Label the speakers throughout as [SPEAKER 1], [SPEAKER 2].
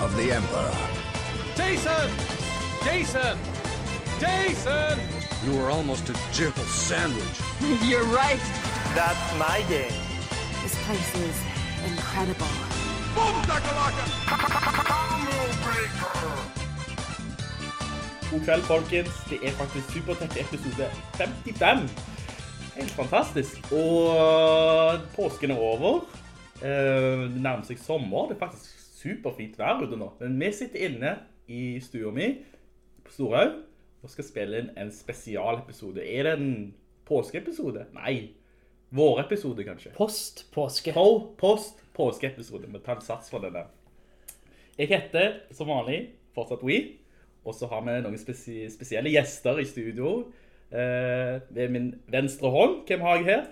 [SPEAKER 1] of the Emperor.
[SPEAKER 2] Jason! Jason! Jason!
[SPEAKER 3] You were almost a jibble sandwich.
[SPEAKER 4] You're right.
[SPEAKER 5] That's my game.
[SPEAKER 4] This place is incredible.
[SPEAKER 6] God kveld, folkens. Det er faktisk Supertech episode 55. Helt fantastisk. Og påsken er over. Eh, Det nærmer seg sommer. Det er faktisk superfint vær ute nå. Men vi sitter inne i stua mi på Storhaug og skal spille inn en spesialepisode. Er det en påskeepisode? Nei. Vårepisode, kanskje.
[SPEAKER 7] Post-påske.
[SPEAKER 6] Po, post påskeepisode. Vi tar en sats for denne. Jeg heter som vanlig fortsatt We. Og så har vi noen spesi spesielle gjester i studio. Eh, ved min venstre hånd, hvem har jeg her?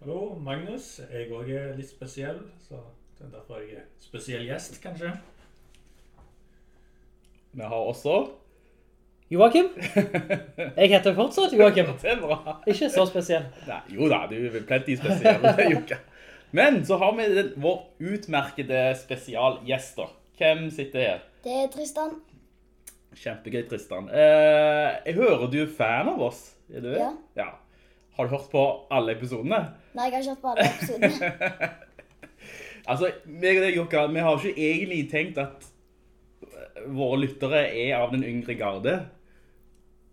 [SPEAKER 8] Hallo, Magnus. Jeg òg er litt spesiell, så det er derfor jeg er spesiell gjest, kanskje.
[SPEAKER 6] Vi har også...
[SPEAKER 7] Joakim? Jeg heter fortsatt Joakim.
[SPEAKER 6] Det er bra.
[SPEAKER 7] Ikke så spesiell.
[SPEAKER 6] Nei, jo da, du er plenty spesiell, Jukka. Men så har vi den, vår utmerkede spesialgjester. Hvem sitter her?
[SPEAKER 9] Det er Tristan.
[SPEAKER 6] Kjempegøy, Tristan. Eh, jeg hører du er fan av oss. Er du Ja.
[SPEAKER 9] Ja.
[SPEAKER 6] Har du hørt på alle episodene?
[SPEAKER 9] Nei, jeg har ikke hørt på alle episodene.
[SPEAKER 6] Altså, meg og deg, Jokka, vi har ikke egentlig tenkt at våre lyttere er av den yngre garde.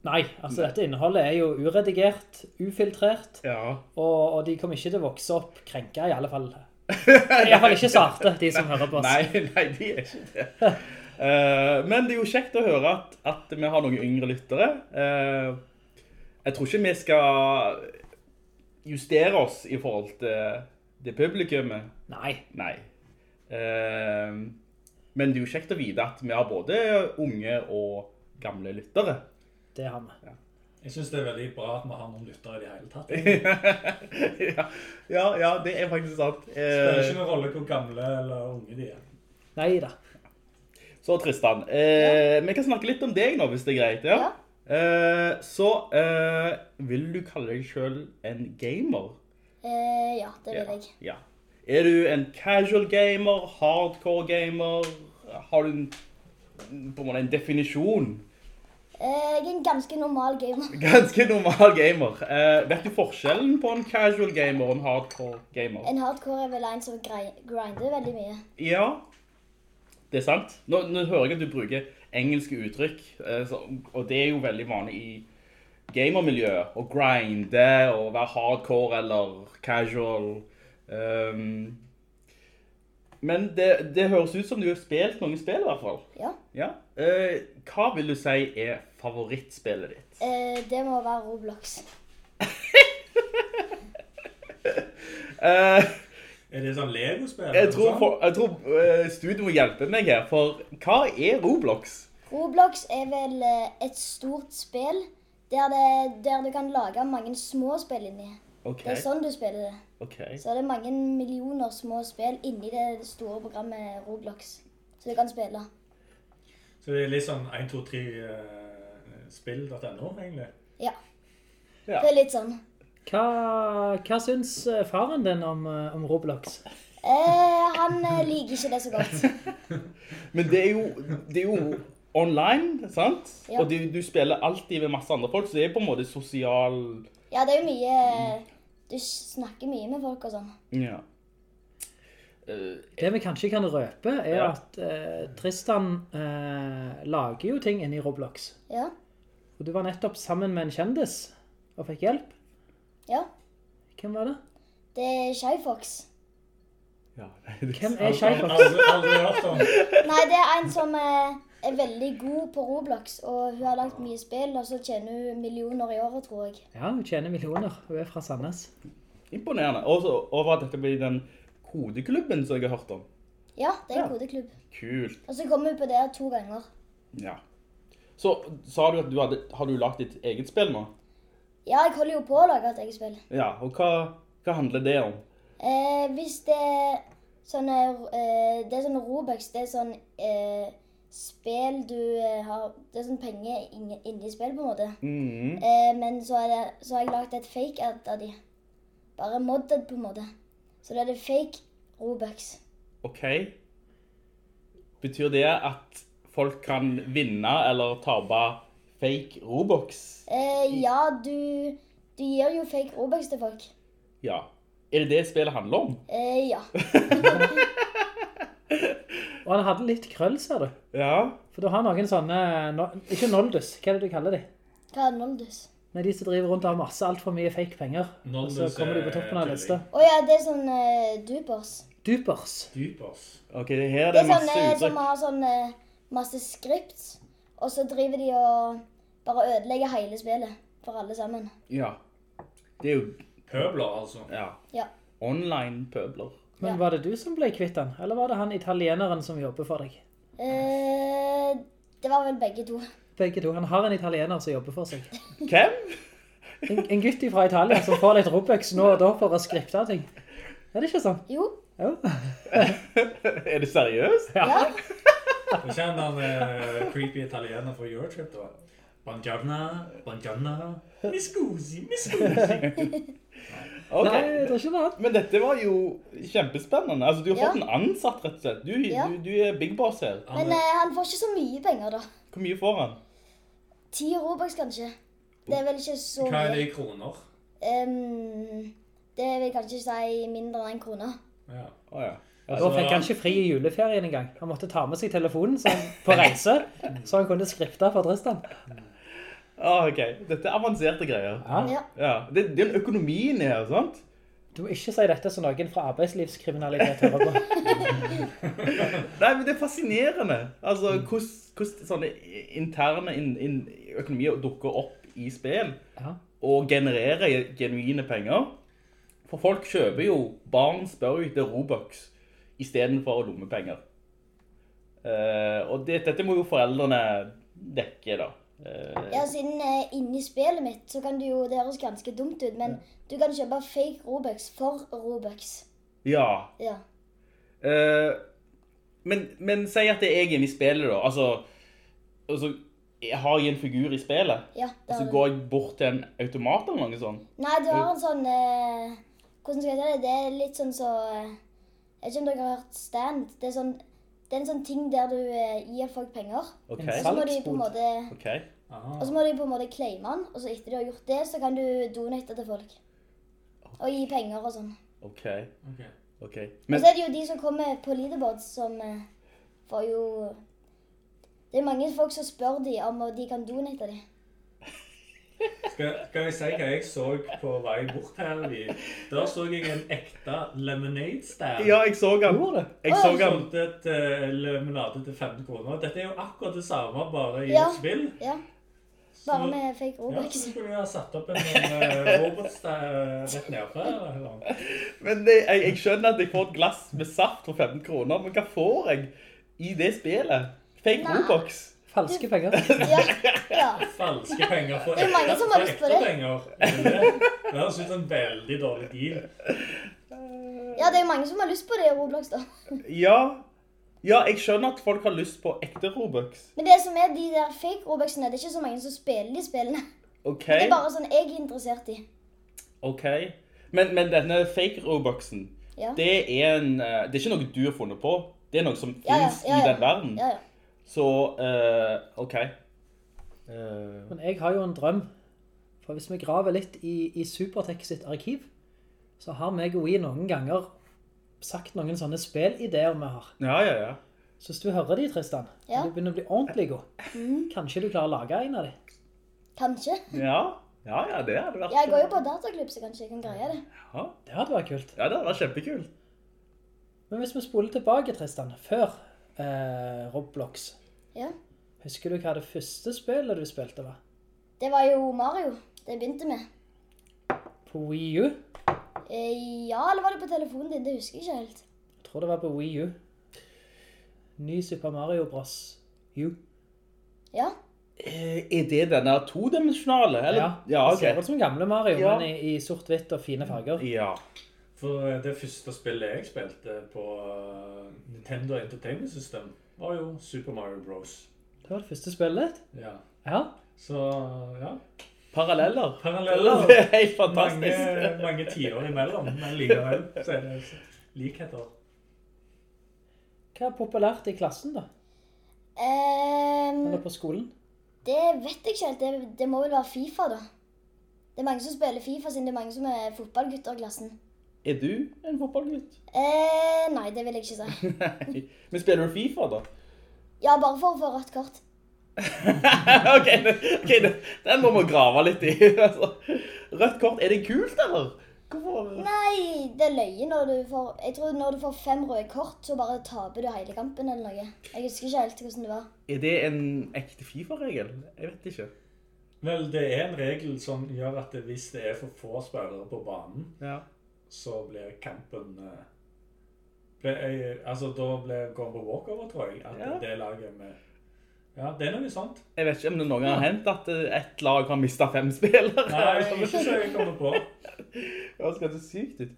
[SPEAKER 7] Nei, altså dette innholdet er jo uredigert, ufiltrert,
[SPEAKER 6] Ja.
[SPEAKER 7] og, og de kommer ikke til å vokse opp krenka i alle fall. I alle fall ikke sarte, de som hører på oss.
[SPEAKER 6] Nei, nei, de er ikke det. Uh, men det er jo kjekt å høre at, at vi har noen yngre lyttere. Uh, jeg tror ikke vi skal justere oss i forhold til det publikummet.
[SPEAKER 7] Nei.
[SPEAKER 6] Nei. Eh, men det er jo kjekt å vite at vi har både unge og gamle lyttere.
[SPEAKER 7] Det har vi. Ja.
[SPEAKER 8] Jeg syns det er veldig bra at vi har noen lyttere i det hele tatt.
[SPEAKER 6] ja, ja, ja, det er faktisk sant.
[SPEAKER 8] Det spiller
[SPEAKER 6] Eh,
[SPEAKER 8] ikke noen rolle hvor gamle eller unge de er.
[SPEAKER 7] Neida.
[SPEAKER 6] Så Tristan, eh, vi kan snakke litt om deg nå, hvis det er greit. Ja? Eh, så eh, vil du kalle deg selv en gamer?
[SPEAKER 9] Eh, ja, det vil jeg.
[SPEAKER 6] Ja. Er du en casual gamer, hardcore gamer? Har du en, på en måte en definisjon?
[SPEAKER 9] Eh, jeg er en ganske normal gamer.
[SPEAKER 6] Ganske normal gamer. Eh, vet du forskjellen på en casual gamer og en hardcore gamer?
[SPEAKER 9] En hardcore er vel en som grinder veldig mye.
[SPEAKER 6] Ja, det er sant. Nå, nå hører jeg at du bruker engelske uttrykk, eh, så, og det er jo veldig vanlig i gamermiljøet, å grinde og være hardcore eller casual. Um, men det, det høres ut som du har spilt noen spill i hvert fall.
[SPEAKER 9] Ja.
[SPEAKER 6] Ja. Uh, hva vil du si er favorittspillet ditt?
[SPEAKER 9] Uh, det må være Roblox.
[SPEAKER 6] uh,
[SPEAKER 8] Er det sånn Lego-spill?
[SPEAKER 6] jeg tror,
[SPEAKER 8] sånn?
[SPEAKER 6] for, jeg tror eh, studio må hjelpe meg her, for hva er Roblox?
[SPEAKER 9] Roblox er vel et stort spill der, det, der du kan lage mange små spill inni.
[SPEAKER 6] Okay.
[SPEAKER 9] Det er sånn du spiller det.
[SPEAKER 6] Okay.
[SPEAKER 9] Så det er mange millioner små spill inni det store programmet Roblox. Så du kan spille.
[SPEAKER 8] Så det er litt sånn 1, 2, 3 uh, spill.no, egentlig?
[SPEAKER 9] Ja.
[SPEAKER 6] Ja.
[SPEAKER 9] Det er litt sånn.
[SPEAKER 7] Hva, hva syns eh, faren din om, eh, om Roblox?
[SPEAKER 9] Eh, han eh, liker ikke det så godt.
[SPEAKER 6] Men det er jo, det er jo online, sant?
[SPEAKER 9] Ja.
[SPEAKER 6] Og du, du spiller alltid med masse andre folk, så det er på en måte sosial...
[SPEAKER 9] Ja, det er jo mye Du snakker mye med folk og sånn.
[SPEAKER 6] Ja. Eh,
[SPEAKER 7] Det vi kanskje kan røpe er
[SPEAKER 6] Ja.
[SPEAKER 7] at uh, Tristan uh, lager jo ting inne i Roblox.
[SPEAKER 9] Ja.
[SPEAKER 7] Og du var nettopp sammen med en kjendis og fikk hjelp.
[SPEAKER 9] Ja.
[SPEAKER 7] Hvem var det?
[SPEAKER 9] Det er Shyfox.
[SPEAKER 6] ja.
[SPEAKER 7] Hvem er Shyfox?
[SPEAKER 8] Aldri, aldri hørt om.
[SPEAKER 9] Nei, det er en som er veldig god på Roblox, og hun har lagt mye spill, og så tjener hun millioner i året, tror jeg.
[SPEAKER 7] Ja, hun tjener millioner. Hun er fra Sandnes.
[SPEAKER 6] Imponerende. Og over at dette blir den kodeklubben som jeg har hørt om.
[SPEAKER 9] Ja, det er en
[SPEAKER 6] Ja.
[SPEAKER 9] kodeklubb.
[SPEAKER 6] Kult.
[SPEAKER 9] Og så kom hun på det to ganger.
[SPEAKER 6] Ja. Så sa du at du hadde, har du lagt ditt eget spill nå?
[SPEAKER 9] Ja, jeg holder jo på å lage et eget spill.
[SPEAKER 6] Ja, og hva, hva handler det om?
[SPEAKER 9] Eh, hvis det er sånne, eh, det er sånne Robux, det er sånn eh, spill du eh, har, det er sånn penger inni, spill på en måte.
[SPEAKER 6] Mm.
[SPEAKER 9] Eh, men så, det, så har jeg lagd et fake ad av de. Bare modded på en måte. Så da er det fake Robux.
[SPEAKER 6] Ok. Betyr det at folk kan vinne eller tape fake Robux?
[SPEAKER 9] Eh, ja, du, du gir jo fake Robux til folk.
[SPEAKER 6] Ja. Er det det spillet handler om?
[SPEAKER 9] Eh, ja.
[SPEAKER 7] Og han hadde litt krøll, ser du.
[SPEAKER 6] Ja.
[SPEAKER 7] For du har noen sånne, no, ikke noldus, hva er det du kaller de?
[SPEAKER 9] Hva er Noldus?
[SPEAKER 7] Nei, de som driver rundt og har masse alt for mye fake penger. Og så kommer de på toppen av lista.
[SPEAKER 9] Åja, ja, det er sånn eh, dupers.
[SPEAKER 7] Dupers.
[SPEAKER 8] Ok,
[SPEAKER 6] Ok, her er
[SPEAKER 9] Det
[SPEAKER 6] det
[SPEAKER 9] er
[SPEAKER 6] masse
[SPEAKER 9] sånn eh, som har sånn masse skript, og så driver de og bare ødelegger hele spillet for alle sammen.
[SPEAKER 6] Ja. Det er jo,
[SPEAKER 8] Pøbler, altså.
[SPEAKER 6] ja.
[SPEAKER 9] Ja.
[SPEAKER 6] Online pøbler.
[SPEAKER 7] Men
[SPEAKER 9] Ja.
[SPEAKER 7] var det du som ble kvitt han? Eller var det han italieneren som jobber for deg?
[SPEAKER 9] Eh, det var vel begge to.
[SPEAKER 7] Begge to. Han har en italiener som jobber for seg.
[SPEAKER 6] Hvem?
[SPEAKER 7] En, en gutt fra Italia som får litt Robux nå og da for å skripte ting. Er det ikke sånn?
[SPEAKER 9] Jo.
[SPEAKER 7] Jo.
[SPEAKER 6] Er det seriøst?
[SPEAKER 9] Ja.
[SPEAKER 8] Er kjenner han den eh, creepy italiener fra Eurotrip, da. Buongiorno, buongiorno, mi scusi, mi scusi.
[SPEAKER 6] Ok.
[SPEAKER 7] Nei, det er ikke noe annet.
[SPEAKER 6] Men dette var jo kjempespennende. Altså, du har
[SPEAKER 9] Ja.
[SPEAKER 6] fått en ansatt, rett og slett. Du,
[SPEAKER 9] Ja.
[SPEAKER 6] du, du er big boss her.
[SPEAKER 9] Men eh, han får ikke så mye penger, da.
[SPEAKER 6] Hvor mye får han?
[SPEAKER 9] Ti Robux, kanskje. Det er vel ikke så
[SPEAKER 8] Hva er det
[SPEAKER 9] mye.
[SPEAKER 8] i kroner?
[SPEAKER 9] Ehm, det vil kanskje si mindre enn en krone.
[SPEAKER 8] Ja.
[SPEAKER 6] Å ja.
[SPEAKER 7] Da fikk han ikke fri i juleferien engang. Han måtte ta med seg telefonen så han, på reise, så han kunne skrifte for Tristan.
[SPEAKER 6] Ah, ok. Dette er avanserte greier.
[SPEAKER 7] Ja.
[SPEAKER 9] Ja.
[SPEAKER 6] Det, det er jo økonomien her, sant?
[SPEAKER 7] Du må ikke si dette som noen fra arbeidslivskriminalitet hører på.
[SPEAKER 6] Nei, men det er fascinerende. Altså, hvordan hvordan sånne interne in, in, økonomier dukker opp i spill
[SPEAKER 7] Ja.
[SPEAKER 6] og genererer genuine penger. For folk kjøper jo, barn spør jo etter Robux i stedet for lommepenger. Uh, og det, dette må jo foreldrene dekke da. Eh,
[SPEAKER 9] Ja, siden eh, inni spillet mitt, så kan du jo, det høres ganske dumt ut, men du kan kjøpe fake Robux for Robux.
[SPEAKER 6] ja.
[SPEAKER 9] Ja.
[SPEAKER 6] Uh, men, men si at det er jeg inne i spillet da, altså, altså jeg har jeg en figur i spillet,
[SPEAKER 9] Ja, det
[SPEAKER 6] og så går jeg bort til en automat eller noe sånt.
[SPEAKER 9] Nei, du har en sånn Hvordan skal jeg si det? Det er litt sånn så Jeg vet ikke om dere har hørt stand. Det er, sånn, det er en sånn ting der du eh, gir folk penger.
[SPEAKER 6] Okay.
[SPEAKER 7] En
[SPEAKER 9] Så må de på en måte
[SPEAKER 6] ok.
[SPEAKER 9] Og så må de på en måte claime den, og så etter de har gjort det, så kan du donate til folk. Og gi penger og sånn.
[SPEAKER 6] Ok,
[SPEAKER 8] Ok.
[SPEAKER 6] Men,
[SPEAKER 9] Og så er det jo de som kommer på leaderboards som eh, får jo Det er mange folk som spør de om de kan donate de.
[SPEAKER 8] Skal, skal jeg si hva jeg så på vei bort her? i? Der så jeg en ekte lemonade stand.
[SPEAKER 6] ja, jeg så
[SPEAKER 7] den.
[SPEAKER 6] Jeg så den.
[SPEAKER 8] solgte et uh, lemonade til 15 kroner. Dette er jo akkurat det samme, bare i
[SPEAKER 9] Ja.
[SPEAKER 8] spill.
[SPEAKER 9] Ja. Bare
[SPEAKER 8] Så-
[SPEAKER 9] med fake Robux.
[SPEAKER 8] Ja, så skulle vi ha satt opp en uh, robotstand rett nedfra.
[SPEAKER 6] Men det, jeg, jeg skjønner at jeg får et glass med saft for 15 kroner, men hva får jeg i det spillet? Fake
[SPEAKER 9] Nei.
[SPEAKER 6] Robux.
[SPEAKER 7] Falske penger.
[SPEAKER 9] Ja. ja.
[SPEAKER 8] Falske penger for ekte,
[SPEAKER 9] Det er mange
[SPEAKER 8] ekte,
[SPEAKER 9] som har lyst på det.
[SPEAKER 8] penger. Det høres ut en veldig dårlig deal.
[SPEAKER 9] Ja, det er mange som har lyst på det i Roblox, da.
[SPEAKER 6] Ja, ja, jeg skjønner at folk har lyst på ekte Robux.
[SPEAKER 9] Men det som er de der fake Robuxene, det er ikke så mange som spiller de spillene.
[SPEAKER 6] Ok,
[SPEAKER 9] Det er bare sånn jeg er interessert i.
[SPEAKER 6] ok. Men, men denne fake Robuxen,
[SPEAKER 9] Ja.
[SPEAKER 6] det er en, eh, det er ikke noe du har funnet på. Det er noe som
[SPEAKER 9] Ja, ja,
[SPEAKER 6] finnes
[SPEAKER 9] ja,
[SPEAKER 6] i den verden.
[SPEAKER 9] Ja, ja.
[SPEAKER 6] Så, uh, ok. Uh.
[SPEAKER 7] Men jeg har jo en drøm. For hvis vi graver litt i, i Supertech sitt arkiv, så har meg og vi noen ganger sagt noen sånne spillideer vi har.
[SPEAKER 6] ja, ja, ja.
[SPEAKER 7] Så hvis du hører de, Tristan,
[SPEAKER 9] Ja.
[SPEAKER 7] og du begynner å bli ordentlig god, kanskje du klarer å lage en av de.
[SPEAKER 9] Kanskje.
[SPEAKER 6] Ja, ja, ja, det hadde vært...
[SPEAKER 9] Jeg går jo på dataklubb, så kanskje jeg kan greie det.
[SPEAKER 6] Ja,
[SPEAKER 7] Det hadde vært kult.
[SPEAKER 6] ja det hadde vært kjempekult.
[SPEAKER 7] Men hvis vi spoler tilbake, Tristan, før eh, Roblox,
[SPEAKER 9] Ja.
[SPEAKER 7] husker du hva det første spillet du spilte var?
[SPEAKER 9] Det var jo Mario det begynte med.
[SPEAKER 7] På Wii U?
[SPEAKER 9] Eh, ja, eller var det på telefonen din? Det husker jeg ikke helt.
[SPEAKER 7] Jeg tror det var på Wii U. Ny Super Mario Bros. U.
[SPEAKER 9] Ja.
[SPEAKER 6] Eh, Er det denne todimensjonale? Eller?
[SPEAKER 7] Ja,
[SPEAKER 6] ja
[SPEAKER 7] det ser ut som gamle Mario,
[SPEAKER 6] Ja.
[SPEAKER 7] men i, i sort-hvitt og fine farger.
[SPEAKER 6] Ja.
[SPEAKER 8] For eh, det første spillet jeg spilte på eh, Nintendo Entertainment System, var jo Super Mario Bros.
[SPEAKER 7] Det var det første spillet.
[SPEAKER 8] Ja.
[SPEAKER 7] Ja.
[SPEAKER 8] Så ja.
[SPEAKER 6] Paralleller.
[SPEAKER 8] Paralleller.
[SPEAKER 6] Det er helt fantastisk.
[SPEAKER 8] Mange, mange tiår imellom, men likevel så er det likheter.
[SPEAKER 7] Hva er populært i klassen, da?
[SPEAKER 9] Um,
[SPEAKER 7] Eller på skolen?
[SPEAKER 9] det vet jeg ikke helt. Det, det må vel være Fifa, da. Det er mange som spiller Fifa, siden det er mange som er fotballgutter i klassen.
[SPEAKER 6] Er du en fotballgutt?
[SPEAKER 9] Eh, nei, det vil jeg ikke si.
[SPEAKER 6] Nei. Men spiller du FIFA, da?
[SPEAKER 9] Ja, bare for å få rødt kort.
[SPEAKER 6] ok, okay den må vi grave litt i. Altså, Rødt kort, er det kult, eller? Hvorfor?
[SPEAKER 9] Nei, det er løye når du får Jeg tror når du får fem røde kort, så bare taper du hele kampen eller noe. Jeg husker ikke helt hvordan det var.
[SPEAKER 6] Er det en ekte FIFA-regel? Jeg vet ikke.
[SPEAKER 8] Vel, det er en regel som gjør at hvis det er for få spillere på banen,
[SPEAKER 6] Ja.
[SPEAKER 8] Så ble kampen eh, ble, jeg, Altså, da ble Gombo walkover, tror jeg. At
[SPEAKER 6] Ja.
[SPEAKER 8] det laget med Ja, det er noe sånt.
[SPEAKER 6] Jeg vet ikke om det noen gang har hendt at eh, ett lag har mistet fem spillere.
[SPEAKER 8] Nei, ikke så jeg kommer på.
[SPEAKER 6] Det skal så sykt ut.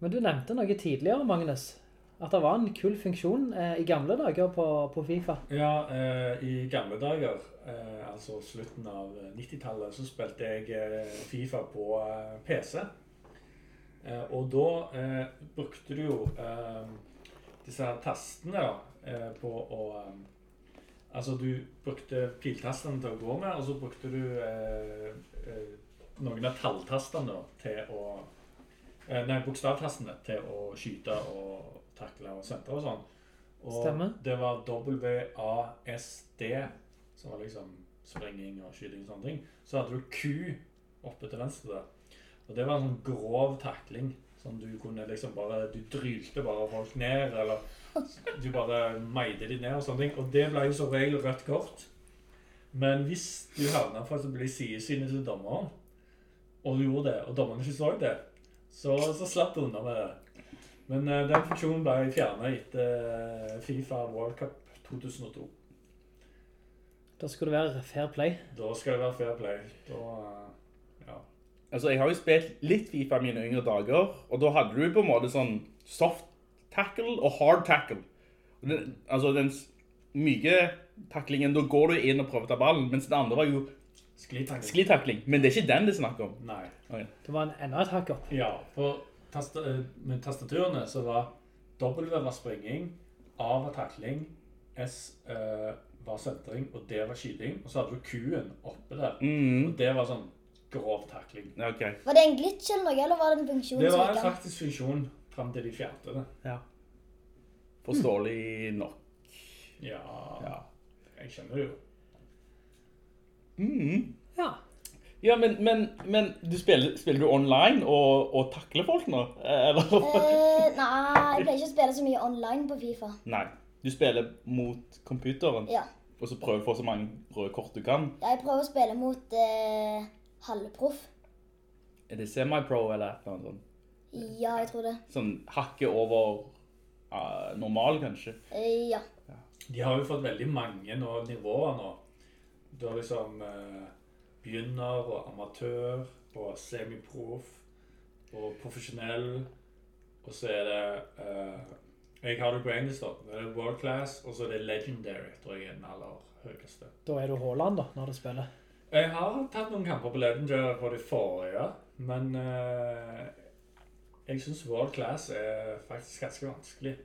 [SPEAKER 7] Men du nevnte noe tidligere, Magnus. At det var en kul funksjon eh, i gamle dager på, på Fifa.
[SPEAKER 8] Ja, eh, i gamle dager, eh, altså slutten av 90-tallet, så spilte jeg eh, Fifa på eh, PC. Eh, og da eh, brukte du jo eh, disse her tastene da, eh, på å Altså, du brukte piltastene til å gå med, og så brukte du eh, eh, noen av talltastene til å eh, Nei, bokstavtastene til å skyte og takle og sentre og sånn. Og
[SPEAKER 7] Stemmer.
[SPEAKER 8] det var WASD, som var liksom springing og skyting og sånne ting. Så hadde du Q oppe til venstre der. Og det var en sånn grov takling. Som du kunne liksom bare Du drylte bare folk ned, eller du bare meide de ned og sånne ting. Og det ble jo som regel rødt kort. Men hvis du havna for å bli sidesynet til dommeren, og du gjorde det, og dommeren ikke så det, så, så slapp du unna med det. Men uh, den funksjonen ble fjerna etter eh, Fifa World Cup 2002.
[SPEAKER 7] Da skal det være fair play.
[SPEAKER 8] Da skal det være fair play. Da, ja.
[SPEAKER 6] Altså, jeg har jo spilt litt FIFA i mine yngre dager, og da hadde du på en måte sånn soft tackle og hard tackle. Den, altså, den myke taklingen, da går du inn og prøver å ta ballen, mens den andre var jo
[SPEAKER 8] Sklitakling.
[SPEAKER 6] sklitakling. Men det er ikke den det er snakk om.
[SPEAKER 8] Nei.
[SPEAKER 7] Det var en enda et hakk opp.
[SPEAKER 8] Ja, på tasta eh, med tastaturene så var W var springing, A var takling, S uh, var sentring, og D var skyting. Og så hadde du Q-en oppe der.
[SPEAKER 6] Mm.
[SPEAKER 8] Og det var sånn grov takling.
[SPEAKER 6] Okay.
[SPEAKER 9] Var det en glitch eller noe, eller var det en funksjon
[SPEAKER 8] Det var en faktisk funksjon fram til de fjernte det.
[SPEAKER 6] Ja. Forståelig nok.
[SPEAKER 8] Ja,
[SPEAKER 6] Ja.
[SPEAKER 8] jeg skjønner det jo.
[SPEAKER 6] Mm.
[SPEAKER 7] Ja.
[SPEAKER 6] Ja, men, men, men du spiller, spiller du online og, og takler folk nå? Eller?
[SPEAKER 9] Eh, nei, jeg pleier ikke å spille så mye online på Fifa.
[SPEAKER 6] Nei. Du spiller mot computeren,
[SPEAKER 9] Ja.
[SPEAKER 6] og så prøver du å få så mange røde kort du kan.
[SPEAKER 9] Jeg prøver å spille mot eh, halvproff.
[SPEAKER 6] Er det semi-pro eller noe sånt?
[SPEAKER 9] Ja, jeg tror det.
[SPEAKER 6] Sånn hakket over uh, normal, kanskje?
[SPEAKER 9] Eh, ja.
[SPEAKER 8] De har jo fått veldig mange nå, nivåer nå. Du har liksom uh, begynner og amatør og semiproff og profesjonell. Og så er det uh, Jeg har det på engelsk, da. Det er world class, og så er det legendary, tror jeg er den aller høyeste.
[SPEAKER 7] Da er du Haaland, da, når du spiller.
[SPEAKER 8] Jeg har tatt noen kamper på legendary på de forrige, men uh, jeg syns world class er faktisk ganske vanskelig.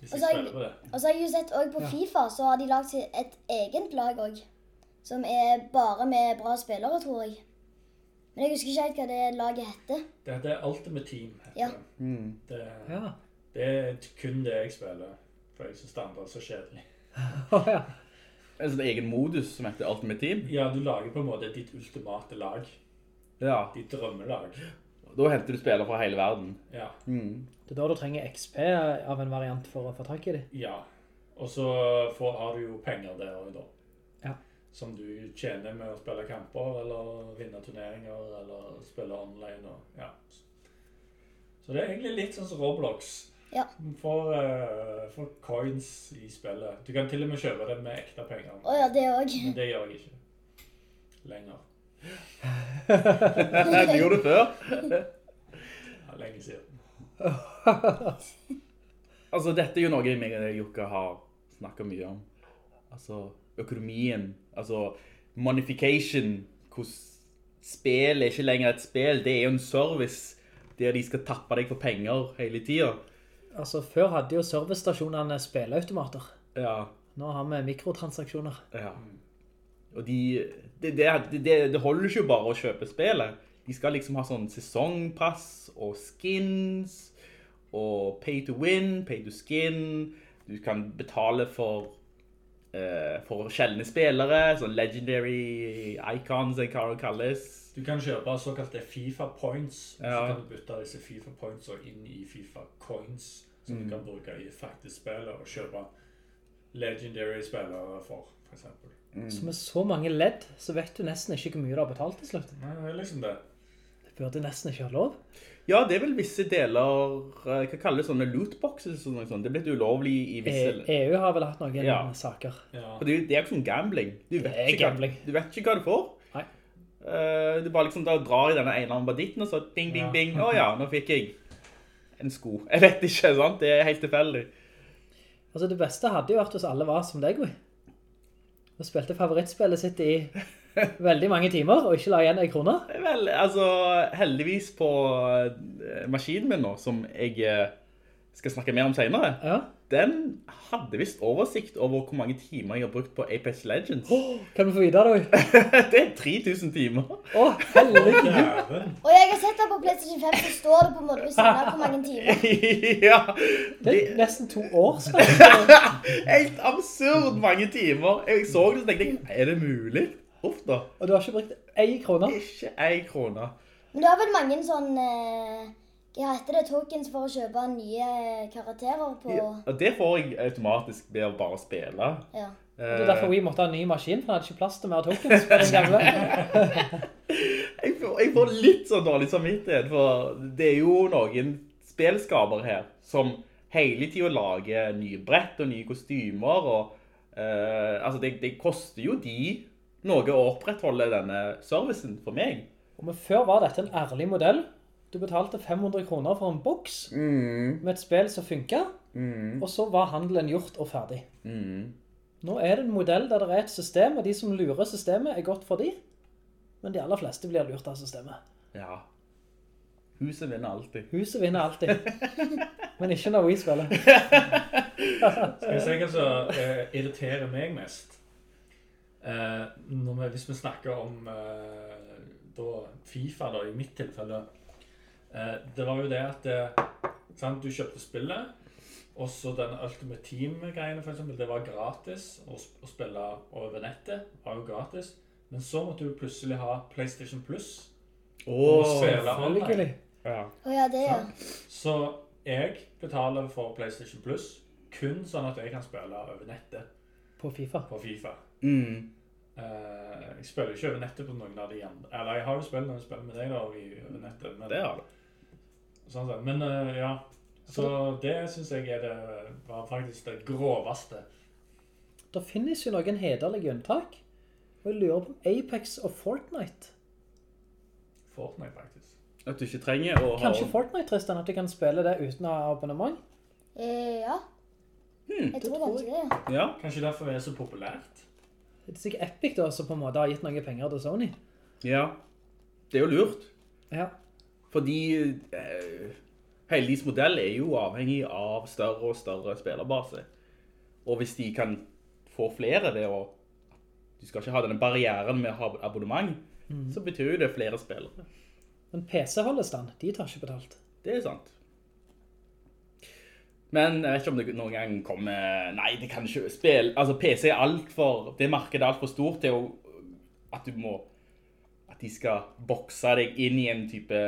[SPEAKER 8] Hvis
[SPEAKER 9] Og
[SPEAKER 8] jeg spiller på det.
[SPEAKER 9] og så har jeg jo sett også på
[SPEAKER 7] Ja.
[SPEAKER 9] Fifa, så har de lagd et eget lag òg. Som er bare med bra spillere, tror jeg. Men jeg husker ikke helt hva det laget heter.
[SPEAKER 8] Det heter Ultimate Team. Heter
[SPEAKER 9] Ja.
[SPEAKER 8] det. Det,
[SPEAKER 7] Ja.
[SPEAKER 8] det er kun det jeg spiller, for jeg syns det andre er så kjedelig.
[SPEAKER 7] ja.
[SPEAKER 6] En sånn egen modus som heter Ultimate Team.
[SPEAKER 8] Ja, du lager på en måte ditt ultimate lag.
[SPEAKER 6] Ja.
[SPEAKER 8] Ditt drømmelag.
[SPEAKER 6] Da henter du spillere fra hele verden.
[SPEAKER 8] Ja.
[SPEAKER 6] Mm.
[SPEAKER 7] Det er da du trenger XP av en variant for å få tak i dem.
[SPEAKER 8] ja. Og så får, har du jo penger der og da.
[SPEAKER 7] Ja.
[SPEAKER 8] Som du tjener med å spille kamper, eller vinne turneringer, eller spille online. Og, ja. Så det er egentlig litt sånn som Roblox.
[SPEAKER 9] Ja.
[SPEAKER 8] Du får, for, coins i spillet. Du kan til og med kjøpe det med ekte penger.
[SPEAKER 9] Å ja, det òg.
[SPEAKER 8] Men det gjør jeg ikke. Lenger.
[SPEAKER 6] det gjorde du før.
[SPEAKER 8] Ja, lenge siden.
[SPEAKER 6] Altså, dette er jo noe meg og Jokke har snakket mye om. Altså, økonomien, altså, monification, hvordan spill er ikke lenger et spill, det er jo en service der de skal tappe deg for penger hele tiden.
[SPEAKER 7] Altså, før hadde jo servicestasjonene spilleautomater.
[SPEAKER 6] Ja,
[SPEAKER 7] Nå har vi mikrotransaksjoner.
[SPEAKER 6] ja. Og de, det, det, det, det holder ikke bare å kjøpe spillet. De skal liksom ha sånn sesongpass og skins og pay to win, pay to skin. Du kan betale for for sjeldne spillere, sånn legendary icons, eller kan det kalles.
[SPEAKER 8] Du kan kjøpe såkalte FIFA points.
[SPEAKER 6] Ja.
[SPEAKER 8] Så kan du bytte disse FIFA points inn i FIFA coins, som
[SPEAKER 6] Mm.
[SPEAKER 8] du kan bruke i faktisk spillet og kjøpe legendary spillere for, for eksempel.
[SPEAKER 7] Så med så mange ledd, så vet du nesten ikke hvor mye du har betalt til slutt.
[SPEAKER 8] Nei, det er liksom det.
[SPEAKER 7] Det burde nesten ikke ha lov.
[SPEAKER 6] Ja, det er vel visse deler, eh, hva kalles sånne lootboxes og noe sånt. Det er blitt ulovlig i visse...
[SPEAKER 7] E- EU har vel hatt noen
[SPEAKER 6] Ja.
[SPEAKER 7] saker.
[SPEAKER 8] Ja.
[SPEAKER 6] For det, er jo- det er jo ikke sånn gambling. Du vet,
[SPEAKER 7] Det er
[SPEAKER 6] hva-
[SPEAKER 7] gambling.
[SPEAKER 6] du vet ikke hva du får.
[SPEAKER 7] Nei.
[SPEAKER 6] Uh, du bare liksom da drar i denne ene banditten, og så bing, bing,
[SPEAKER 8] Ja.
[SPEAKER 6] bing. Å ja, nå fikk jeg en sko. Jeg vet ikke, sant? Det er helt tilfeldig.
[SPEAKER 7] Altså, det beste hadde jo vært hvis alle var som deg, vi. Og spilte favorittspillet sitt i veldig mange timer, og ikke la igjen en krone.
[SPEAKER 6] Er Vel, altså, heldigvis på eh, maskinen min nå, som jeg eh, skal snakke mer om senere,
[SPEAKER 7] Ja.
[SPEAKER 6] den hadde visst oversikt over hvor mange timer jeg har brukt på Apex Legends.
[SPEAKER 7] Kan vi få vite det,
[SPEAKER 6] det er 3000 timer.
[SPEAKER 7] Å, helvete!
[SPEAKER 8] Dæven.
[SPEAKER 9] Og jeg har sett det på PlayStation 5, så står det på en måte ved siden av hvor mange timer.
[SPEAKER 6] ja,
[SPEAKER 7] Det er nesten to år siden.
[SPEAKER 6] helt absurd mange timer. Jeg så det, så tenkte jeg, er det mulig? Uff da,
[SPEAKER 7] Og du har ikke brukt ei krone.
[SPEAKER 6] ikke ei krone.
[SPEAKER 9] Men du har vel mange sånn eh, Hva heter det? Tokens for å kjøpe nye karakterer på
[SPEAKER 6] Ja, og det får jeg automatisk ved å bare spille.
[SPEAKER 9] Ja.
[SPEAKER 7] Det er derfor vi måtte ha en ny maskin, for den hadde ikke plass til mer tokens på den gamle.
[SPEAKER 6] Jeg får, jeg får litt sånn dårlig samvittighet, for det er jo noen spillskaper her som hele tiden lager nye brett og nye kostymer, og eh, altså det, det koster jo de noe å opprettholde denne servicen for meg.
[SPEAKER 7] Og men før var dette en ærlig modell. Du betalte 500 kroner for en boks med et spill som funket, og så var handelen gjort og ferdig. Nå er det en modell der det er et system, og de som lurer systemet er godt for de, men de aller fleste blir lurt av systemet.
[SPEAKER 6] Ja. Huset vinner alltid.
[SPEAKER 7] Huset vinner alltid. Men ikke når vi spiller.
[SPEAKER 8] Skal jeg si hva som eh, irriterer meg mest? Eh, når vi, hvis vi snakker om eh, da, FIFA, da, i mitt tilfelle eh, Det var jo det at sant, du kjøpte spillet, og så den Ultimate Team-greiene, eksempel, det var gratis å, å spille over nettet. var jo gratis. Men så måtte du plutselig ha PlayStation Plus. Oh.
[SPEAKER 7] Selvfølgelig.
[SPEAKER 6] ja.
[SPEAKER 9] Å ja, det, ja.
[SPEAKER 8] Så jeg betaler for PlayStation Plus kun sånn at jeg kan spille over nettet
[SPEAKER 7] På FIFA.
[SPEAKER 8] på FIFA.
[SPEAKER 6] Mm.
[SPEAKER 8] Eh, jeg spiller ikke over nettet på noen av de andre. Eller jeg har jo spilt når jeg spiller med deg da, i- over nettet. Men,
[SPEAKER 6] Det har du.
[SPEAKER 8] sånn sett. men eh, ja. Så det syns jeg er det, var faktisk det groveste.
[SPEAKER 7] Det finnes jo noen hederlige unntak. Og jeg lurer på Apex og Fortnite.
[SPEAKER 8] Fortnite, faktisk.
[SPEAKER 6] At du ikke trenger å ha...
[SPEAKER 7] Kanskje Fortnite, Tristan, at du kan spille det uten å ha abonnement?
[SPEAKER 9] Eh, ja.
[SPEAKER 6] Hmm,
[SPEAKER 9] Jeg tror
[SPEAKER 7] tror
[SPEAKER 9] kanskje det, ja.
[SPEAKER 6] Ja,
[SPEAKER 8] Kanskje derfor det er så populært.
[SPEAKER 7] Det er sikkert Epic da, som på en måte har gitt noen penger til Sony.
[SPEAKER 6] ja. Det er jo lurt.
[SPEAKER 7] Ja.
[SPEAKER 6] Fordi eh, hele deres modell er jo avhengig av større og større spillerbase. Og hvis de kan få flere ved å Du skal ikke ha denne barrieren med å ha abonnement, så betyr jo det flere spillere.
[SPEAKER 7] Men PC-holdestand. De tar ikke betalt.
[SPEAKER 6] Det er sant. Men jeg vet ikke om det noen gang kommer Nei, det kan ikke spille Altså, PC er alt for Det markedet er alt for stort til å, at du må At de skal bokse deg inn i en type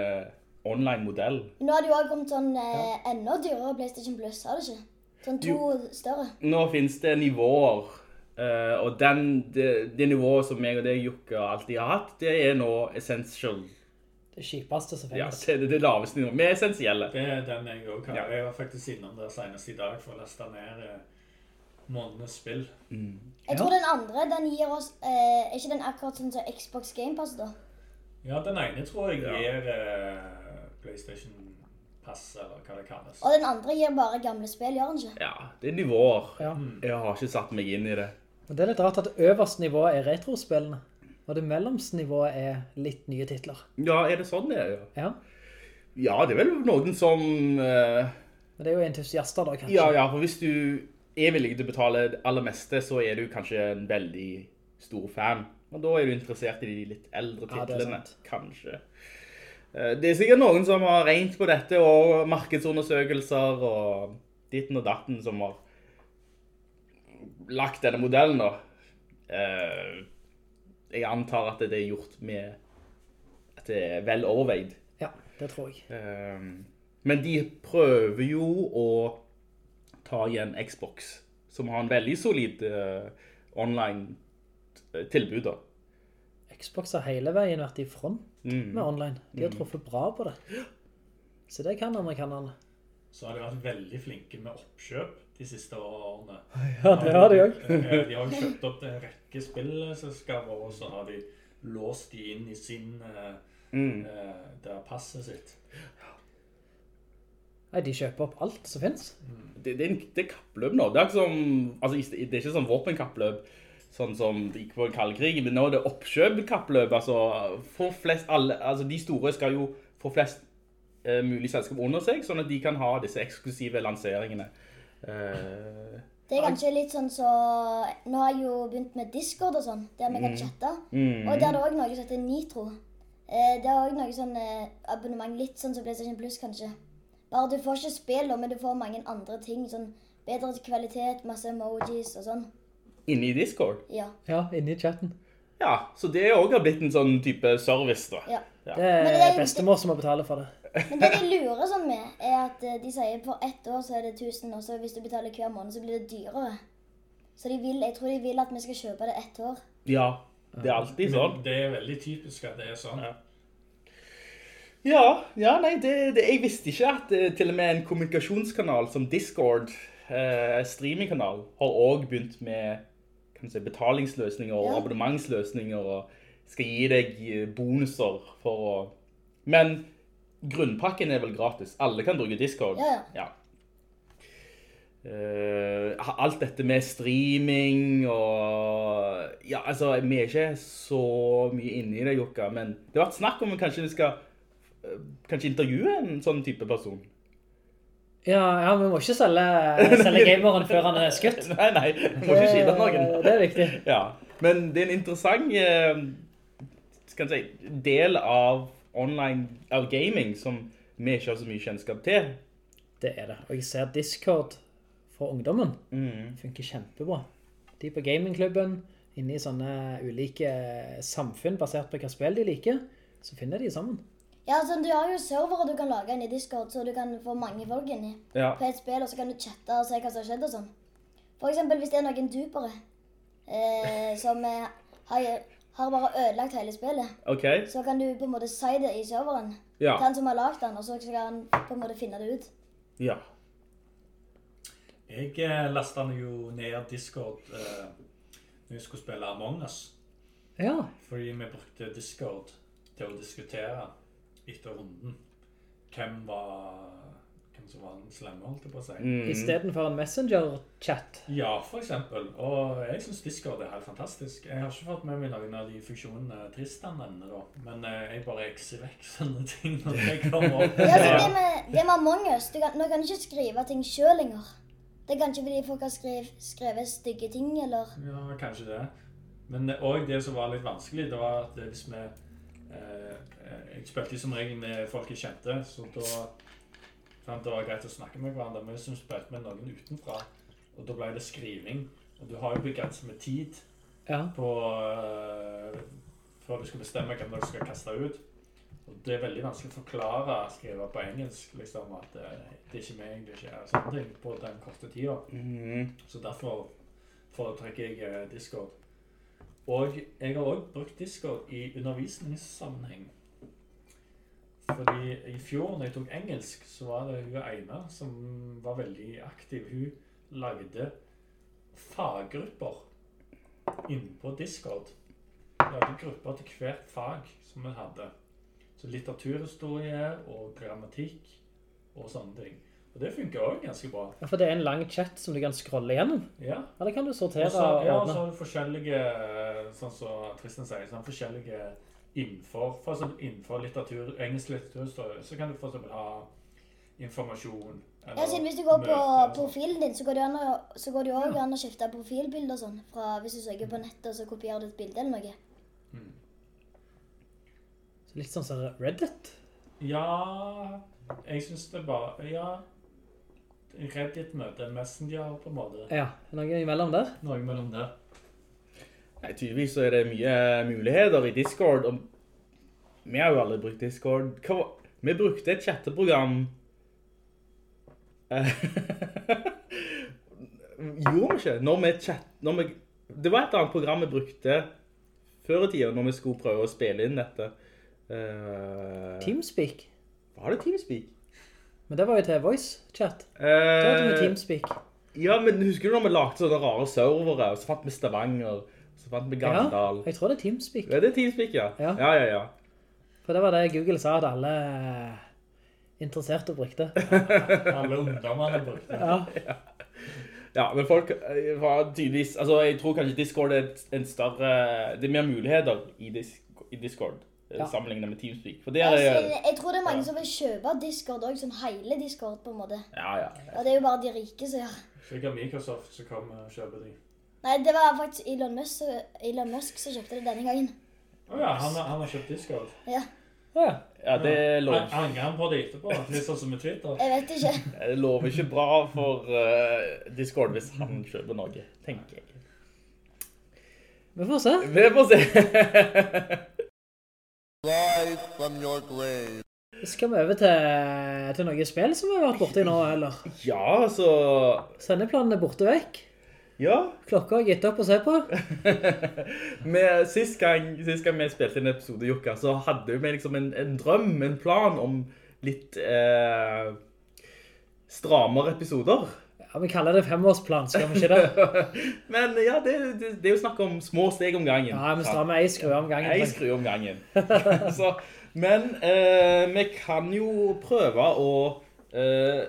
[SPEAKER 6] online-modell.
[SPEAKER 9] Nå har det jo også kommet sånn eh, enda dyrere PlayStation Plus, har det ikke? Sånn to større.
[SPEAKER 6] Nå finnes det nivåer, Uh, og den, det, det nivået som jeg og deg, Jukka, alltid har hatt, det er nå essential.
[SPEAKER 7] Det kjipeste som finnes.
[SPEAKER 6] Ja, det, det laveste nivået. Med essensielle.
[SPEAKER 8] Det er den jeg også har.
[SPEAKER 6] Ja.
[SPEAKER 8] Jeg var faktisk innom der senest i dag for å laste ned eh, månedens spill.
[SPEAKER 9] Jeg tror den andre den gir oss eh, Er ikke den akkurat sånn som Xbox Game Pass da?
[SPEAKER 8] Ja, den ene tror jeg
[SPEAKER 6] Ja.
[SPEAKER 8] gir eh, PlayStation Pass, eller hva det kalles.
[SPEAKER 9] Og den andre gir bare gamle spill, gjør den ikke?
[SPEAKER 6] Ja, det er nivåer.
[SPEAKER 7] Ja.
[SPEAKER 6] Jeg har ikke satt meg inn i det.
[SPEAKER 7] Men det er litt rart at øverst nivået er retrospillene, og det mellomste nivået er litt nye titler.
[SPEAKER 6] Ja, er det sånn det er? Ja,
[SPEAKER 7] Ja,
[SPEAKER 6] ja det er vel noen som... Uh...
[SPEAKER 7] men det er jo entusiaster da, kanskje.
[SPEAKER 6] ja, ja, for hvis du er villig til å betale det aller meste, så er du kanskje en veldig stor fan. Og da er du interessert i de litt eldre titlene,
[SPEAKER 7] ja,
[SPEAKER 6] kanskje. Eh, Det er sikkert noen som har regnet på dette, og markedsundersøkelser, og ditten og datten som har lagt denne modellen da. Jeg antar at det er gjort med at det er vel overveid.
[SPEAKER 7] Ja, det tror jeg.
[SPEAKER 6] Um, Men de prøver jo å ta igjen Xbox, som har en veldig solid uh, online eh, tilbud da.
[SPEAKER 7] Xbox har hele veien vært i front
[SPEAKER 6] Mm.
[SPEAKER 7] med online. De har truffet bra på det. Så det kan amerikanerne.
[SPEAKER 8] Så har de vært veldig flinke med oppkjøp de siste årene.
[SPEAKER 7] Ja, det har de også.
[SPEAKER 8] Eh, De har jo kjøpt opp en rekke spillselskaper, og så har de låst de inn i sin eh,
[SPEAKER 6] Mm.
[SPEAKER 8] eh, der passet sitt.
[SPEAKER 7] Nei, de kjøper opp alt som finnes.
[SPEAKER 6] det, det, er en, det er kappløp nå. Det er, ikke som, altså, det er ikke sånn våpenkappløp, sånn som det gikk på en kaldkrig, men nå er det oppkjøpkappløp. Altså, for flest, alle, altså, de store skal jo få flest eh, mulig selskap under seg, sånn at de kan ha disse eksklusive lanseringene. Eh,
[SPEAKER 9] Det er kanskje litt sånn så Nå har jeg jo begynt med Discord og sånn, der vi kan chatte.
[SPEAKER 6] mm.
[SPEAKER 9] Og der er det òg noe som heter Nitro. Eh, det er òg noe sånn eh, abonnement, litt sånn som PlayStation Plus, kanskje. Bare du får ikke spill, men du får mange andre ting. Sånn bedre kvalitet, masse emojis og sånn.
[SPEAKER 6] Inne i Discord.
[SPEAKER 9] Ja.
[SPEAKER 7] Ja, inne i chatten.
[SPEAKER 6] Ja, så det er også blitt en sånn type service da.
[SPEAKER 9] ja.
[SPEAKER 7] Det
[SPEAKER 9] det
[SPEAKER 7] er
[SPEAKER 9] er
[SPEAKER 7] bestemor som må betale for det.
[SPEAKER 9] Men det de lurer sånn med, er at eh, de sier for ett år så er det 1000, og så hvis du betaler hver måned, så blir det dyrere. Så de vil, jeg tror de vil at vi skal kjøpe det ett år.
[SPEAKER 6] Ja, det er alltid sånn.
[SPEAKER 8] Men det er veldig typisk at det er sånn.
[SPEAKER 6] Ja. Ja, ja, nei, det, det, jeg visste ikke at eh, til og med en kommunikasjonskanal som Discord, eh, streamingkanal, har også begynt med kan man si, betalingsløsninger og
[SPEAKER 9] Ja.
[SPEAKER 6] abonnementsløsninger og skal gi deg eh, bonuser for å... Men grunnpakken er vel gratis. Alle kan bruke Discord.
[SPEAKER 9] Ja,
[SPEAKER 6] ja. Eh, alt dette med streaming og ja, altså, vi er ikke så mye inne i det, Jokka, men det har vært snakk om kanskje vi skal eh, kanskje intervjue en sånn type person.
[SPEAKER 7] Ja, ja, vi må ikke selge, selge gameren før han er skutt.
[SPEAKER 6] Nei, nei, vi må ikke skyte noen.
[SPEAKER 7] Det- er viktig.
[SPEAKER 6] Ja, men det er en interessant skal si, del av online, av gaming som vi ikke har så mye kjennskap til.
[SPEAKER 7] Det er det. Og jeg ser Discord for ungdommen.
[SPEAKER 6] Mm.
[SPEAKER 7] Funker kjempebra. De på gamingklubben, inne i sånne ulike samfunn basert på hva spill de liker, så finner de sammen.
[SPEAKER 9] Ja, altså, Du har jo servere du kan lage inn i Discord, så du kan få mange folk inni
[SPEAKER 6] Ja.
[SPEAKER 9] på et spill, og så kan du chatte og se hva som har skjedd og sånn. For eksempel hvis det er noen dupere eh, som eh, har, har bare ødelagt hele spillet,
[SPEAKER 6] Ok,
[SPEAKER 9] så kan du på en måte si det i serveren
[SPEAKER 6] ja,
[SPEAKER 9] til han som har lagd den, og så kan han på en måte finne det ut.
[SPEAKER 6] ja.
[SPEAKER 8] Jeg eh, den jo ned Discord eh, når jeg skulle spille Among us.
[SPEAKER 7] Ja,
[SPEAKER 8] Fordi vi brukte Discord til å diskutere etter runden hvem var som var den slemme, holdt jeg på å si.
[SPEAKER 6] Mm.
[SPEAKER 7] i stedet for en messenger-chat.
[SPEAKER 8] Ja, for eksempel. Og jeg syns Discord er helt fantastisk. Jeg har ikke fått med meg noen av de funksjonene Tristan nevner, da. Men eh, jeg bare ekser vekk sånne ting når jeg kommer opp.
[SPEAKER 9] Ja, så det med, det med Among us, du kan, Nå kan du ikke skrive ting sjøl lenger. Det er kanskje fordi folk har skrevet, skrevet stygge ting, eller
[SPEAKER 8] Ja, kanskje det. Men òg det som var litt vanskelig, det var at hvis vi eh, Jeg spilte som regel med folk jeg kjente, så da fant det var greit å snakke med hverandre. Men hvis vi spilte med noen utenfra, og da ble det skriving Og du har jo begrenset med tid
[SPEAKER 7] Ja.
[SPEAKER 8] på uh, før du skal bestemme hvem du skal kaste ut. Og det er veldig vanskelig å forklare skrive på engelsk liksom at det, det er ikke meg, det er ikke jeg, sånne ting på den korte tida.
[SPEAKER 6] Mhm.
[SPEAKER 8] Så derfor foretrekker jeg eh, Discord. Og jeg har òg brukt Discord i undervisningssammenheng. Fordi i fjor, når jeg tok engelsk, så var det hun ene som var veldig aktiv. Hun lagde faggrupper innpå Discord. Lagde grupper til hvert fag som vi hadde. Så litteraturhistorie og grammatikk og sånne ting. Og det funker òg ganske bra.
[SPEAKER 7] Ja, For det er en lang chat som du kan scrolle gjennom?
[SPEAKER 8] Ja.
[SPEAKER 7] Eller kan du sortere
[SPEAKER 8] så,
[SPEAKER 7] og
[SPEAKER 8] ja,
[SPEAKER 7] og
[SPEAKER 8] så har du forskjellige, sånn som Tristan sier, sånn forskjellige innenfor, for eksempel innenfor litteratur, engelsk litteraturhistorie, så kan du for eksempel ha informasjon. eller
[SPEAKER 9] Ja, siden Hvis du går på
[SPEAKER 8] møter
[SPEAKER 9] profilen din, så går det an å, så går det jo også an å skifte profilbilde og sånn. Fra hvis du søker på nettet, og så kopierer du et bilde eller noe.
[SPEAKER 7] Så Litt sånn som Reddit?
[SPEAKER 8] Ja, jeg synes det bare, ja, Reddit-møte, Messenger på en måte.
[SPEAKER 7] Ja, noe imellom der?
[SPEAKER 8] Noe mellom det.
[SPEAKER 6] Nei, tydeligvis så er det mye muligheter i Discord, og vi har jo aldri brukt Discord. Hva var... Vi brukte et chatteprogram. Eh, Gjorde vi ikke? Når vi chat... Når vi... Det var et annet program vi brukte før i tiden, når vi skulle prøve å spille inn dette. Uh,
[SPEAKER 7] Teamspeak?
[SPEAKER 6] Var det Teamspeak?
[SPEAKER 7] Men det var jo til voice-chat.
[SPEAKER 6] Uh,
[SPEAKER 7] Det var det med Teamspeak.
[SPEAKER 6] Ja, men husker du når vi lagde sånne rare servere, og så fant vi Stavanger, så fant vi Gandalf.
[SPEAKER 7] Ja, jeg tror det er Teamspeak.
[SPEAKER 6] Er det Teamspeak, ja?
[SPEAKER 7] Ja.
[SPEAKER 6] Ja, ja, ja.
[SPEAKER 7] For det var det Google sa at alle interesserte brukte.
[SPEAKER 8] Alle ungdommene brukte.
[SPEAKER 7] Ja.
[SPEAKER 6] Ja, men folk eh, var tydeligvis, altså jeg tror kanskje Discord er en større, det er mer muligheter i, dis, i Discord, eh,
[SPEAKER 7] Ja.
[SPEAKER 6] sammenlignet med Teamspeak. For det er,
[SPEAKER 9] jeg, jeg tror det er mange som vil kjøpe Discord også, sånn hele Discord, på en måte.
[SPEAKER 6] ja, ja.
[SPEAKER 9] Og det er jo bare de rike som gjør.
[SPEAKER 8] Sikkert Microsoft som kommer og kjøper de.
[SPEAKER 9] Nei, det var faktisk Elon Musk, Elon Musk som kjøpte det denne gangen.
[SPEAKER 8] Åja, han, har- han har kjøpt Discord.
[SPEAKER 9] Ja,
[SPEAKER 7] Ja.
[SPEAKER 6] Ja, det er lov.
[SPEAKER 8] Han- Angrer han på det etterpå? Litt sånn som med Twitter.
[SPEAKER 9] jeg vet ikke.
[SPEAKER 6] Det lover ikke bra for eh, Discord hvis han kjøper noe, tenker jeg.
[SPEAKER 7] Vi får se.
[SPEAKER 6] Vi får se.
[SPEAKER 1] Rise from your grave.
[SPEAKER 7] Skal vi over til, til noen spill som vi har vært borte i nå, eller?
[SPEAKER 6] Ja, altså,
[SPEAKER 7] Sendeplanen er borte vekk.
[SPEAKER 6] Ja.
[SPEAKER 7] Klokka gitt opp å se på.
[SPEAKER 6] Med, sist, gang, sist gang vi spilte en episode, Jukka, så hadde vi liksom en, en drøm, en plan om litt eh, stramere episoder.
[SPEAKER 7] Ja, Vi kaller det femårsplan, skal vi ikke det?
[SPEAKER 6] Men ja, det, det, det er jo snakk om små steg om gangen.
[SPEAKER 7] Ja, vi strammer ei skru om gangen.
[SPEAKER 6] Ei skru om gangen. så, men eh, vi kan jo prøve å eh,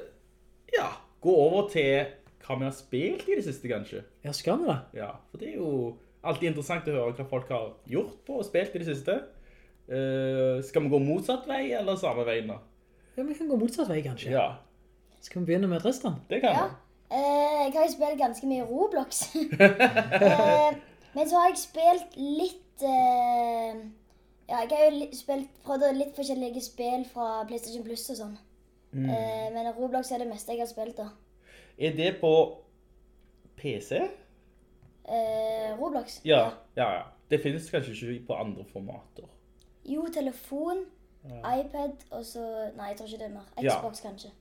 [SPEAKER 6] ja, gå over til hva vi har spilt i det siste, kanskje.
[SPEAKER 7] Ja, skal vi da?
[SPEAKER 6] Ja, for det er jo alltid interessant å høre hva folk har gjort på og spilt i det siste. Uh, skal vi gå motsatt vei, eller samme veien da?
[SPEAKER 7] Ja, vi kan gå motsatt vei, kanskje.
[SPEAKER 6] Ja,
[SPEAKER 7] Skal vi begynne med Tristan?
[SPEAKER 6] det kan
[SPEAKER 9] Ja.
[SPEAKER 6] vi.
[SPEAKER 9] Eh, jeg har jo spilt ganske mye Roblox. uh, men så har jeg spilt litt uh, Ja, jeg har jo spilt, prøvd litt forskjellige spill fra PlayStation Plus og sånn.
[SPEAKER 6] Mm.
[SPEAKER 9] Eh, men Roblox er det meste jeg har spilt, da.
[SPEAKER 6] Er det på PC?
[SPEAKER 9] Eh, Roblox?
[SPEAKER 6] Ja, ja, ja. Det finnes kanskje ikke på andre formater.
[SPEAKER 9] Jo, telefon, iPad og så Nei, jeg tror ikke det er mer.
[SPEAKER 6] Ja.
[SPEAKER 9] Xbox, kanskje.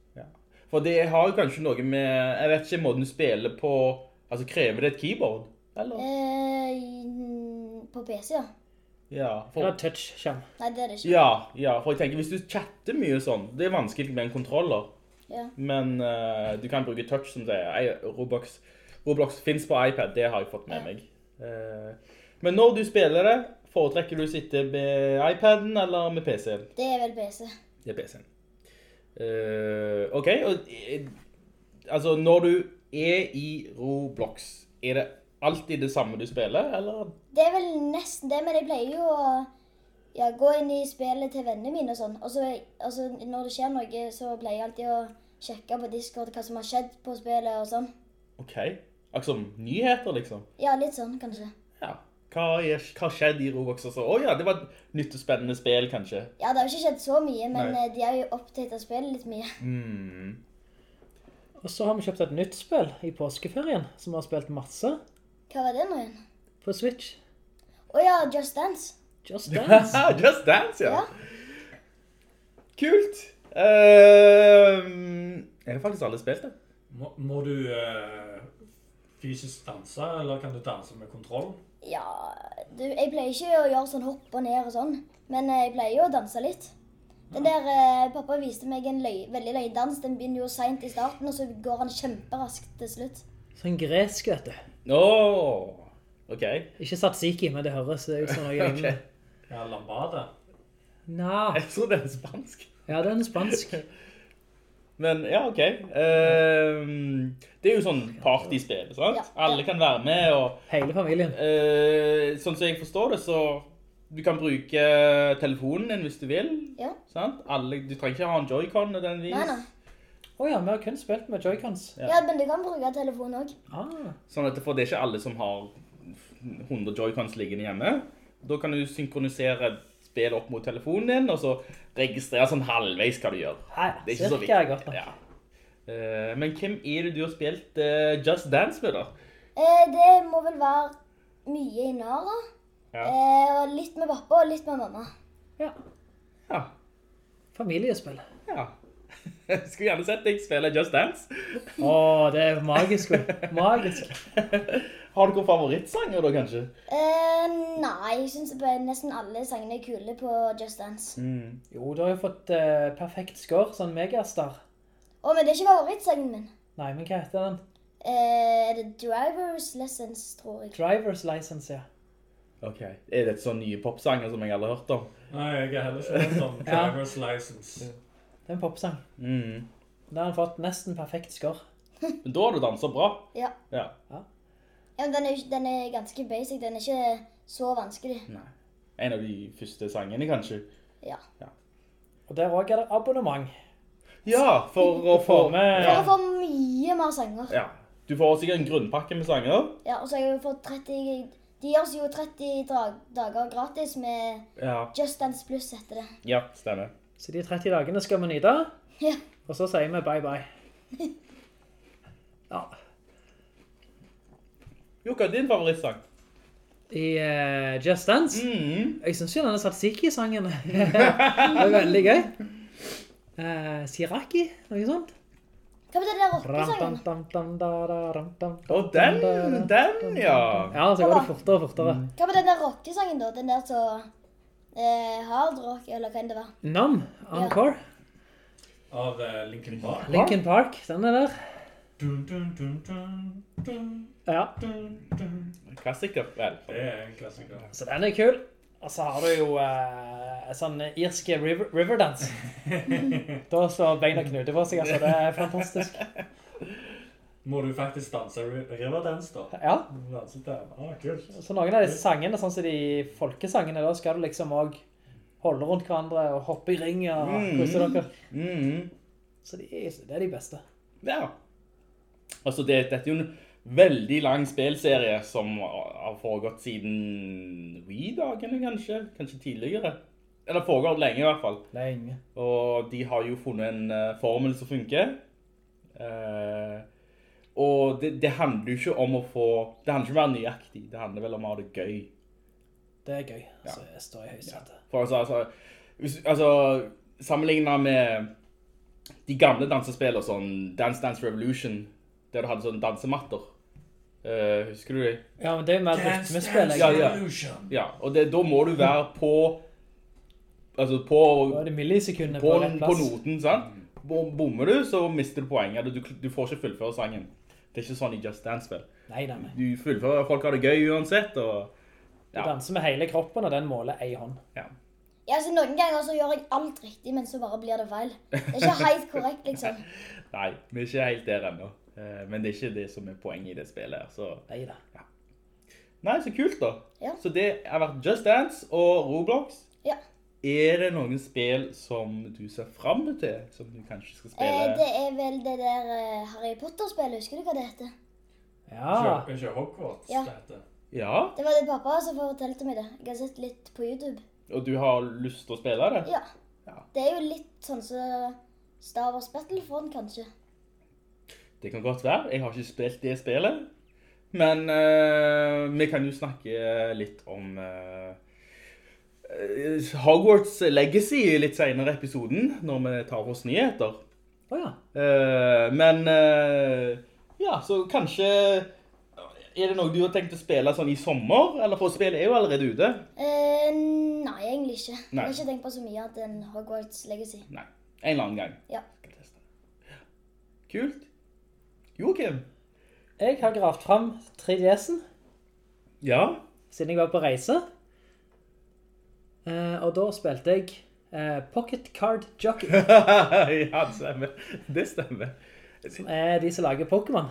[SPEAKER 6] For det har jo kanskje noe med, jeg vet ikke, måten du spiller på, altså krever det et keyboard? Eller?
[SPEAKER 9] Eh, på PC, ja.
[SPEAKER 6] Ja,
[SPEAKER 7] Eller
[SPEAKER 6] for,
[SPEAKER 7] touch-skjerm?
[SPEAKER 9] Nei, det er det ikke.
[SPEAKER 6] ja, ja, for jeg tenker, hvis du chatter mye sånn, det er vanskelig med en kontroller. Men uh, du kan bruke touch som det er. Roblox, Roblox finnes på iPad, det har jeg fått med meg. Uh, men når du spiller det, foretrekker du å sitte med iPaden eller med PC-en?
[SPEAKER 9] Det er vel PC.
[SPEAKER 6] Det er PC-en. Uh, ok, og, eh, altså når du er i Roblox, er det alltid det samme du spiller, eller?
[SPEAKER 9] Det er vel nesten det, men jeg pleier jo å ja, gå inn i spillet til vennene mine og sånn. Og så altså, når det skjer noe, så pleier jeg alltid å sjekke på Discord hva som har skjedd på spillet og sånn.
[SPEAKER 6] Ok, altså nyheter liksom.
[SPEAKER 9] Ja, litt sånn, kanskje.
[SPEAKER 6] Ja. Hva, er, hva skjedde i Roblox også? Å ja, det var et nytt og spennende spill kanskje.
[SPEAKER 9] Ja, det har jo ikke skjedd så mye, men
[SPEAKER 6] Nei.
[SPEAKER 9] eh, de har jo oppdatert spillet litt mye.
[SPEAKER 6] Mm.
[SPEAKER 7] Og så har vi kjøpt et nytt spill i påskeferien, som vi har spilt masse
[SPEAKER 9] Hva var det nå igjen?
[SPEAKER 7] på Switch.
[SPEAKER 9] Å ja, Just Dance.
[SPEAKER 7] Just Dance.
[SPEAKER 6] Just Dance, ja.
[SPEAKER 9] Ja.
[SPEAKER 6] Kult. Uh, jeg har faktisk aldri spilt det.
[SPEAKER 8] Må, må du uh, fysisk danse, eller kan du danse med kontroll?
[SPEAKER 9] Ja, du, jeg pleier ikke å gjøre sånn hopp og ned og sånn, men eh, jeg pleier jo å danse litt. Den der eh, Pappa viste meg en løy, veldig løy dans. Den begynner jo seint i starten, og så går han kjemperaskt til slutt.
[SPEAKER 7] Sånn gresk, vet du.
[SPEAKER 6] Åh, ok.
[SPEAKER 7] Ikke satsiki, men det høres ut som noe lignende.
[SPEAKER 8] Ja, lambada.
[SPEAKER 7] Nei.
[SPEAKER 6] Jeg tror det er spansk.
[SPEAKER 7] Ja, den er spansk.
[SPEAKER 6] Men ja, ok. Uh, det er jo sånn partyspill, sant?
[SPEAKER 9] Ja, ja.
[SPEAKER 6] Alle kan være med, og
[SPEAKER 7] Hele familien.
[SPEAKER 6] Uh, sånn som jeg forstår det, så du kan bruke telefonen din hvis du vil,
[SPEAKER 9] Ja.
[SPEAKER 6] sant? Alle, du trenger ikke ha en Joy-Con nødvendigvis.
[SPEAKER 9] Nei, nei.
[SPEAKER 7] Åja, oh vi har kun spilt med Joy-Cons.
[SPEAKER 9] Ja, men du kan bruke telefonen også.
[SPEAKER 7] Ah,
[SPEAKER 6] Sånn at for det er ikke alle som har 100 Joy-Cons liggende hjemme. Da kan du synkronisere spillet opp mot telefonen din, og så registrere sånn halvveis hva du gjør.
[SPEAKER 7] Nei,
[SPEAKER 6] Det er ikke så viktig.
[SPEAKER 7] godt.
[SPEAKER 6] Ja. Uh, men hvem er det du har spilt uh, Just Dance med da?
[SPEAKER 9] Eh, det må vel være mye i Nara.
[SPEAKER 6] Ja.
[SPEAKER 9] Eh, og litt med pappa og litt med mamma.
[SPEAKER 7] Ja,
[SPEAKER 6] Ja.
[SPEAKER 7] familiespill.
[SPEAKER 6] ja. Skulle gjerne sett deg spille Just Dance.
[SPEAKER 7] Å, det er magisk. Magisk.
[SPEAKER 6] Har du noen favorittsanger da, kanskje?
[SPEAKER 9] Uh, nei, jeg synes nesten alle sangene er kule på Just Dance.
[SPEAKER 7] Jo, du har jo fått uh, perfekt score, sånn megastar.
[SPEAKER 9] Å, men det er ikke favorittsangen min.
[SPEAKER 7] Nei, men hva heter den?
[SPEAKER 9] Uh, er det Drivers Lessons, tror jeg.
[SPEAKER 7] Driver's license, ja.
[SPEAKER 6] Ok. Er det sånn nye popsanger som jeg aldri har hørt om?
[SPEAKER 8] Nei, jeg har heller ikke hørt om
[SPEAKER 7] Ja.
[SPEAKER 8] driver's license.
[SPEAKER 7] Det er en popsang.
[SPEAKER 6] Mm.
[SPEAKER 7] Da har han fått nesten perfekt score.
[SPEAKER 6] Men da har du danset bra.
[SPEAKER 9] Ja.
[SPEAKER 6] Ja.
[SPEAKER 9] ja men den er, ikke- den er ganske basic. Den er ikke så vanskelig.
[SPEAKER 6] Nei. En av de første sangene, kanskje.
[SPEAKER 9] Ja.
[SPEAKER 7] Og der også er det abonnement.
[SPEAKER 6] Ja, for å få
[SPEAKER 7] får med-
[SPEAKER 9] For å få mye mer sanger.
[SPEAKER 6] Ja. Du får sikkert en grunnpakke med sanger.
[SPEAKER 9] Ja, og så har jeg jo fått 30 De gir oss jo 30 dra- dager gratis med
[SPEAKER 6] Ja.
[SPEAKER 9] Just Dance Plus, heter det.
[SPEAKER 6] Ja, stemmer.
[SPEAKER 7] Så de 30 dagene skal vi nyte,
[SPEAKER 9] Ja.
[SPEAKER 7] og så sier vi bye bye. Ja.
[SPEAKER 6] Er din favorittsang?
[SPEAKER 7] I uh, Just Dance,
[SPEAKER 6] Mm.
[SPEAKER 7] jeg synes jo denne Satsiki-sangen er veldig gøy. Uh, Siraki, noe sånt.
[SPEAKER 9] Hva betyr det rockesangen?
[SPEAKER 6] Å, den, den, ja.
[SPEAKER 7] Ja, så går det fortere og fortere.
[SPEAKER 9] Hva betyr den rockesangen, da? Den der så eh, Hard rock, eller hva enn det var.
[SPEAKER 7] Nam, Encore.
[SPEAKER 8] Av uh, Linkin Park.
[SPEAKER 7] Linkin Park, den er der.
[SPEAKER 8] Dun, dun, dun, dun, dun,
[SPEAKER 7] Ja,
[SPEAKER 8] dun, dun.
[SPEAKER 6] Klassiker, vel.
[SPEAKER 8] Det er en klassiker.
[SPEAKER 7] så den er kul. Og så har du jo eh, sånn irske river, Riverdance. da står beina knuter på seg, altså. Det er fantastisk.
[SPEAKER 8] Må du faktisk danse ri- Riverdance, da?
[SPEAKER 7] Ja,
[SPEAKER 8] danse til? Ah, kult.
[SPEAKER 7] så noen av disse sangene, sånn som de folkesangene, da skal du liksom også holde rundt hverandre og hoppe i ring og kose dere.
[SPEAKER 6] Mm.
[SPEAKER 7] Så de, det er de beste.
[SPEAKER 6] Ja. Altså, det, dette er jo en veldig lang spilserie som har foregått siden Wii-dagene, kanskje? Kanskje tidligere? Eller foregått lenge i hvert fall.
[SPEAKER 7] Lenge.
[SPEAKER 6] Og de har jo funnet en eh, formel som funker. Eh, og det, det handler jo ikke om å få... Det handler ikke om å være nøyaktig. Det handler vel om å ha det gøy.
[SPEAKER 7] Det er gøy. Altså, jeg står i høysetet.
[SPEAKER 6] For altså, altså, hvis, altså sammenlignet med de gamle dansespillene, sånn Dance Dance Revolution, der du hadde sånne dansematter. Uh, husker du det?
[SPEAKER 7] Ja, men det er jo mer rytmespill.
[SPEAKER 6] Ja, ja. Ja, og det, da må du være på, altså på,
[SPEAKER 7] Da er det millisekunder
[SPEAKER 6] på,
[SPEAKER 7] på rett
[SPEAKER 6] på noten, sant? Bommer du, så mister du poenget. du, du får ikke fullføre sangen. Det er ikke sånn i Just Dance-spill.
[SPEAKER 7] Nei, nei, nei.
[SPEAKER 6] Du fullfører, folk har det gøy uansett, og
[SPEAKER 7] Du danser med hele kroppen, og den måler ei hånd.
[SPEAKER 6] ja.
[SPEAKER 9] Ja, så Noen ganger så gjør jeg alt riktig, men så bare blir det feil. Det er ikke helt korrekt, liksom.
[SPEAKER 6] Nei, vi er ikke helt der ennå. Eh, Men det er ikke det som er poenget i det spillet her, så...
[SPEAKER 7] Nei da.
[SPEAKER 6] Nei, så kult da.
[SPEAKER 9] Ja.
[SPEAKER 6] Så det har vært Just Dance og Roblox.
[SPEAKER 9] Ja.
[SPEAKER 6] Er det noen spill som du ser frem til, som du kanskje skal
[SPEAKER 9] Eh,
[SPEAKER 6] spille?
[SPEAKER 9] det er vel det der eh, Harry Potter-spillet, husker du hva det heter?
[SPEAKER 7] Ja.
[SPEAKER 8] Ikke, ikke Hogwarts,
[SPEAKER 9] Ja.
[SPEAKER 8] det heter.
[SPEAKER 6] Ja,
[SPEAKER 9] Det var det pappa som fortalte meg det. Jeg har sett litt på YouTube.
[SPEAKER 6] og du har lyst til å spille det?
[SPEAKER 9] Ja.
[SPEAKER 6] Ja.
[SPEAKER 9] Det er jo litt sånn som Star Wars Battlefront, kanskje.
[SPEAKER 6] Det kan godt være. Jeg har ikke spilt det spillet. Men uh, vi kan jo snakke litt om eh, eh, Hogwarts Legacy litt senere i episoden, når vi tar oss nyheter.
[SPEAKER 7] Oh, ja.
[SPEAKER 6] Eh, men eh, ja, så kanskje Er det noe du har tenkt å spille sånn i sommer? Eller for spillet er jo allerede ute.
[SPEAKER 9] Eh, nei, Nei, egentlig ikke. Jeg har ikke tenkt på så mye at en Hogwarts Legacy.
[SPEAKER 6] Nei. En eller annen gang.
[SPEAKER 9] Ja.
[SPEAKER 6] Kult. Joakim?
[SPEAKER 7] Jeg har gravd fram 3DS'en
[SPEAKER 6] Ja?
[SPEAKER 7] siden jeg var på reise. Eh, og da spilte jeg eh, Pocket Card Jockey,
[SPEAKER 6] ja, det stemmer. Det stemmer.
[SPEAKER 7] som er de som lager Pokémon.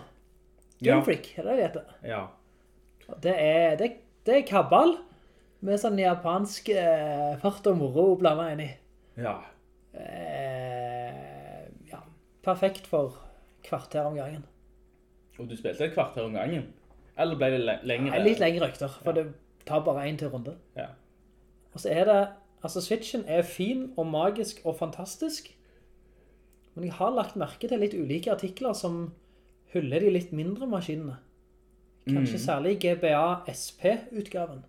[SPEAKER 6] Ja.
[SPEAKER 7] Freak, er det det heter?
[SPEAKER 6] Ja.
[SPEAKER 7] Det er, det, det er kabbal med sånn japansk eh, fart og moro blandet inn i.
[SPEAKER 6] Ja.
[SPEAKER 7] Eh, ja, perfekt for kvarter om gangen.
[SPEAKER 6] Og du spilte et kvarter om gangen? Eller ble det le lengre?
[SPEAKER 7] Nei, Litt lengre økter, for det tar bare en til runde.
[SPEAKER 6] Ja.
[SPEAKER 7] Og så er det, altså Switchen er fin og magisk og fantastisk, men jeg har lagt merke til litt ulike artikler som hyller de litt mindre maskinene. Kanskje særlig GBA SP-utgaven,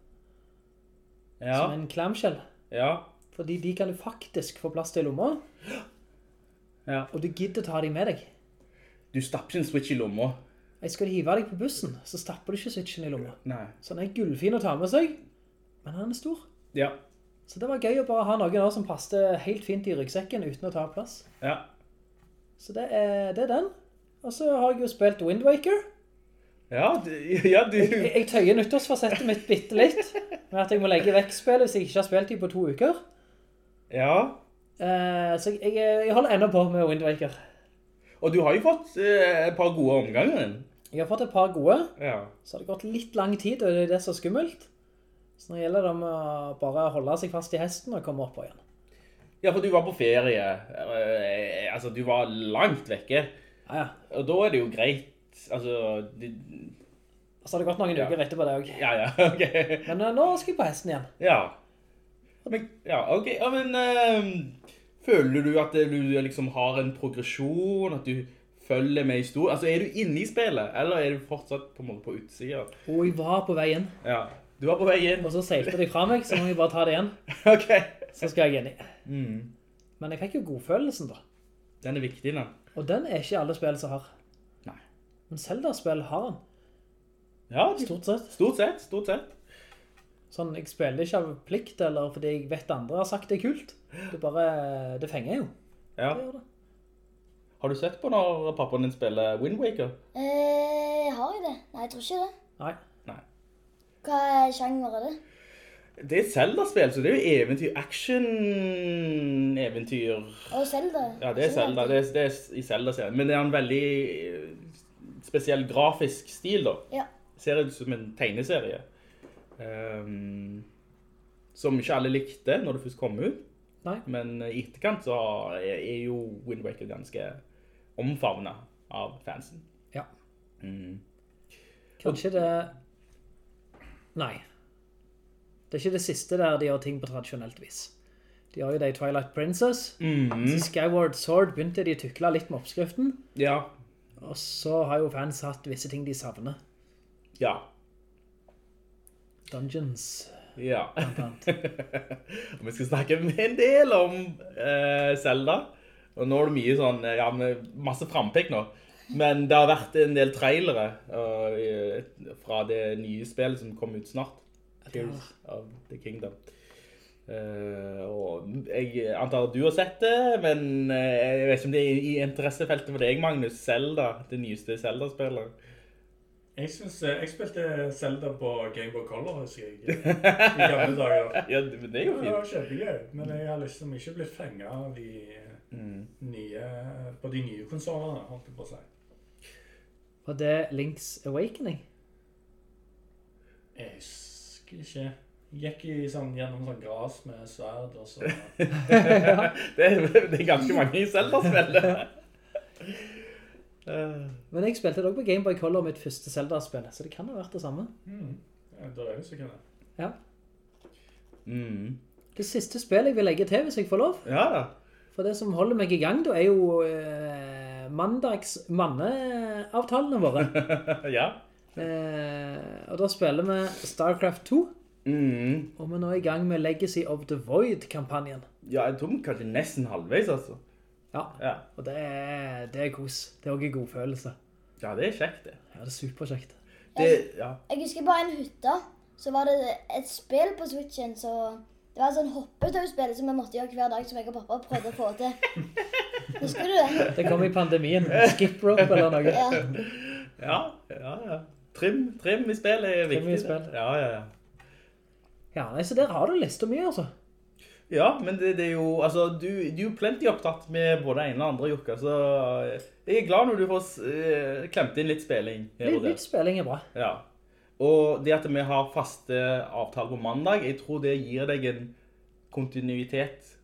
[SPEAKER 7] som er en clamshell.
[SPEAKER 6] Ja.
[SPEAKER 7] Fordi de kan du faktisk få plass til i lomma,
[SPEAKER 6] ja.
[SPEAKER 7] og du gidder ta dem med deg.
[SPEAKER 6] Du stapper ikke en Switch i lomma.
[SPEAKER 7] Jeg skal hive deg på bussen, så stapper du ikke Switchen i lomma.
[SPEAKER 6] Nei.
[SPEAKER 7] Så den er gullfin å ta med seg, men den er stor.
[SPEAKER 6] Ja.
[SPEAKER 7] Så det var gøy å bare ha noe nå som passte helt fint i ryggsekken uten å ta plass.
[SPEAKER 6] Ja.
[SPEAKER 7] Så det er, det er den. Og så har jeg jo spilt Wind Waker.
[SPEAKER 6] Ja, du, ja, du...
[SPEAKER 7] Jeg, jeg tøyer nyttårsfasettet mitt bitte litt, med at jeg må legge vekk spillet hvis jeg ikke har spilt dem på to uker.
[SPEAKER 6] Ja.
[SPEAKER 7] Eh, så jeg, jeg, jeg holder enda på med Wind Waker.
[SPEAKER 6] Og du har jo fått eh, et par gode omganger.
[SPEAKER 7] Jeg har fått et par gode,
[SPEAKER 6] Ja.
[SPEAKER 7] så har det gått litt lang tid, og det er det som er skummelt. Så nå gjelder det om å bare holde seg fast i hesten og komme opp igjen.
[SPEAKER 6] Ja, for du var på ferie. Eh, altså, du var langt vekke.
[SPEAKER 7] Ja, ja.
[SPEAKER 6] Og da er det jo greit. Altså, det...
[SPEAKER 7] Og så har det gått noen
[SPEAKER 6] Ja.
[SPEAKER 7] uker etterpå det også.
[SPEAKER 6] Ja, ja, ok.
[SPEAKER 7] Men eh, nå skal jeg på hesten igjen.
[SPEAKER 6] Ja. Men, ja, ok. Ja, men Uh, føler du at du liksom har en progresjon, at du følger med i stor... Altså, er du inne i spillet, eller er du fortsatt på en måte på utsida?
[SPEAKER 7] Og jeg var på veien.
[SPEAKER 6] Ja. Du var på vei inn.
[SPEAKER 7] og så seilte de fra meg, så må jeg bare ta det igjen.
[SPEAKER 6] Ok.
[SPEAKER 7] Så skal jeg inn i.
[SPEAKER 6] Mm.
[SPEAKER 7] Men jeg fikk jo godfølelsen da.
[SPEAKER 6] Den er viktig, da.
[SPEAKER 7] Og den er ikke alle spill som har.
[SPEAKER 6] Nei.
[SPEAKER 7] Men Zelda-spill har den,
[SPEAKER 6] Ja,
[SPEAKER 7] stort sett.
[SPEAKER 6] Stort sett, stort sett.
[SPEAKER 7] Sånn, jeg spiller ikke av plikt, eller fordi jeg vet andre har sagt det er kult. Det bare, det fenger jo.
[SPEAKER 6] Ja.
[SPEAKER 7] Det gjør det.
[SPEAKER 6] Har du sett på når pappaen din spiller Wind Waker?
[SPEAKER 9] Eh, har jeg det? Nei, jeg tror ikke det.
[SPEAKER 7] Nei.
[SPEAKER 9] Hva er sjanger er det?
[SPEAKER 6] Det er Zelda-spill, så det er jo eventyr, action-eventyr.
[SPEAKER 9] Og Zelda.
[SPEAKER 6] Ja, det er Zelda, det er, det er i Zelda-serien. Men det er en veldig eh, spesiell grafisk stil, da.
[SPEAKER 9] Ja.
[SPEAKER 6] Ser ut som en tegneserie. Um, som ikke alle likte når det først kom ut.
[SPEAKER 7] Nei.
[SPEAKER 6] Men i etterkant så er, er jo Wind Waker ganske omfavnet av fansen.
[SPEAKER 7] Ja.
[SPEAKER 6] Mm.
[SPEAKER 7] Kanskje det... Nei. Det er ikke det siste der de gjør ting på tradisjonelt vis. De har jo det i Twilight Princess.
[SPEAKER 6] Mm.
[SPEAKER 7] Så Skyward Sword begynte de å tykle litt med oppskriften.
[SPEAKER 6] Ja,
[SPEAKER 7] Og så har jo fans hatt visse ting de savner.
[SPEAKER 6] ja,
[SPEAKER 7] Dungeons,
[SPEAKER 6] ja. Og vi skal snakke en del om uh, Zelda. Og nå er det mye sånn, eh, ja, masse frampekk nå. Men det har vært en del trailere uh, fra det nye spillet som kom ut snart. Tears of the Kingdom. Uh, og jeg antar du har sett det, men eh, jeg vet ikke om det er i interessefeltet for deg, Magnus. Zelda, det nyeste Zelda-spillet.
[SPEAKER 8] Jeg, synes, jeg spilte Zelda på Game Boy Color, husker jeg, i gamle dager.
[SPEAKER 6] Ja, det det er jo fint.
[SPEAKER 8] Det var kjempegøy, men jeg har liksom ikke blitt fengt av de
[SPEAKER 6] Mm.
[SPEAKER 8] nye, på de nye konsolene, holdt jeg på å si.
[SPEAKER 7] Og det er Link's Awakening.
[SPEAKER 8] Jeg husker ikke. Jeg gikk i sånn, gjennom sånn gras med sverd, og så...
[SPEAKER 6] det, er, det er ganske mange i Zelda-spill. Eh,
[SPEAKER 7] Men jeg spilte det også på Game Boy Color mitt første Zelda-spill, så det kan ha vært det samme.
[SPEAKER 8] Mm. Ja, det er det sikkert det.
[SPEAKER 7] Ja.
[SPEAKER 6] mm.
[SPEAKER 7] Det siste spillet jeg vil legge til, hvis jeg får lov.
[SPEAKER 6] Ja da.
[SPEAKER 7] For det som holder meg i gang, da er jo eh, mandags manneavtalene våre.
[SPEAKER 6] ja.
[SPEAKER 7] Eh, og da spiller vi StarCraft 2,
[SPEAKER 6] Mm.
[SPEAKER 7] og vi er nå i gang med Legacy of the Void-kampanjen.
[SPEAKER 6] Ja, jeg tror vi kanskje nesten halvveis, altså.
[SPEAKER 7] Ja,
[SPEAKER 6] Ja.
[SPEAKER 7] og det er, det er kos. Det er også en god følelse.
[SPEAKER 6] ja, det er kjekt, det.
[SPEAKER 7] Ja, det er superkjekt.
[SPEAKER 6] det ja.
[SPEAKER 9] Jeg husker bare en hytte. Så var det et spill på Switchen, så Det var sånn hoppetauspill som vi måtte gjøre hver dag som jeg og pappa prøvde å få til. Husker du det?
[SPEAKER 7] Det kom i pandemien. Skip rope eller noe.
[SPEAKER 9] Ja.
[SPEAKER 6] Ja, ja, ja. Trim, trim i spill er
[SPEAKER 7] Trim i
[SPEAKER 6] viktig.
[SPEAKER 7] spill.
[SPEAKER 6] Ja, ja, ja.
[SPEAKER 7] Ja, nei, så der har du lista mye, altså.
[SPEAKER 6] Ja, men det, det er jo, altså, du, du er jo plenty opptatt med både en eller og andre, Jukka, så jeg er glad når du får eh, klemt inn litt spilling.
[SPEAKER 7] Litt, litt spilling er bra.
[SPEAKER 6] Ja. Og det at vi har faste avtaler på mandag, jeg tror det gir deg en kontinuitet.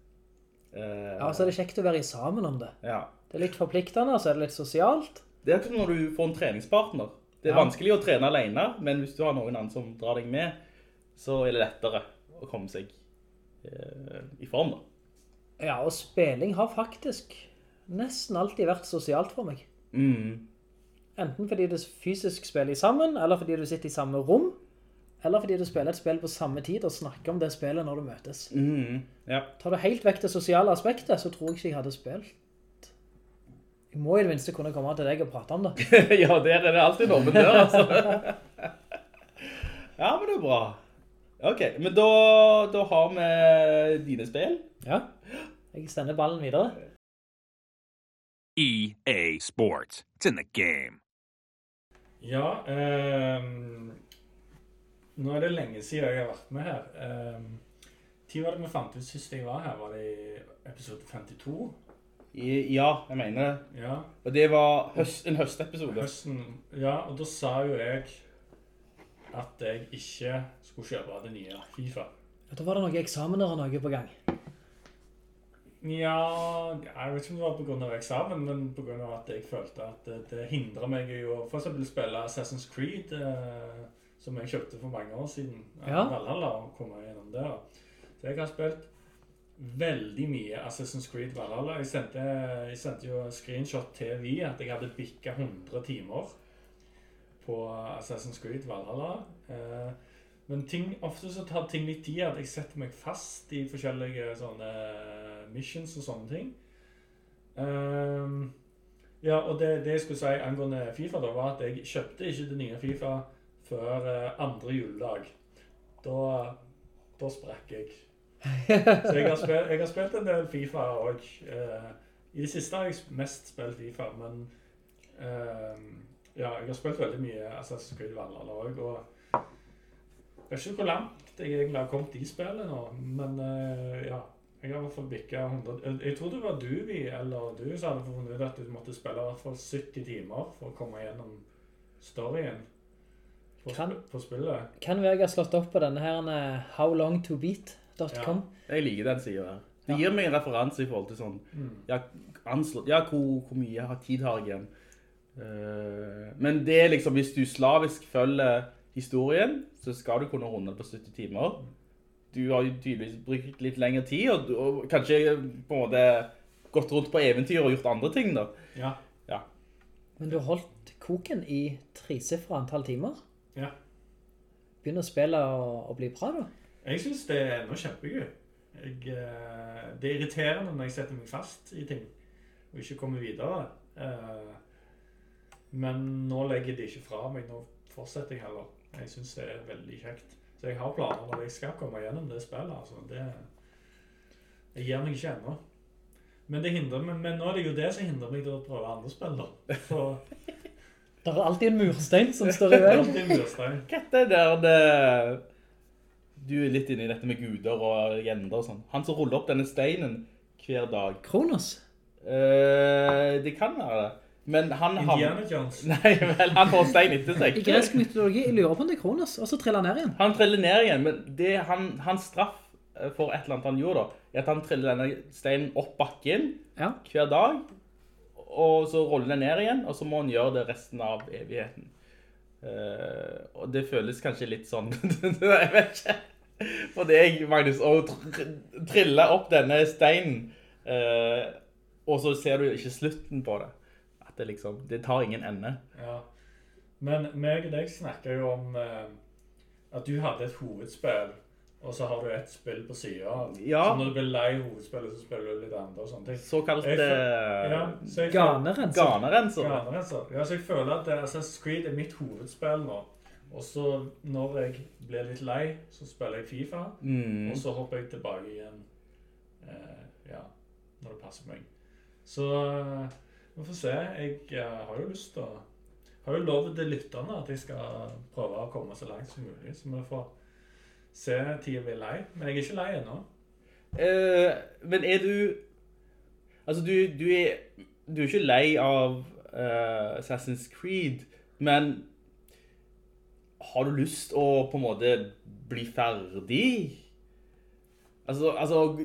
[SPEAKER 6] Eh,
[SPEAKER 7] Ja, så er det kjekt å være sammen om det.
[SPEAKER 6] ja.
[SPEAKER 7] Det er litt forpliktende, så er det litt sosialt.
[SPEAKER 6] Det er som når du får en treningspartner. Det er
[SPEAKER 7] Ja.
[SPEAKER 6] vanskelig å trene alene, men hvis du har noen annen som drar deg med, så er det lettere å komme seg eh, i form da.
[SPEAKER 7] Ja, og spilling har faktisk nesten alltid vært sosialt for meg.
[SPEAKER 6] Mm.
[SPEAKER 7] Enten fordi du fysisk spiller sammen, eller fordi du sitter i samme rom, eller fordi du spiller et spill på samme tid og snakker om det spillet når du møtes.
[SPEAKER 6] Mm. Ja.
[SPEAKER 7] Tar du helt vekk det sosiale aspektet, så tror jeg ikke jeg hadde spilt. Jeg må i det minste kunne komme til deg og prate om det.
[SPEAKER 6] ja, der er det alltid noe med det, altså. ja, men det er bra. Ok, men da, da har vi dine spill.
[SPEAKER 7] Ja, jeg sender ballen videre.
[SPEAKER 2] EA Sports. It's in the game.
[SPEAKER 8] Ja, eh, nå er det lenge siden jeg har vært med her. Eh, Tid var det vi fant ut sist jeg var her? Var det i episode 52?
[SPEAKER 6] I, ja, jeg mener det.
[SPEAKER 8] Ja.
[SPEAKER 6] Og det var høst, en høstepisode.
[SPEAKER 8] Høsten, ja, og da sa jo jeg at jeg ikke skulle kjøpe det nye FIFA.
[SPEAKER 7] Da var det noen eksamener og noe på gang.
[SPEAKER 8] Ja, jeg vet ikke om det var av eksamen, men av at jeg følte at det, det hindrer meg i å eksempel spille Assassin's Creed, eh, som jeg kjøpte for mange år siden.
[SPEAKER 7] Ja.
[SPEAKER 8] Valhalla, og komme gjennom det. Så jeg har spilt veldig mye Assassin's Creed Valhalla. Jeg sendte, jeg sendte jo screenshot til vi at jeg hadde bikket 100 timer på Assassin's Creed Valhalla. Eh, men ting, ofte så tar ting litt tid at jeg setter meg fast i forskjellige sånne missions og sånne ting. Um, ja, og det, det jeg skulle si angående FIFA da, var at jeg kjøpte ikke det nye FIFA før eh, andre juledag. Da, da sprakk jeg. Så jeg har, spilt, jeg har spilt en del FIFA òg. Uh, i det siste har jeg mest spilt FIFA, men uh, ja, jeg har spilt veldig mye Assassin's Creed Valhalla og jeg vet ikke hvor langt jeg egentlig har kommet i spillet nå, men eh, ja, jeg har i hvert fall bikket 100. Jeg, tror det var du, vi, eller du, som hadde funnet ut at du måtte spille i hvert fall 70 timer for å komme gjennom storyen på,
[SPEAKER 7] Kan-
[SPEAKER 8] på spillet.
[SPEAKER 7] Kan være jeg har slått opp på denne her howlongtobeat.com. howlongtobeat.com.
[SPEAKER 6] Jeg liker den sida der. Det gir meg en referanse i forhold til sånn,
[SPEAKER 8] Mm.
[SPEAKER 6] ja, anslå, ja hvor, hvor mye har- tid har jeg igjen? Uh, men det er liksom, hvis du slavisk følger historien, så skal du kunne runde det på 70 timer. Du har jo tydeligvis brukt litt lengre tid, og, og kanskje på en måte gått rundt på eventyr og gjort andre ting da.
[SPEAKER 8] Ja.
[SPEAKER 6] Ja.
[SPEAKER 7] Men du har holdt koken i tresifra antall timer.
[SPEAKER 8] Ja.
[SPEAKER 7] Begynner å spille og, og bli bra da.
[SPEAKER 8] Jeg synes det er noe kjempegøy. Jeg, eh, det er irriterende når jeg setter meg fast i ting, og ikke kommer videre. Eh, Men nå legger jeg det ikke fra meg, nå fortsetter jeg heller. Jeg synes det er veldig kjekt. Så jeg har planer når jeg skal komme gjennom det spillet, altså. Det, jeg gir meg ikke ennå. Men, det hindrer, men, men nå er det jo det som hindrer meg til å prøve andre spill da. For
[SPEAKER 7] Det er alltid en murstein som står i
[SPEAKER 8] det er
[SPEAKER 7] veien.
[SPEAKER 8] alltid en murstein.
[SPEAKER 6] Hva er det der det... Du er litt inne i dette med guder og legender og sånn. Han som ruller opp denne steinen hver dag.
[SPEAKER 7] Kronos.
[SPEAKER 6] Eh, det kan være det. Men han har...
[SPEAKER 8] Indiana Jones.
[SPEAKER 6] Nei, vel, han får stein etter seg.
[SPEAKER 7] I gresk mytologi, jeg lurer på om det er Kronos, og så triller han ned igjen.
[SPEAKER 6] Han triller ned igjen, men det han, hans straff eh, for et eller annet han gjorde da, er at han triller denne steinen opp bakken
[SPEAKER 7] Ja.
[SPEAKER 6] hver dag, og så roller den ned igjen, og så må han gjøre det resten av evigheten. Uh, og det føles kanskje litt sånn, jeg vet ikke, for deg, Magnus, å tr trille opp denne steinen, uh, og så ser du ikke slutten på det. At det liksom, det tar ingen ende.
[SPEAKER 8] Ja. Men meg og deg snakker jo om eh, at du hadde et hovedspill, og så har du et spill på siden.
[SPEAKER 6] Ja.
[SPEAKER 8] Så når du blir lei hovedspillet, så spiller du litt andre og sånne ting.
[SPEAKER 6] Såkalt
[SPEAKER 8] Jeg ja, så
[SPEAKER 7] Ganerenser.
[SPEAKER 6] ganerenser.
[SPEAKER 8] Ganerenser. Ja, så jeg føler at det- Assassin's Creed er mitt hovedspill nå. Og så når jeg blir litt lei, så spiller jeg Fifa.
[SPEAKER 6] Mm.
[SPEAKER 8] Og så hopper jeg tilbake igjen eh, ja, når det passer meg. Så eh, vi får se. Jeg eh, har jo lyst til å Har jo lovd lytterne at jeg skal prøve å komme så langt som mulig. Så vi får se tida blir lei. Men jeg er ikke lei ennå.
[SPEAKER 6] Eh, men er du Altså, du, du er Du er ikke lei av uh, Assassin's Creed, men har du lyst å på en måte bli ferdig? Altså, altså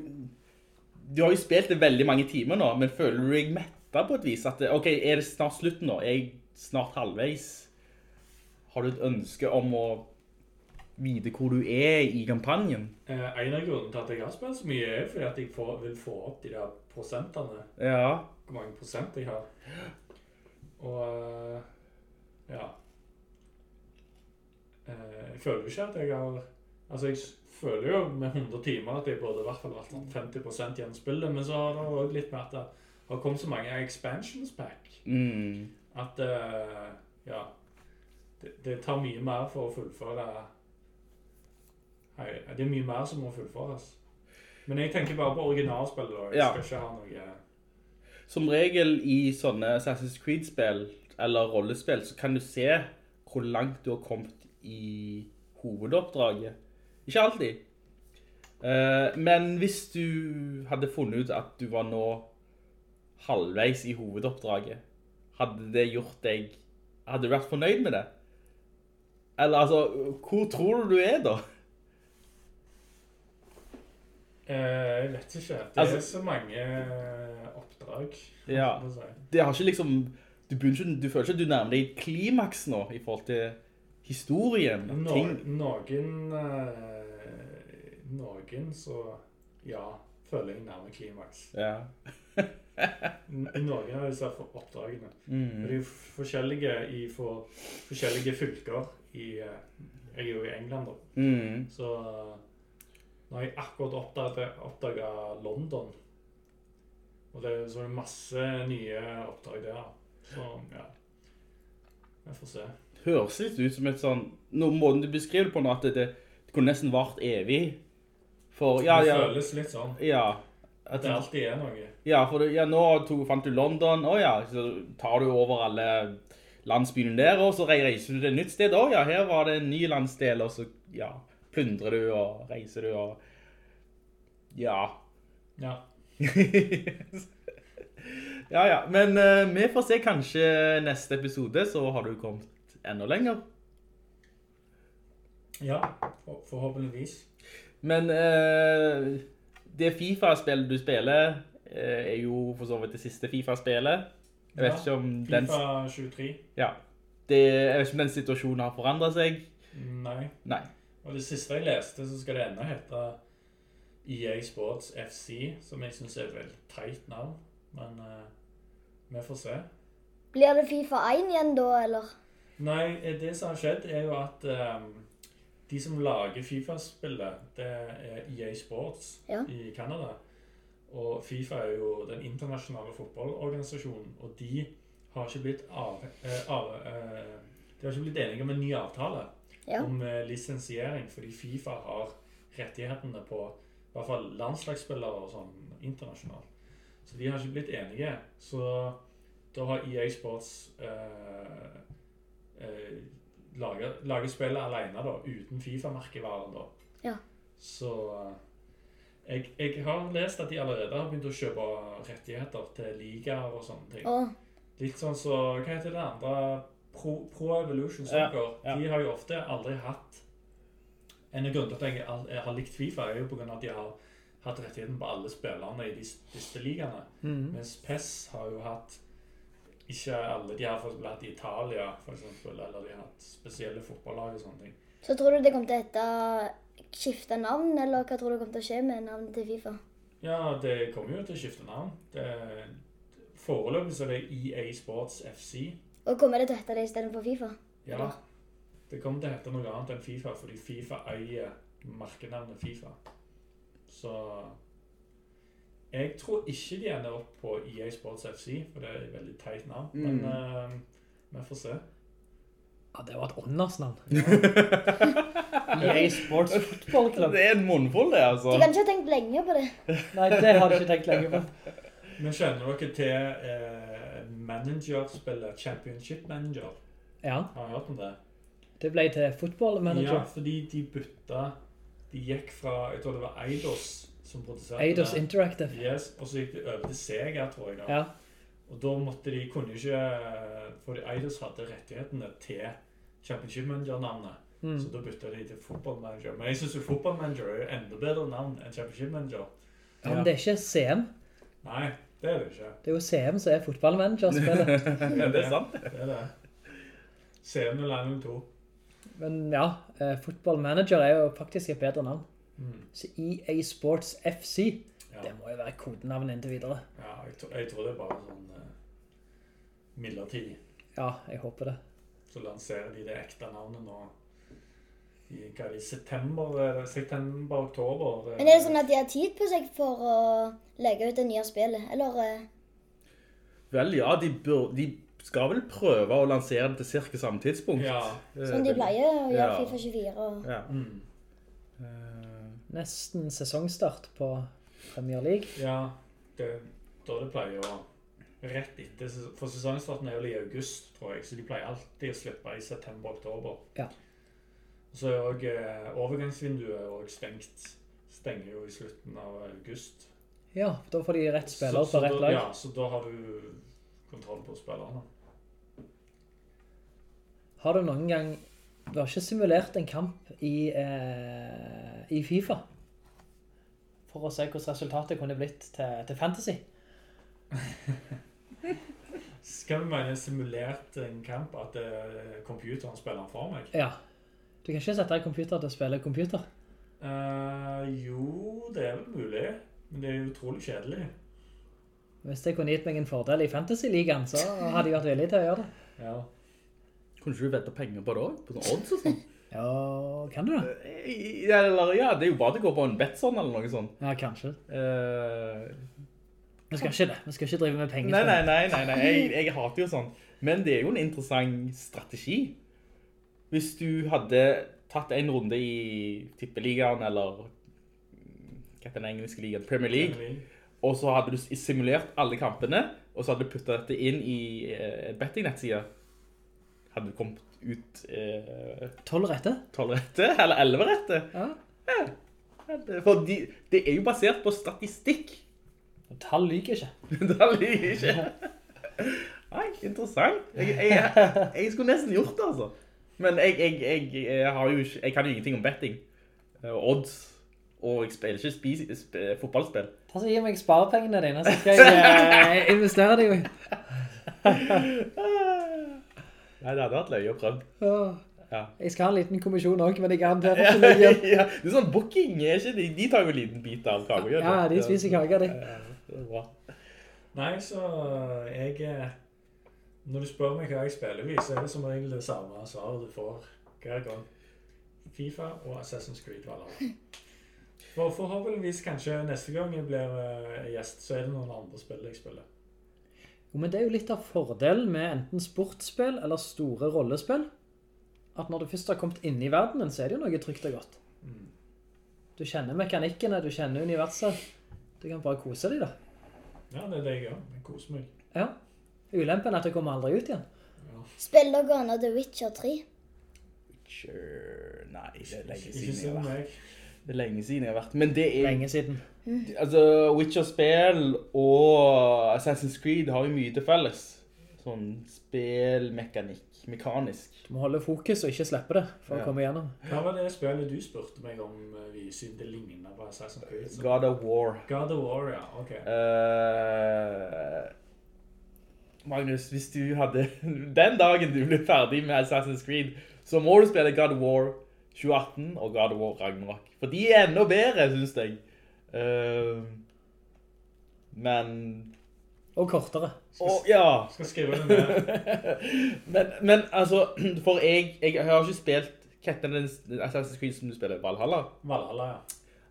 [SPEAKER 6] Du har jo spilt det veldig mange timer nå, men føler du deg metta på et vis? At, ok, er det snart slutt nå? Er jeg snart halvveis? Har du et ønske om å vite hvor du er i kampanjen?
[SPEAKER 8] Eh, en av grunnene til at jeg har spilt så mye, er fordi at jeg får, vil få opp de der prosentene.
[SPEAKER 6] Ja.
[SPEAKER 8] Hvor mange prosent jeg har. Og eh, ja. Eh, jeg føler jo ikke at jeg har Altså, jeg føler jo med 100 timer at jeg burde i hvert fall vært sånn 50% gjennom spillet, men så har det òg litt med at det har kommet så mange expansions pack
[SPEAKER 6] Mm.
[SPEAKER 8] at uh, ja. Det, det tar mye mer for å fullføre Det er mye mer som må fullføres. Men jeg tenker bare på originalspillet. da. Jeg
[SPEAKER 6] Ja.
[SPEAKER 8] skal ikke ha noe
[SPEAKER 6] Som regel i sånne Assassin's Creed-spill eller rollespill, så kan du se hvor langt du har kommet i hovedoppdraget. Ikke alltid. Eh, men hvis du hadde funnet ut at du var nå halvveis i hovedoppdraget, hadde det gjort deg Hadde du vært fornøyd med det? Eller altså, hvor tror du du er da?
[SPEAKER 8] Eh, jeg vet ikke. Det
[SPEAKER 6] Altså-
[SPEAKER 8] er så mange eh, oppdrag.
[SPEAKER 6] Ja.
[SPEAKER 8] si.
[SPEAKER 6] Det har ikke liksom Du, ikke, du føler ikke at du nærmer deg klimaks nå i forhold til historien?
[SPEAKER 8] No, noen eh, Noen så Ja, føler jeg nærmer klimaks.
[SPEAKER 6] Ja.
[SPEAKER 8] Noen av disse oppdragene.
[SPEAKER 6] Mm.
[SPEAKER 8] Og De er jo forskjellige i for, forskjellige fylker i eh, Jeg er jo i England, da.
[SPEAKER 6] Mm.
[SPEAKER 8] Så nå har jeg akkurat oppdaget London. Og det så er det masse nye oppdrag der. Så ja. Vi får se.
[SPEAKER 6] Høres litt ut som et sånn Måten du beskriver det på nå, at det, det, det kunne nesten vart evig. For ja,
[SPEAKER 8] det føles litt sånn.
[SPEAKER 6] Ja,
[SPEAKER 8] At det alltid er noe.
[SPEAKER 6] ja for ja, nå tog, fant du London. Å ja, så tar du over alle landsbyene der, og så reiser du til et nytt sted. Å ja, her var det en ny landsdel, og så ja, plundrer du og reiser du og Ja.
[SPEAKER 8] Ja.
[SPEAKER 6] ja, ja. Men uh, vi får se kanskje neste episode, så har du kommet enda lenger.
[SPEAKER 8] Ja, for, forhåpentligvis.
[SPEAKER 6] Men eh, det FIFA-spillet du spiller, eh, er jo for så vidt det siste FIFA-spillet. Jeg vet
[SPEAKER 8] Ja,
[SPEAKER 6] ikke om den,
[SPEAKER 8] Fifa 23.
[SPEAKER 6] ja, det, jeg vet ikke om den situasjonen har forandret seg.
[SPEAKER 8] Nei.
[SPEAKER 6] Nei.
[SPEAKER 8] Og det siste jeg leste, så skal det enda hete EA Sports FC, som jeg synes er et veldig teit navn. Men eh, vi får se.
[SPEAKER 9] Blir det Fifa 1 igjen da, eller?
[SPEAKER 8] Nei, eh, det som har skjedd er jo at eh, de som lager FIFA-spillet, det er EA Sports
[SPEAKER 9] Ja.
[SPEAKER 8] i Canada. Og FIFA er jo den internasjonale fotballorganisasjonen, og de har ikke blitt, av, eh, av, eh, de har ikke blitt enige om en ny avtale
[SPEAKER 9] Ja.
[SPEAKER 8] om eh, lisensiering, fordi FIFA har rettighetene på i hvert fall landslagsspillere og sånn internasjonalt. Så de har ikke blitt enige. Så da har EA Sports eh, eh, lager, lager spillet alene da, uten FIFA-merkevaren da.
[SPEAKER 9] Ja.
[SPEAKER 8] Så eh, jeg, jeg har lest at de allerede har begynt å kjøpe rettigheter til ligaer og sånne ting.
[SPEAKER 9] Å,
[SPEAKER 8] Litt sånn så, hva heter det andre? Pro, Pro Evolution
[SPEAKER 6] Ja,
[SPEAKER 8] Soccer.
[SPEAKER 6] ja.
[SPEAKER 8] De har jo ofte aldri hatt En av grunnene til at jeg jeg har likt Fifa, er jo på grunn av at de har hatt rettigheten på alle spillerne i de disse ligaene. Mens PES har jo hatt ikke alle. De har for eksempel i Italia, eksempel, eller de har hatt spesielle fotballag og sånne ting.
[SPEAKER 9] Så tror du det kommer til å hette skifte navn, eller hva tror du kommer til å skje med navnet til Fifa?
[SPEAKER 8] Ja, det kommer jo til å skifte navn. Det, foreløpig så er det EA Sports FC.
[SPEAKER 9] Og kommer det til å hete det istedenfor Fifa?
[SPEAKER 8] Ja, det kommer til å hete noe annet enn Fifa, fordi Fifa eier merkenavnet Fifa. Så jeg tror ikke de ender opp på EA Sports FC, for det er et veldig teit navn. Men
[SPEAKER 6] Mm.
[SPEAKER 8] eh, vi får se.
[SPEAKER 7] Ja, det var et åndersnavn. EA Sports Football Club.
[SPEAKER 6] Det er en munnfull det, altså.
[SPEAKER 9] De kan ikke ha tenkt lenge på det.
[SPEAKER 7] Nei, det har de ikke tenkt lenge på.
[SPEAKER 8] Men kjenner dere til eh, managerspillet Championship Manager?
[SPEAKER 7] Ja,
[SPEAKER 8] Har dere hørt om det?
[SPEAKER 7] det ble til Football
[SPEAKER 8] Ja, fordi de bytta De gikk fra Jeg tror det var Eidos som produserte
[SPEAKER 7] Eidos
[SPEAKER 8] det.
[SPEAKER 7] Interactive.
[SPEAKER 8] Yes, og så gikk de over til Sega, tror jeg. da.
[SPEAKER 7] Ja,
[SPEAKER 8] Og da måtte de kunne ikke For Eidos hadde rettighetene til Championship Manager-navnet.
[SPEAKER 7] Mm.
[SPEAKER 8] Så da bytta de til Football Manager. Men jeg syns Football Manager er jo enda bedre navn enn Championship Manager.
[SPEAKER 7] ja men det er ikke CM.
[SPEAKER 8] Nei, det er det ikke.
[SPEAKER 7] Det er jo CM som er fotballmanager-spillet.
[SPEAKER 6] Ja, det er sant.
[SPEAKER 8] Det er det. CM eller 2.
[SPEAKER 7] Men ja, eh, Football Manager er jo faktisk et bedre navn.
[SPEAKER 8] Mm.
[SPEAKER 7] Så EA Sports FC,
[SPEAKER 8] Ja.
[SPEAKER 7] det må jo være kodenavnet inntil videre.
[SPEAKER 8] Ja, jeg, tror- jeg tror det er bare sånn uh, midlertidig.
[SPEAKER 7] Ja, jeg håper det.
[SPEAKER 8] Så lanserer de det ekte navnet nå i hva er det, september, er det september, oktober.
[SPEAKER 9] Men er det sånn at de har tid på seg for å legge ut det nye spillet? Eller Uh...
[SPEAKER 6] Vel, ja, de, bør, de skal vel prøve å lansere det til cirka samme tidspunkt.
[SPEAKER 8] Ja.
[SPEAKER 6] Som
[SPEAKER 9] sånn de pleier å gjøre
[SPEAKER 6] Ja.
[SPEAKER 9] Fifa 24? Og...
[SPEAKER 6] Ja.
[SPEAKER 8] Mm.
[SPEAKER 7] Nesten sesongstart på Premier League.
[SPEAKER 8] Ja, det, da det pleier å Rett etter For sesongstarten er vel i august, tror jeg, så de pleier alltid å slippe i september-oktober.
[SPEAKER 7] Ja.
[SPEAKER 8] Så er òg eh, overgangsvinduet og stengt. Stenger jo i slutten av august.
[SPEAKER 7] Ja, da får de rett spiller på rett lag.
[SPEAKER 8] Ja, så da har du kontroll på spillerne.
[SPEAKER 7] Har du noen gang Du har ikke simulert en kamp i, eh, i Fifa? For å se hvordan resultatet kunne blitt til, til Fantasy?
[SPEAKER 8] Skal vi mene simulert en kamp at eh, computeren spiller for meg?
[SPEAKER 7] Ja. Du kan ikke sette en computer til å spille computer.
[SPEAKER 8] Eh, jo, det er vel mulig. Men det er utrolig kjedelig.
[SPEAKER 7] Hvis det kunne gitt meg en fordel i Fantasy-ligaen, så hadde jeg vært villig til å gjøre det.
[SPEAKER 8] Ja.
[SPEAKER 6] Ikke du vette penger på det også? På sånn odds og sånn?
[SPEAKER 7] Ja, kan du det?
[SPEAKER 6] Eh, ja, eller, ja, det er jo bare til å gå på en Betsson eller noe sånt.
[SPEAKER 7] Ja, kanskje.
[SPEAKER 6] Uh,
[SPEAKER 7] Vi skal ikke det. Vi skal ikke drive med penger.
[SPEAKER 6] nei, nei, nei, nei, nei. Jeg, jeg hater jo sånn. Men det er jo en interessant strategi. Hvis du hadde tatt en runde i tippeligaen, eller hva heter den engelske ligaen, Premier League, og så hadde du simulert alle kampene, og så hadde du puttet dette inn i eh, betting-nettsida, hadde du kommet ut eh,
[SPEAKER 7] 12 rette?
[SPEAKER 6] 12 rette, eller 11 rette.
[SPEAKER 7] Ja.
[SPEAKER 6] For de, det er jo basert på statistikk.
[SPEAKER 7] Tall liker ikke.
[SPEAKER 6] Tall lyver ikke. Nei, interessant. Jeg, jeg, jeg skulle nesten gjort det, altså. Men jeg, har jo jeg kan jo ingenting om betting. eh, odds. Og jeg spiller ikke spis, sp fotballspill.
[SPEAKER 7] Ta så Gi meg sparepengene dine, så skal jeg eh, investere dem.
[SPEAKER 6] Nei, det hadde vært løye å prøve. Ja.
[SPEAKER 7] Jeg skal ha en liten kommisjon også, men jeg garanterer ikke mye.
[SPEAKER 6] ja, det er sånn booking, er ikke de? De tar jo en liten bit av kaka.
[SPEAKER 7] Ja,
[SPEAKER 6] Ja,
[SPEAKER 7] de spiser kake, de.
[SPEAKER 6] Ja, det er bra.
[SPEAKER 8] Nei, så jeg eh, Når du spør meg hva jeg spiller i, så er det som regel det samme svaret du får hver gang. Fifa og Assassin's Creed Valhalla. For forhåpentligvis kanskje neste gang jeg blir eh, gjest, så er det noen andre spill jeg spiller.
[SPEAKER 7] Jo, men det er jo litt av fordelen med enten sportsspill eller store rollespill. At når du først har kommet inn i verdenen, så er det jo noe trygt og godt.
[SPEAKER 8] Mm.
[SPEAKER 7] Du kjenner mekanikkene, du kjenner universet. Du kan bare kose deg da.
[SPEAKER 8] Ja, det er det jeg gjør. Jeg koser meg.
[SPEAKER 7] Ja. Ulempen er at det kommer aldri ut igjen.
[SPEAKER 9] Spiller dere The Witcher 3?
[SPEAKER 6] Witcher... Nei, det er lenge
[SPEAKER 8] Ikke
[SPEAKER 6] siden jeg har vært. Det er lenge siden jeg har vært. Men det er...
[SPEAKER 7] Lenge siden.
[SPEAKER 6] Altså, Witcher-spill og Assassin's Creed har jo mye til felles. Sånn spillmekanikk, mekanisk.
[SPEAKER 7] Du må holde fokus og ikke slippe det for
[SPEAKER 6] Ja.
[SPEAKER 7] å komme igjennom.
[SPEAKER 8] Hva var det spillet du spurte meg om, eh, vi siden det lignet på Assassin's Creed? Så-
[SPEAKER 6] God of War.
[SPEAKER 8] God of War, ja. Ok.
[SPEAKER 6] Uh... Magnus, hvis du hadde... Den dagen du ble ferdig med Assassin's Creed, så må du spille God of War 2018 og God of War Ragnarok. For de er enda bedre, synes jeg. Uh, men...
[SPEAKER 7] Og kortere.
[SPEAKER 6] Og, ja.
[SPEAKER 8] Skal skrive det ned.
[SPEAKER 6] men, men altså, for jeg, jeg har ikke spilt Ketten den Assassin's Creed som du spiller, Valhalla.
[SPEAKER 8] Valhalla, ja.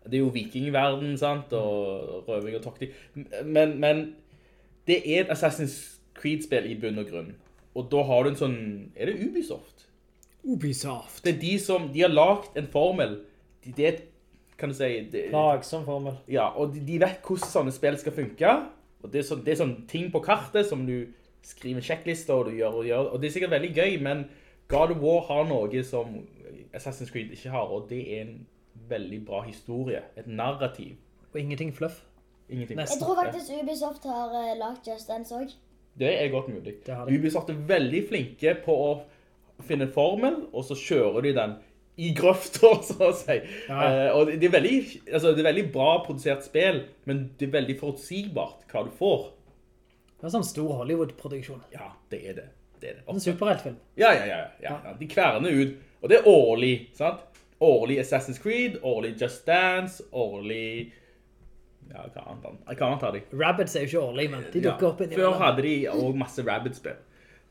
[SPEAKER 6] Det er jo vikingverden, sant, og røving og tokting. Men, men det er et Assassin's Creed-spill i bunn og grunn. Og da har du en sånn, er det Ubisoft?
[SPEAKER 7] Ubisoft.
[SPEAKER 6] Det er de som, de har lagt en formel. De, det, kan du si, det,
[SPEAKER 7] Plagsom formel.
[SPEAKER 6] ja, og de, de vet hvordan sånne spill skal funke. Og det er, så, det er sånne ting på kartet som du skriver sjekklister og du gjør og gjør. Og det er sikkert veldig gøy, men God of War har noe som Assassin's Creed ikke har, og det er en veldig bra historie. Et narrativ.
[SPEAKER 7] Og ingenting fluff.
[SPEAKER 6] Ingenting.
[SPEAKER 9] Jeg tror faktisk Ubisoft har uh, lagt Just Dance også.
[SPEAKER 6] Det er godt mulig.
[SPEAKER 7] Det det.
[SPEAKER 6] Ubisoft er veldig flinke på å finne en formel, og så kjører de den i grøfter, så å si.
[SPEAKER 7] Ja.
[SPEAKER 6] Eh, og det er, veldig, altså, det er veldig bra produsert spill, men det er veldig forutsigbart hva du får.
[SPEAKER 7] Det er sånn stor Hollywood-produksjon.
[SPEAKER 6] Ja, det er det. det, er det.
[SPEAKER 7] En superheltfilm.
[SPEAKER 6] Ja, ja, ja, ja, ja. De kverner ut, og det er årlig, sant? Årlig Assassin's Creed, årlig Just Dance, årlig... Ja, hva annet, hva annet har de?
[SPEAKER 7] Rabbids er jo ikke årlig, men de dukker
[SPEAKER 6] Ja,
[SPEAKER 7] opp inn i
[SPEAKER 6] Før hadde de også masse Rabbids-spill.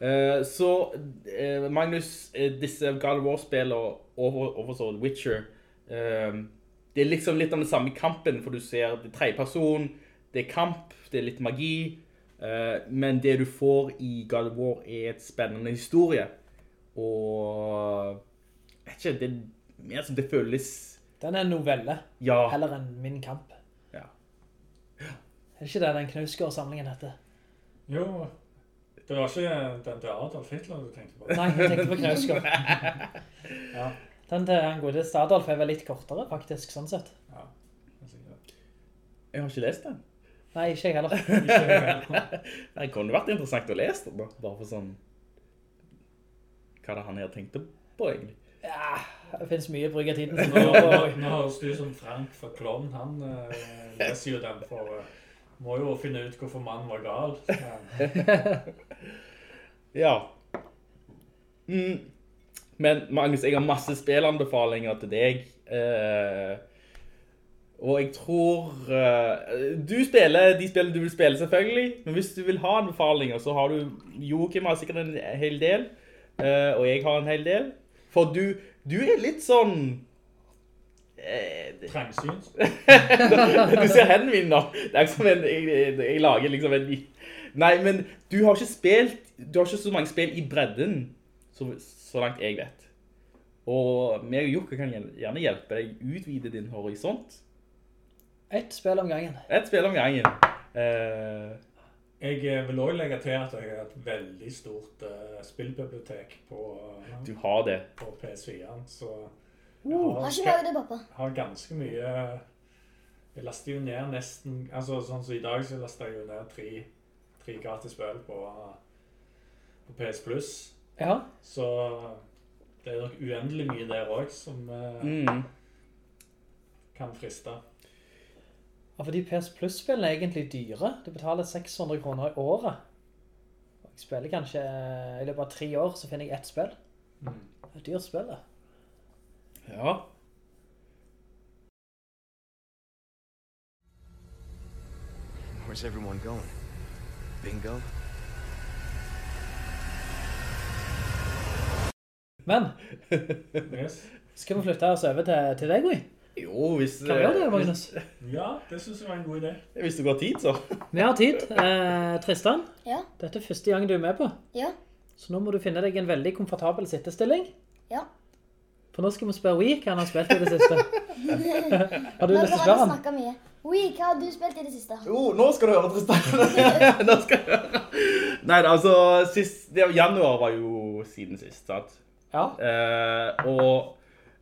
[SPEAKER 6] Eh, så uh, Magnus, eh, disse God of War-spill og over, overfor Witcher, uh, det er liksom litt av den samme kampen, for du ser det er tredjeperson, det er kamp, det er litt magi, eh, men det du får i God of War er et spennende historie. Og jeg vet ikke, det er mer som det føles
[SPEAKER 7] Den er en novelle,
[SPEAKER 6] Ja.
[SPEAKER 7] heller enn Min kamp.
[SPEAKER 6] Ja.
[SPEAKER 7] Er det ikke det den Knausgård-samlingen heter?
[SPEAKER 8] Jo, det var ikke den til Adolf Hitler du tenkte på.
[SPEAKER 7] Nei, jeg tenkte på Knausgård.
[SPEAKER 8] Ja,
[SPEAKER 7] Den til han godeste Adolf er vel litt kortere, faktisk, sånn sett.
[SPEAKER 8] ja. er sikkert.
[SPEAKER 6] Jeg har ikke lest den.
[SPEAKER 7] Nei, ikke jeg heller.
[SPEAKER 8] Ikke-
[SPEAKER 6] Det kunne vært interessant å lese den da, bare for sånn hva det han her tenkte på egentlig.
[SPEAKER 7] Ja, det finnes mye bruk av tiden
[SPEAKER 8] Nå,
[SPEAKER 7] har
[SPEAKER 8] nå, høres du som Frank fra Klovn. Han eh, leser jo den for eh, Må jo finne ut hvorfor mannen var gal. Ja.
[SPEAKER 6] Mm. Men Magnus, jeg har masse spillanbefalinger til deg. Eh, og jeg tror eh, Du spiller de spillene du vil spille, selvfølgelig. Men hvis du vil ha anbefalinger, så har du Joakim har sikkert en hel del. eh, og jeg har en hel del. For du, du er litt sånn
[SPEAKER 8] Trangsyns.
[SPEAKER 6] du ser hendene mine nå. Det er ikke som en, jeg, jeg, jeg lager liksom en... Nei, men du har ikke spilt, du har ikke så mange spill i bredden, så, så langt jeg vet. Og meg og Jokka kan gjerne- hjelpe deg utvide din horisont.
[SPEAKER 7] Ett spill om gangen.
[SPEAKER 6] Et spill om gangen. Uh...
[SPEAKER 8] Jeg eh, vil også legge til at jeg har et veldig stort uh, spillbibliotek på, uh,
[SPEAKER 6] du har det.
[SPEAKER 8] på PS4-en, så
[SPEAKER 9] Har
[SPEAKER 8] jeg
[SPEAKER 9] ikke laget det, pappa.
[SPEAKER 8] har ganske mye Jeg laster jo ned nesten altså Sånn som i dag, så laster jeg jo ned tre, tre gratis spill på, på PS Plus.
[SPEAKER 7] Ja,
[SPEAKER 8] Så det er nok uendelig mye der òg som eh,
[SPEAKER 6] Mm.
[SPEAKER 8] kan friste.
[SPEAKER 7] Ja, fordi PS Plus-spillene er egentlig dyre. Du betaler 600 kroner i året. Jeg spiller kanskje, i løpet av tre år, så finner jeg ett spill.
[SPEAKER 8] Mm.
[SPEAKER 7] Det er et dyrt spill, det.
[SPEAKER 6] Ja.
[SPEAKER 1] Where's everyone going? Bingo?
[SPEAKER 7] Men,
[SPEAKER 8] Yes.
[SPEAKER 7] skal vi flytte oss over til, til deg, Gui?
[SPEAKER 6] Jo, hvis,
[SPEAKER 7] Kan vi gjøre det,
[SPEAKER 6] eh,
[SPEAKER 7] Magnus?
[SPEAKER 8] Ja, det synes jeg var en god idé.
[SPEAKER 6] hvis, hvis du har tid, så.
[SPEAKER 7] Vi har tid. Eh, Tristan,
[SPEAKER 9] Ja,
[SPEAKER 7] dette er første gang du er med på.
[SPEAKER 9] ja,
[SPEAKER 7] Så nå må du finne deg en veldig komfortabel sittestilling.
[SPEAKER 9] ja.
[SPEAKER 7] For nå skal vi spørre Wii hva han har spilt i det siste. har du lyst til å spørre han?
[SPEAKER 9] snakke mye. Oi, hva har du spilt i det siste?
[SPEAKER 6] Jo, nå skal du høre, Tristan. nå skal du høre. Nei, altså, sist, det, januar var jo siden sist, sant?
[SPEAKER 7] Ja.
[SPEAKER 6] Eh, og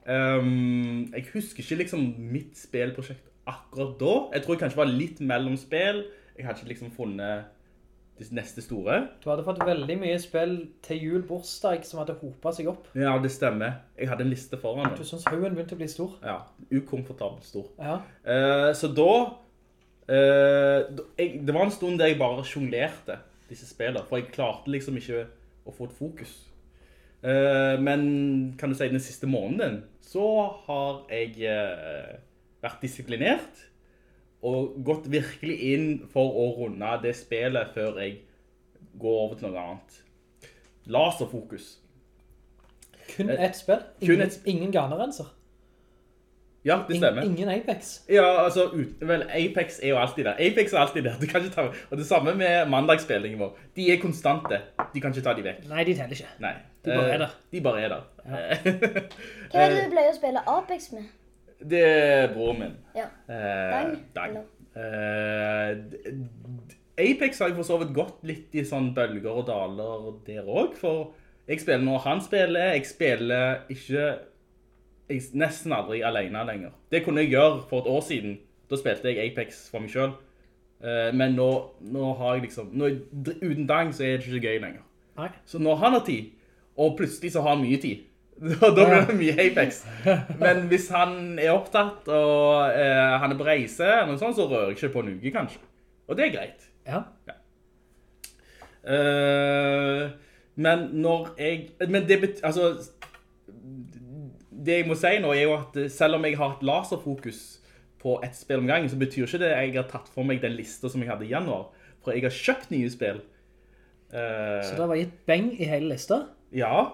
[SPEAKER 6] um, jeg husker ikke liksom mitt spillprosjekt akkurat da. Jeg tror jeg kanskje var litt mellom spill. Jeg hadde ikke liksom funnet det neste store.
[SPEAKER 7] Du hadde fått veldig mye spill til jul, bursdag, som hadde hopet seg opp.
[SPEAKER 6] Ja, det stemmer. Jeg hadde en liste foran meg.
[SPEAKER 7] Du synes haugen begynte å bli stor.
[SPEAKER 6] Ja, ukomfortabelt stor.
[SPEAKER 7] Ja.
[SPEAKER 6] Uh, så da, uh, jeg, Det var en stund der jeg bare jonglerte disse spillene, for jeg klarte liksom ikke å få et fokus. Uh, men kan du si den siste måneden, så har jeg vært disiplinert og gått virkelig inn for å runde det spillet før jeg går over til noe annet. Laserfokus.
[SPEAKER 7] Kun
[SPEAKER 6] Eh,
[SPEAKER 7] ett spill. Ingen,
[SPEAKER 6] ett-
[SPEAKER 7] ingen garnerenser?
[SPEAKER 6] Ja, det stemmer.
[SPEAKER 7] Ingen, ingen Apex.
[SPEAKER 6] Ja, altså, ut, vel, Apex er jo alltid der. Apex er alltid der. Du kan ikke ta, og det samme med mandagsspillingen vår. De er konstante. De kan ikke ta de vekk.
[SPEAKER 7] Nei, de teller ikke.
[SPEAKER 6] Nei.
[SPEAKER 7] De bare
[SPEAKER 6] Eh,
[SPEAKER 7] er der.
[SPEAKER 6] De bare er der.
[SPEAKER 9] Hva er det du pleier å spille Apex med?
[SPEAKER 6] Det er broren min.
[SPEAKER 9] Ja.
[SPEAKER 6] Eh,
[SPEAKER 9] Dang.
[SPEAKER 6] Eh, Apex har jeg for så vidt gått litt i sånn bølger og daler der også, for jeg spiller når han spiller, jeg spiller ikke, jeg, nesten aldri alene lenger. Det kunne jeg gjøre for et år siden, da spilte jeg Apex for meg selv. Eh, men nå, nå har jeg liksom, nå, uten Dang så er det ikke så gøy lenger.
[SPEAKER 7] Nei.
[SPEAKER 6] Så når han har tid, og plutselig så har han mye tid, da blir det mye Apex. Men hvis han er opptatt, og eh, han er på reise, eller noe sånt, så rører jeg ikke på en uke, kanskje. Og det er greit.
[SPEAKER 7] Ja.
[SPEAKER 6] Eh, men når jeg... Men det betyr... Altså, det jeg må si nå er jo at eh, selv om jeg har et laserfokus på et spill om gangen, så betyr ikke det jeg har tatt for meg den lista som jeg hadde i januar. For jeg har kjøpt nye spill. Eh,
[SPEAKER 7] Så det var gitt beng i hele lista.
[SPEAKER 6] ja,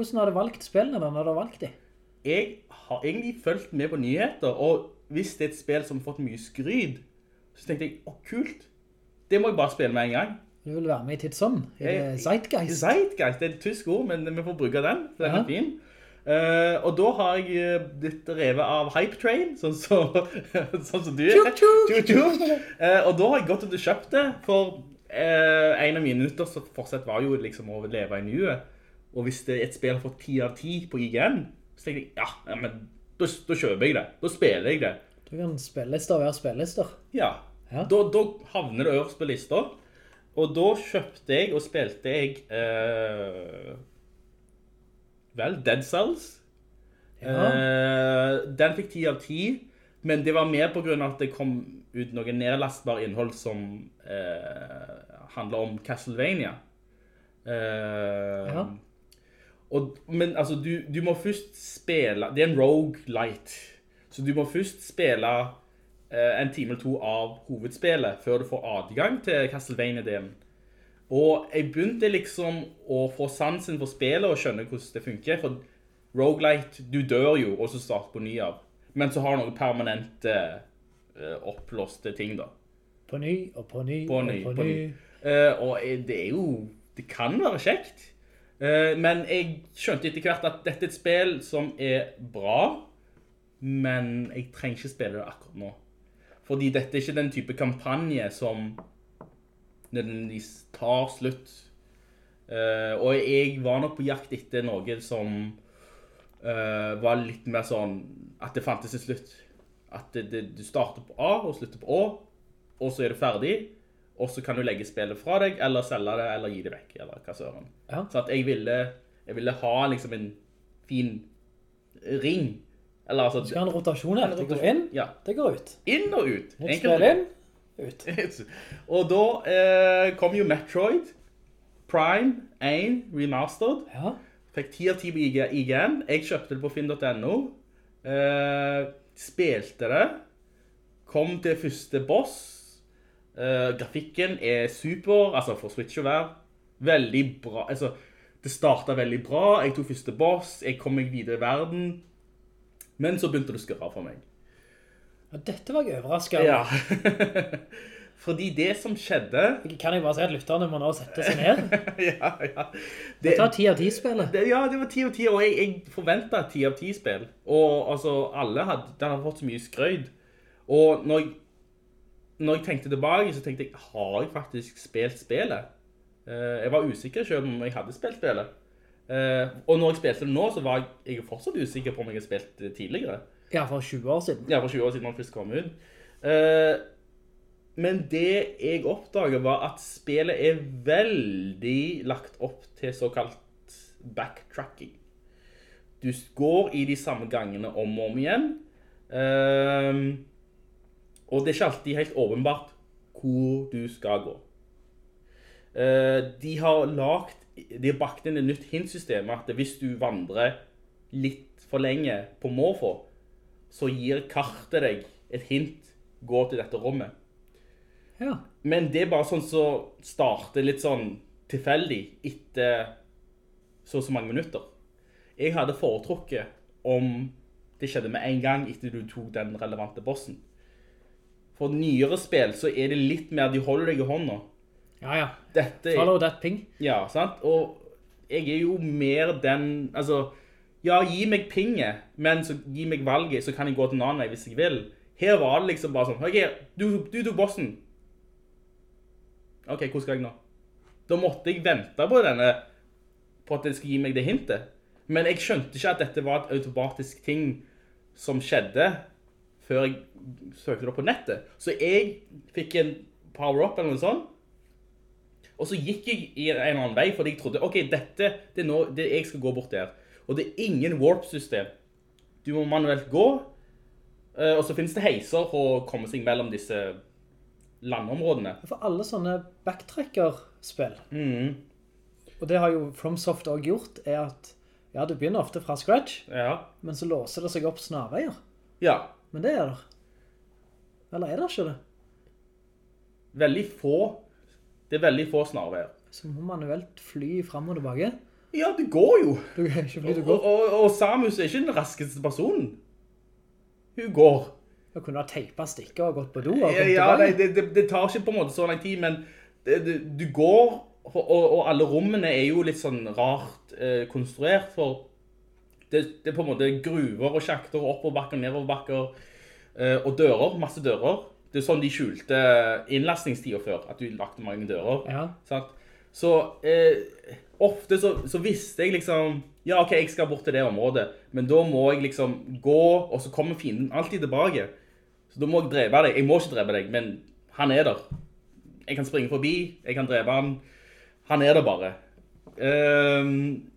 [SPEAKER 7] Hvordan har du valgt spillene da, når du har valgt dem?
[SPEAKER 6] jeg har egentlig følt med på nyheter, og hvis det er et spill som har fått mye skryd, så tenkte jeg, å kult, det må jeg bare spille med en gang.
[SPEAKER 7] Du vil være med i tidsånd? I Zeitgeist?
[SPEAKER 6] Zeitgeist, det er et tysk ord, men vi får bruke den, for den
[SPEAKER 7] Ja.
[SPEAKER 6] er fin. Uh, og da har jeg eh, blitt revet av Hype Train, sånn, så, sånn som du er. Eh, og da har jeg gått og kjøpt det, for uh, en av mine fortsatt var jo liksom å leve i nuet. Og hvis et spill har fått 10 av 10 på IGN, så tenker jeg, ja, ja men da, da kjøper jeg det. Da spiller jeg det.
[SPEAKER 7] Du kan spillelister være spillelister.
[SPEAKER 6] Ja,
[SPEAKER 7] Ja.
[SPEAKER 6] Da, da havner det øverst på lista. Og da kjøpte jeg og spilte jeg eh, Vel, Dead Cells. Eh, den fikk 10 av 10, men det var mer på grunn av at det kom ut noe nedlastbar innhold som eh, handler om Castlevania. Eh,
[SPEAKER 7] Ja.
[SPEAKER 6] Og, men altså, du, du må først spille Det er en roguelite. Så du må først spille eh, en time eller to av hovedspillet før du får adgang til Castlevania-delen. Og jeg begynte liksom å få sansen for spillet og skjønne hvordan det funker. For roguelite, du dør jo, og så starter på ny av. Men så har du noen permanente eh, opplåste ting da.
[SPEAKER 7] På ny og på ny
[SPEAKER 6] På ny,
[SPEAKER 7] og
[SPEAKER 6] på ny. Eh, og eh, det er jo, det kan være kjekt. Eh, men jeg skjønte etter hvert at dette er et spill som er bra, men jeg trenger ikke spille det akkurat nå. Fordi dette er ikke den type kampanje som nødvendigvis tar slutt. Eh, og jeg var nok på jakt etter noe som eh, var litt mer sånn at det fantes en slutt. At det, det, du starter på A og slutter på Å, og så er du ferdig. Og så kan du legge spillet fra deg, eller selge det, eller gi det vekk, eller hva søren.
[SPEAKER 7] Ja.
[SPEAKER 6] Så jeg ville, jeg ville ha liksom en fin ring. Eller altså...
[SPEAKER 7] Du skal ha en rotasjon her. Det går inn,
[SPEAKER 6] Ja.
[SPEAKER 7] det går ut.
[SPEAKER 6] Inn og ut.
[SPEAKER 7] Nytt spill inn, ut.
[SPEAKER 6] og da eh, kom jo Metroid Prime 1 Remastered.
[SPEAKER 7] Ja.
[SPEAKER 6] Fikk 10 av 10 på IG IGN. Jeg kjøpte det på finn.no. Eh, spilte det. Kom til første boss. Eh, grafikken er super, altså for Switch å være. Veldig bra. Altså, det startet veldig bra. Jeg tok første boss. Jeg kom meg videre i verden. Men så begynte det å skurre for meg.
[SPEAKER 7] Og dette var jeg overrasket over.
[SPEAKER 6] Ja. Fordi det som skjedde...
[SPEAKER 7] Kan jeg bare si at lytterne må nå sette seg ned?
[SPEAKER 6] ja, ja.
[SPEAKER 7] Det tar 10 av 10 spillet.
[SPEAKER 6] Det, ja, det var 10 av 10, og jeg, jeg forventet 10 av 10 spill. Og altså, alle hadde, den hadde fått så mye skrøyd. Og når jeg, når jeg tenkte tilbake, så tenkte jeg, har jeg faktisk spilt spillet? Eh, jeg var usikker selv om jeg hadde spilt spillet. Eh, og når jeg spilte det nå, så var jeg, jeg fortsatt usikker på om jeg hadde spilt tidligere.
[SPEAKER 7] Ja, for 20 år siden.
[SPEAKER 6] Ja, for 20 år siden han først kom ut. Eh, men det jeg oppdaget var at spillet er veldig lagt opp til såkalt backtracking. Du går i de samme gangene om og om igjen. Og det er ikke alltid helt åpenbart hvor du skal gå. Eh, de har lagt, de har bakt inn et nytt hintsystem at hvis du vandrer litt for lenge på måfå, så gir kartet deg et hint, gå til dette rommet.
[SPEAKER 7] Ja.
[SPEAKER 6] Men det er bare sånn som starter litt sånn tilfeldig etter så og så mange minutter. Jeg hadde foretrukket om det skjedde med en gang etter du tok den relevante bossen. For nyere spill så er det litt mer, de holder deg i hånda.
[SPEAKER 7] Ja, ja.
[SPEAKER 6] Dette
[SPEAKER 7] Follow that ping.
[SPEAKER 6] Ja, sant? Og jeg er jo mer den, altså, ja, gi meg pinget, men så gi meg valget, så kan jeg gå til en annen vei hvis jeg vil. Her var det liksom bare sånn, ok, du, du tok bossen. Ok, hvor skal jeg nå? Da måtte jeg vente på denne, på at jeg skulle gi meg det hintet. Men jeg skjønte ikke at dette var et automatisk ting som skjedde før jeg søkte det opp på nettet. Så jeg fikk en power-up eller noe sånt, og så gikk jeg i en eller annen vei, fordi jeg trodde, ok, dette, det er nå, det jeg skal gå bort der. Og det er ingen warp-system. Du må manuelt gå, eh, og så finnes det heiser for å komme seg mellom disse landområdene.
[SPEAKER 7] For alle sånne backtracker-spill,
[SPEAKER 6] Mhm.
[SPEAKER 7] og det har jo FromSoft også gjort, er at ja, du begynner ofte fra scratch,
[SPEAKER 6] Ja.
[SPEAKER 7] men så låser det seg opp snarveier.
[SPEAKER 6] Ja,
[SPEAKER 7] Men det er der. Eller er det ikke det?
[SPEAKER 6] veldig få, det er veldig få snarveier.
[SPEAKER 7] Så må manuelt fly frem og tilbake.
[SPEAKER 6] Ja, det går jo.
[SPEAKER 7] Du kan ikke fly, du
[SPEAKER 6] Og,
[SPEAKER 7] går.
[SPEAKER 6] og, og Samus er ikke den raskeste personen. Hun går.
[SPEAKER 7] Hun kunne ha teipet stikker og gått på do og
[SPEAKER 6] Ja, nei, det, det, det tar ikke på en måte så lang tid, men det, du går, og, og alle rommene er jo litt sånn rart eh, konstruert, for det, det er på en måte gruver og sjakter, oppoverbakker, nedoverbakker, eh, og dører, masse dører. Det er sånn de skjulte innlastningstida før, at du lagde mange dører.
[SPEAKER 7] Ja.
[SPEAKER 6] Så eh, ofte så, så visste jeg liksom, ja ok, jeg skal bort til det området, men da må jeg liksom gå, og så kommer fienden alltid tilbake. Så da må jeg drepe deg. Jeg må ikke drepe deg, men han er der. Jeg kan springe forbi, jeg kan drepe han. Han er der bare. Um,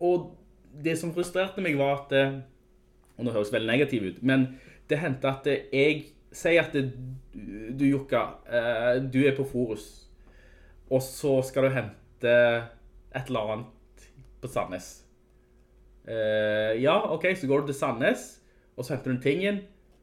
[SPEAKER 6] og det som frustrerte meg var at, eh, og nå høres veldig negativ ut, men det hendte at eh, jeg, sier at det, du Jukka, eh, du er på Forus, og så skal du hente et eller annet på Sandnes. Eh, ja, ok, så går du til Sandnes, og så henter du tingen,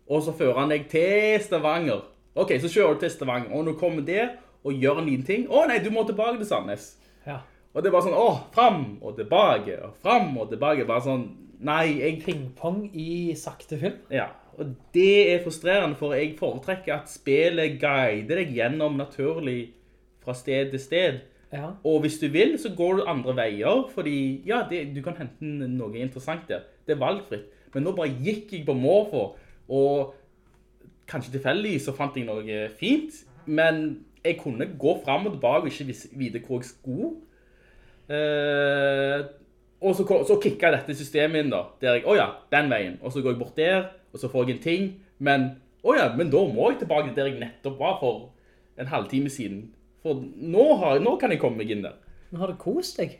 [SPEAKER 6] og så fører han deg til Stavanger. Ok, så kjører du til Stavanger, og når du kommer der og gjør en liten ting, å nei, du må tilbake til Sandnes.
[SPEAKER 7] Ja.
[SPEAKER 6] Og det er bare sånn, åh, fram og tilbake, og fram og tilbake, bare sånn, nei, jeg...
[SPEAKER 7] Pingpong i sakte film.
[SPEAKER 6] Ja, og det er frustrerende, for jeg foretrekker at spillet guider deg gjennom naturlig fra sted til sted.
[SPEAKER 7] Ja.
[SPEAKER 6] Og hvis du vil, så går du andre veier, fordi, ja, det, du kan hente noe interessant der. Det er valgfritt. Men nå bare gikk jeg på måfå, og kanskje tilfeldig så fant jeg noe fint, men jeg kunne gå frem og tilbake og ikke vite hvor jeg skulle. Eh, og så, så kikket dette systemet inn da, der jeg, åja, den veien, og så går jeg bort der, og så får jeg en ting, men, åja, men da må jeg tilbake der jeg nettopp var for en halvtime siden. For nå, har, nå kan jeg komme meg inn der.
[SPEAKER 7] Men har du kost deg?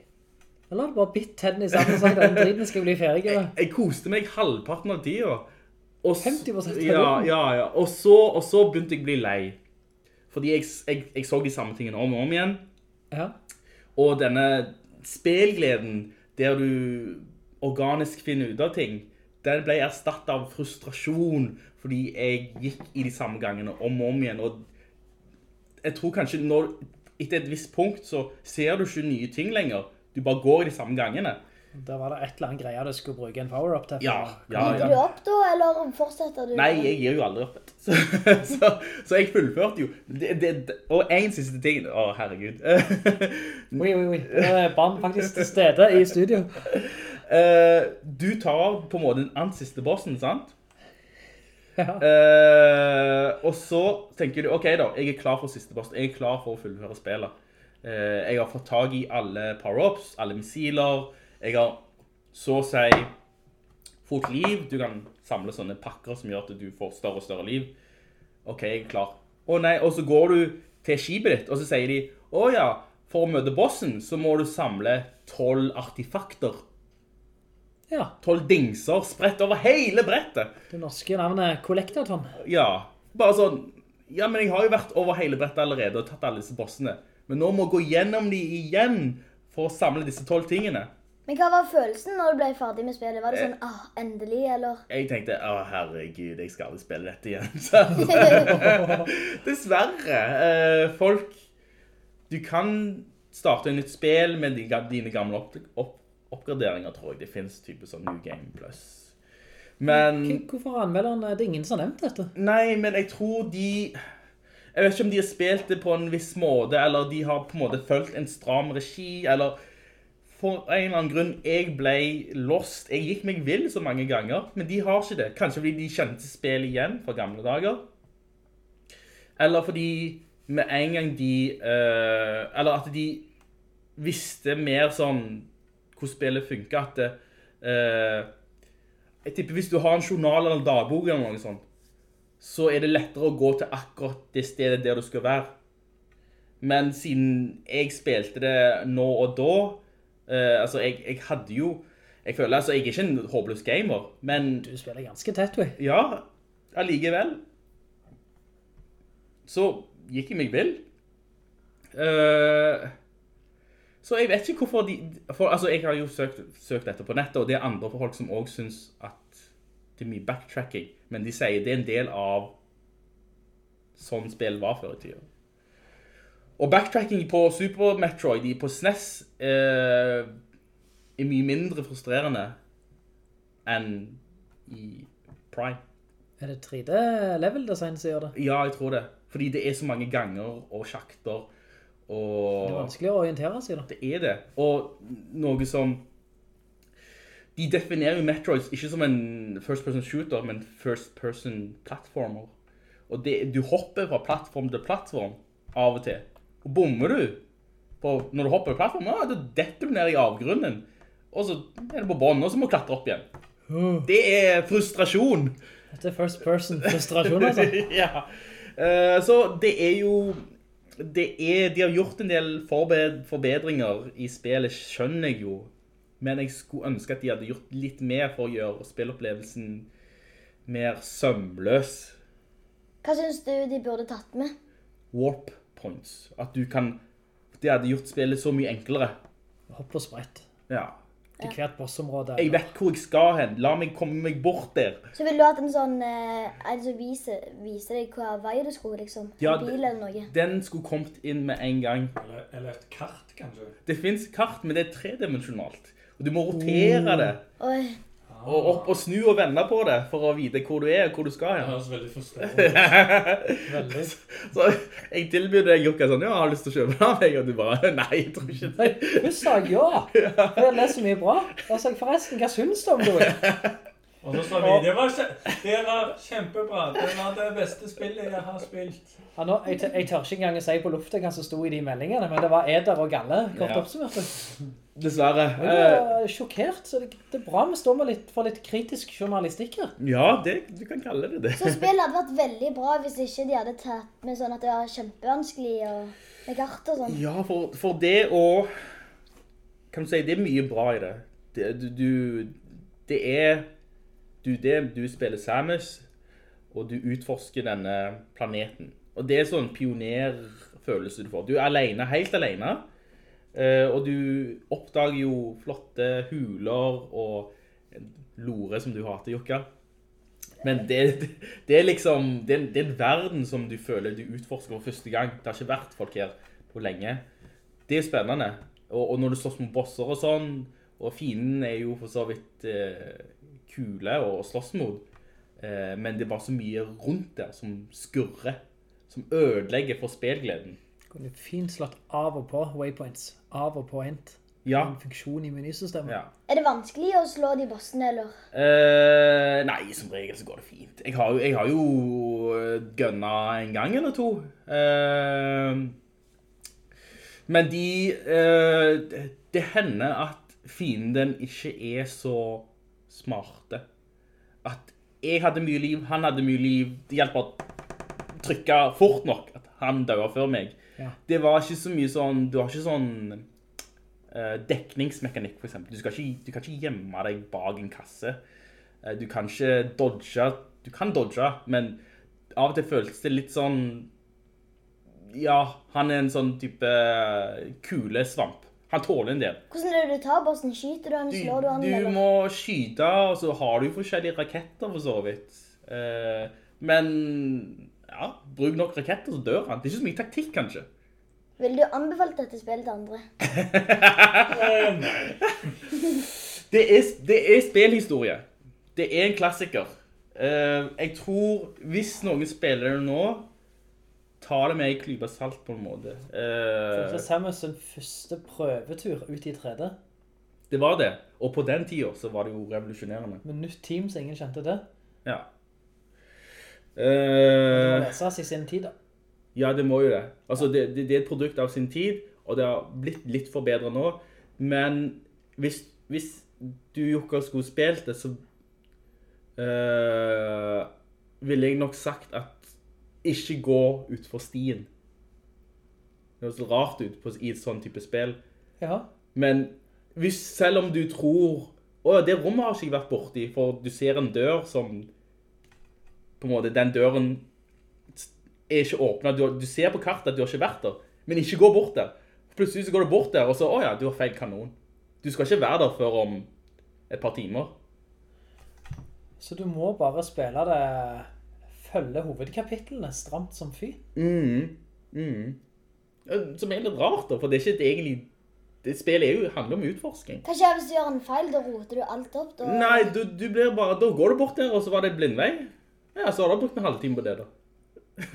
[SPEAKER 7] Eller har du bare bitt tennene i sammen og sagt at den driten skal bli ferdig? Jeg,
[SPEAKER 6] Jeg koste meg halvparten av tida. Og
[SPEAKER 7] 50% av
[SPEAKER 6] ja, ja, ja. Og så, og så begynte jeg å bli lei. Fordi jeg, jeg, jeg så de samme tingene om og om igjen.
[SPEAKER 7] Ja.
[SPEAKER 6] Og denne spilgleden, der du organisk finner ut av ting, den ble erstattet av frustrasjon, fordi jeg gikk i de samme gangene om og om igjen. Og jeg tror kanskje når, etter et visst punkt, så ser du ikke nye ting lenger. Du bare går i de samme gangene.
[SPEAKER 7] Der var det et eller annet greie du skulle bruke en power-up til.
[SPEAKER 6] Ja, ja, ja.
[SPEAKER 9] Gir du opp da, eller fortsetter du?
[SPEAKER 6] Nei, jeg gir jo aldri opp. Så, så, så jeg fullførte jo. Det, det, og en siste ting. Å, herregud.
[SPEAKER 7] Oi, oi, oi. Nå er barn faktisk til stede i studio.
[SPEAKER 6] Eh, du tar på en måte den andre siste bossen, sant?
[SPEAKER 7] Ja.
[SPEAKER 6] Eh, og så tenker du, ok da, jeg er klar for siste boss. Jeg er klar for å fullføre spillet. Eh, jeg har fått tag i alle power-ups, alle missiler. Jeg har så å si fort liv. Du kan samle sånne pakker som gjør at du får større og større liv. Ok, jeg er klar. Å nei, og så går du til skipet ditt, og så sier de, å ja, for å møte bossen, så må du samle 12 artifakter.
[SPEAKER 7] Ja,
[SPEAKER 6] 12 dingser spredt over hele brettet.
[SPEAKER 7] det norske navnet Collectathon.
[SPEAKER 6] Ja, bare sånn, ja, men jeg har jo vært over hele brettet allerede og tatt alle disse bossene. Men nå må jeg gå gjennom de igjen for å samle disse 12 tingene.
[SPEAKER 9] Men hva var følelsen når du ble ferdig med spillet? Var det sånn, ah, endelig, eller?
[SPEAKER 6] Jeg tenkte, å herregud, jeg skal aldri spille dette igjen. Dessverre, eh, folk, du kan starte et nytt spill med dine gamle opp, opp, oppgraderinger, tror jeg. Det finnes type sånn New Game Plus. Men
[SPEAKER 7] Hvorfor anmelder han Det er ingen som har nevnt dette.
[SPEAKER 6] Nei, men jeg tror de Jeg vet ikke om de har spilt det på en viss måte, eller de har på en måte fulgt en stram regi, eller for en eller annen grunn jeg ble lost. Jeg gikk meg vill så mange ganger, men de har ikke det. Kanskje fordi de kjente spillet igjen fra gamle dager. Eller fordi med en gang de uh, Eller at de visste mer sånn hvordan spillet funker. At det, uh, jeg tipper hvis du har en journal eller en dagbok eller noe sånt, så er det lettere å gå til akkurat det stedet der du skal være. Men siden jeg spilte det nå og da, eh, altså jeg, jeg hadde jo, jeg føler altså jeg er ikke en håpløs gamer, men
[SPEAKER 7] Du spiller ganske tett, du.
[SPEAKER 6] ja, allikevel. Så gikk jeg meg vill. Uh, så jeg vet ikke hvorfor de... For, altså, jeg har jo søkt, søkt dette på nettet, og det er andre folk som også synes at det er mye backtracking. Men de sier det er en del av sånn spill var før i tiden. Og backtracking på Super Metroid på SNES eh, er mye mindre frustrerende enn i Prime.
[SPEAKER 7] Er det 3D-level-design som gjør det?
[SPEAKER 6] Ja, jeg tror det. Fordi det er så mange ganger og sjakter. Og
[SPEAKER 7] Det er vanskelig å orientere seg da.
[SPEAKER 6] Det er det. Og noe som De definerer jo Metroids ikke som en first person shooter, men first person platformer. Og det, du hopper fra plattform til plattform av og til. Bommer du på, når du hopper på plattformen, ja, da detter du ned i avgrunnen. Og så er det på bånd, og så må du klatre opp igjen. Det er frustrasjon.
[SPEAKER 7] Dette er first person frustrasjon, altså.
[SPEAKER 6] ja. Eh, så det er jo det er, De har gjort en del forbedringer i spillet, skjønner jeg jo. Men jeg skulle ønske at de hadde gjort litt mer for å gjøre spillopplevelsen mer sømløs.
[SPEAKER 9] Hva syns du de burde tatt med?
[SPEAKER 6] Warp points. At du kan Det hadde gjort spillet så mye enklere.
[SPEAKER 7] Hopp og sprett.
[SPEAKER 6] Ja.
[SPEAKER 7] Til hvert bossområde.
[SPEAKER 6] Jeg vet hvor jeg skal hen. La meg komme meg bort der.
[SPEAKER 9] Så vil du ha en sånn eh, En som viser, viser deg hva vei du skulle, liksom?
[SPEAKER 6] Ja,
[SPEAKER 9] en bil eller noe?
[SPEAKER 6] Den skulle kommet inn med en gang.
[SPEAKER 8] Eller, eller et kart, kanskje.
[SPEAKER 6] Det finnes kart, men det er tredimensjonalt. Og du må rotere det.
[SPEAKER 9] Oi.
[SPEAKER 6] Og opp og snu og vende på det for å vite hvor du er og hvor du skal
[SPEAKER 8] Det
[SPEAKER 6] hen.
[SPEAKER 8] høres veldig forstående.
[SPEAKER 7] Veldig.
[SPEAKER 6] Så jeg tilbyr deg Jokka sånn, ja, jeg har lyst til å kjøpe den av meg, og du bare, nei, jeg tror ikke det.
[SPEAKER 7] Hun sa ja. For jeg leser mye bra. Da sa jeg forresten, hva syns du om det?
[SPEAKER 8] Og så sa vi det var, det var kjempebra. Det var det beste spillet jeg har spilt.
[SPEAKER 7] Ja, nå, jeg, jeg tør ikke engang å si på luftet hva som sto i de meldingene, men det var eder og galle, kort
[SPEAKER 6] Ja.
[SPEAKER 7] oppsummert.
[SPEAKER 6] Dessverre.
[SPEAKER 7] Jeg var sjokkert, så det, det er bra vi står med litt, for litt kritisk journalistikk her.
[SPEAKER 6] Eh, ja, det, du kan kalle det det.
[SPEAKER 9] Så spillet hadde vært veldig bra hvis ikke de hadde tatt med sånn at det var kjempevanskelig og med kart og sånn.
[SPEAKER 6] Ja, for, for det å, kan du si, det er mye bra i det. det du, du, det er, du, det, du spiller Samus, og du utforsker denne planeten. Og det er sånn pionerfølelse du får. Du er alene, helt alene, eh, og du oppdager jo flotte huler og lore som du hater, Jokka. Men det, det, er liksom, det er, det er en verden som du føler du utforsker for første gang. Det har ikke vært folk her på lenge. Det er spennende. Og, og når du slåss mot bosser og sånn, og fienden er jo for så vidt eh, kule å slåss mot, eh, men det er bare så mye rundt der som skurrer, som ødelegger for spilgleden.
[SPEAKER 7] Kunne fint slått av og på waypoints. Av og på hint.
[SPEAKER 6] Ja,
[SPEAKER 7] En funksjon i menysystemet.
[SPEAKER 6] ja.
[SPEAKER 9] Er det vanskelig å slå de bossene, eller?
[SPEAKER 6] Eh, nei, som regel så går det fint. Jeg har, jeg har jo gønna en gang eller to. Eh, men de, eh, det, det hender at fienden ikke er så smarte. At jeg hadde mye liv, han hadde mye liv. Det hjelper å trykke fort nok at han døde før meg.
[SPEAKER 7] Ja.
[SPEAKER 6] Det var ikke så mye sånn, du har ikke sånn uh, dekningsmekanikk eksempel. Du, ikke, du kan ikke gjemme deg bak en kasse. Uh, du kan ikke dodge, du kan dodge, men av og til føles det litt sånn, ja, han er en sånn type kulesvamp. Han tåler en del.
[SPEAKER 9] Hvordan er det du tar bossen? Skyter du han, slår du han,
[SPEAKER 6] du
[SPEAKER 9] eller?
[SPEAKER 6] må skyte, og så har du forskjellige raketter for så vidt. Eh, men, ja, bruk nok raketter, så dør han. Det er ikke så mye taktikk, kanskje.
[SPEAKER 9] Vil du anbefale dette spillet til andre?
[SPEAKER 6] Det er, det er spillhistorie. Det er en klassiker. Eh, jeg tror, hvis noen spiller det nå, ta det med i klypa salt på en måte.
[SPEAKER 7] Det
[SPEAKER 6] Eh,
[SPEAKER 7] var sin første prøvetur ut i 3D.
[SPEAKER 6] det var det. Og på den tiden så var det jo revolusjonerende.
[SPEAKER 7] Med nytt team, så ingen kjente det.
[SPEAKER 6] Ja.
[SPEAKER 7] Det må
[SPEAKER 6] Eh,
[SPEAKER 7] leses i sin tid, da.
[SPEAKER 6] ja, det må jo det. Altså, det, det, det er et produkt av sin tid, og det har blitt litt forbedret nå. Men hvis, hvis du, Jokka, skulle spilt det, så uh, ville jeg nok sagt at ikke gå utfor stien. Det høres rart ut på, i et sånn type spill.
[SPEAKER 7] Ja.
[SPEAKER 6] Men hvis, selv om du tror Å, det rommet har ikke jeg vært borti, for du ser en dør som På en måte, den døren er ikke åpnet. Du, du ser på kartet at du har ikke vært der, men ikke gå bort der. Plutselig så går du bort der, og så Å ja, du har feil kanon. Du skal ikke være der før om et par timer.
[SPEAKER 7] Så du må bare spille det Følge hovedkapitlene stramt som fy.
[SPEAKER 6] Mm. Mm. Som er litt rart, da, for det er ikke et egentlig det Spillet er jo, handler om utforsking.
[SPEAKER 9] Hva skjer hvis du gjør en feil? Da roter du alt opp. Da...
[SPEAKER 6] Nei, du, du blir bare, da går du bort der, og så var det blindvei. Ja, så har du brukt en halvtime på det da.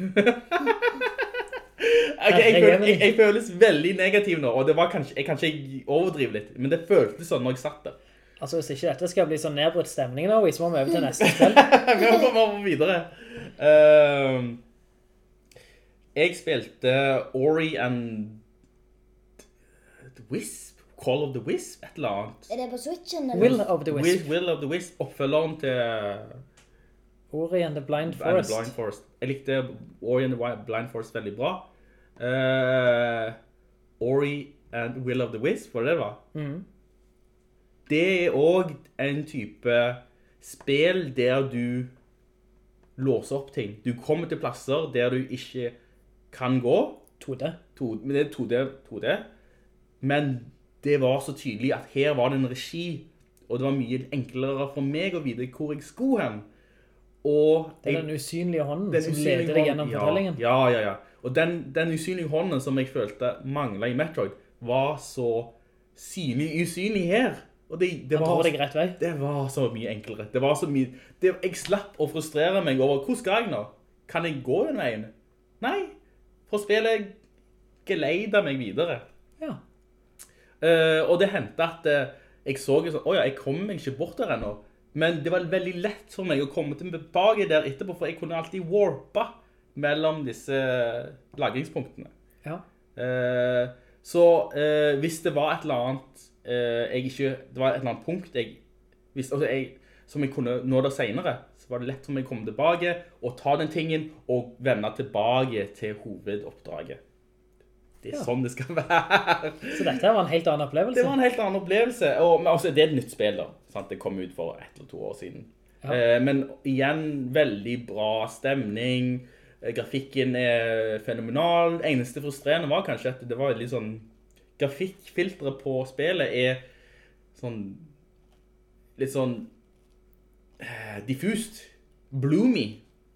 [SPEAKER 6] okay, jeg, føl, jeg, jeg føles veldig negativ nå, og det var kanskje, jeg kanskje jeg overdriver litt, men det føltes sånn når jeg satt der.
[SPEAKER 7] Altså, hvis ikke dette skal bli sånn nedbrutt stemning nå, så må vi over til neste spill.
[SPEAKER 6] Vi må komme videre. Uh, jeg spilte Ori and the Wisp, Call of the Wisp, et eller annet.
[SPEAKER 9] Er det på Switchen? Eller?
[SPEAKER 7] Will of the Wisp.
[SPEAKER 6] Will of the Wisp, oppfølgeren til
[SPEAKER 7] Ori and the Blind
[SPEAKER 6] And the
[SPEAKER 7] Forest.
[SPEAKER 6] Blind Forest. Jeg likte Ori and the Blind Forest veldig bra. Uh, Ori and Will of the Wisp, var det det var?
[SPEAKER 7] Mhm.
[SPEAKER 6] Det er også en type spill der du låser opp ting. Du kommer til plasser der du ikke kan gå.
[SPEAKER 7] 2D.
[SPEAKER 6] To, men det er 2D, 2D. Men det var så tydelig at her var det en regi, og det var mye enklere for meg å vite hvor jeg skulle hen. Og
[SPEAKER 7] Det er den usynlige hånden
[SPEAKER 6] den
[SPEAKER 7] som
[SPEAKER 6] usynlige
[SPEAKER 7] leder deg gjennom
[SPEAKER 6] ja,
[SPEAKER 7] fortellingen.
[SPEAKER 6] Ja, ja, ja. Og den, den usynlige hånden som jeg følte manglet i Metroid, var så synlig usynlig her. Og det, det, var,
[SPEAKER 7] det, vei.
[SPEAKER 6] det var så mye enklere. Det var så mye... Det, jeg slapp å frustrere meg over, hvor skal jeg nå? Kan jeg gå den veien? Nei, for spillet geleider meg videre.
[SPEAKER 7] Ja.
[SPEAKER 6] Uh, og det hendte at uh, jeg så sånn, åja, jeg kommer meg ikke bort der ennå. Men det var veldig lett for meg å komme tilbake der etterpå, for jeg kunne alltid warpe mellom disse lagringspunktene.
[SPEAKER 7] Ja.
[SPEAKER 6] Uh, så eh, hvis det var et eller annet eh, jeg ikke, det var et eller annet punkt jeg, hvis, altså jeg, som jeg kunne nå det senere, så var det lett for meg å komme tilbake og ta den tingen og vende tilbake til hovedoppdraget. Det er
[SPEAKER 7] Ja.
[SPEAKER 6] sånn det skal være.
[SPEAKER 7] Så dette var en helt annen opplevelse.
[SPEAKER 6] Det var en helt annen opplevelse. Og, men altså, det er et nytt spill da. Sant? Det kom ut for ett eller to år siden.
[SPEAKER 7] Ja.
[SPEAKER 6] Eh, men igjen, veldig bra stemning. Eh, Grafikken er fenomenal. Eneste frustrerende var kanskje at det var litt sånn... Grafikkfiltret på spillet er sånn... Litt sånn... eh, diffust. Bloomy,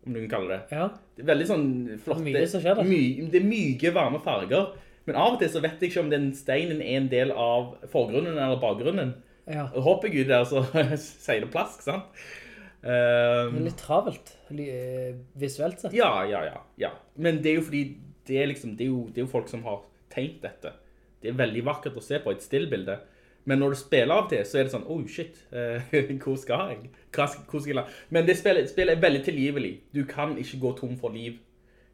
[SPEAKER 6] om du kan kalle det.
[SPEAKER 7] Ja.
[SPEAKER 6] Det er veldig sånn flotte...
[SPEAKER 7] Mye som skjer.
[SPEAKER 6] My, det er myke, varme farger. Men av og til så vet jeg ikke om den steinen er en del av forgrunnen eller bakgrunnen.
[SPEAKER 7] Ja.
[SPEAKER 6] Og håper Gud der, så sier det plask, sant?
[SPEAKER 7] Det er
[SPEAKER 6] Um,
[SPEAKER 7] litt travelt, eh, visuelt sett.
[SPEAKER 6] ja, ja, ja, ja. Men det er jo fordi, det er liksom, det er jo, det er jo folk som har tenkt dette. Det er veldig vakkert å se på et stillbilde. Men når du spiller av til, så er det sånn, oh shit, eh, hvor skal jeg? Hva, hvor skal jeg? Men det spillet, spillet er veldig tilgivelig. Du kan ikke gå tom for liv.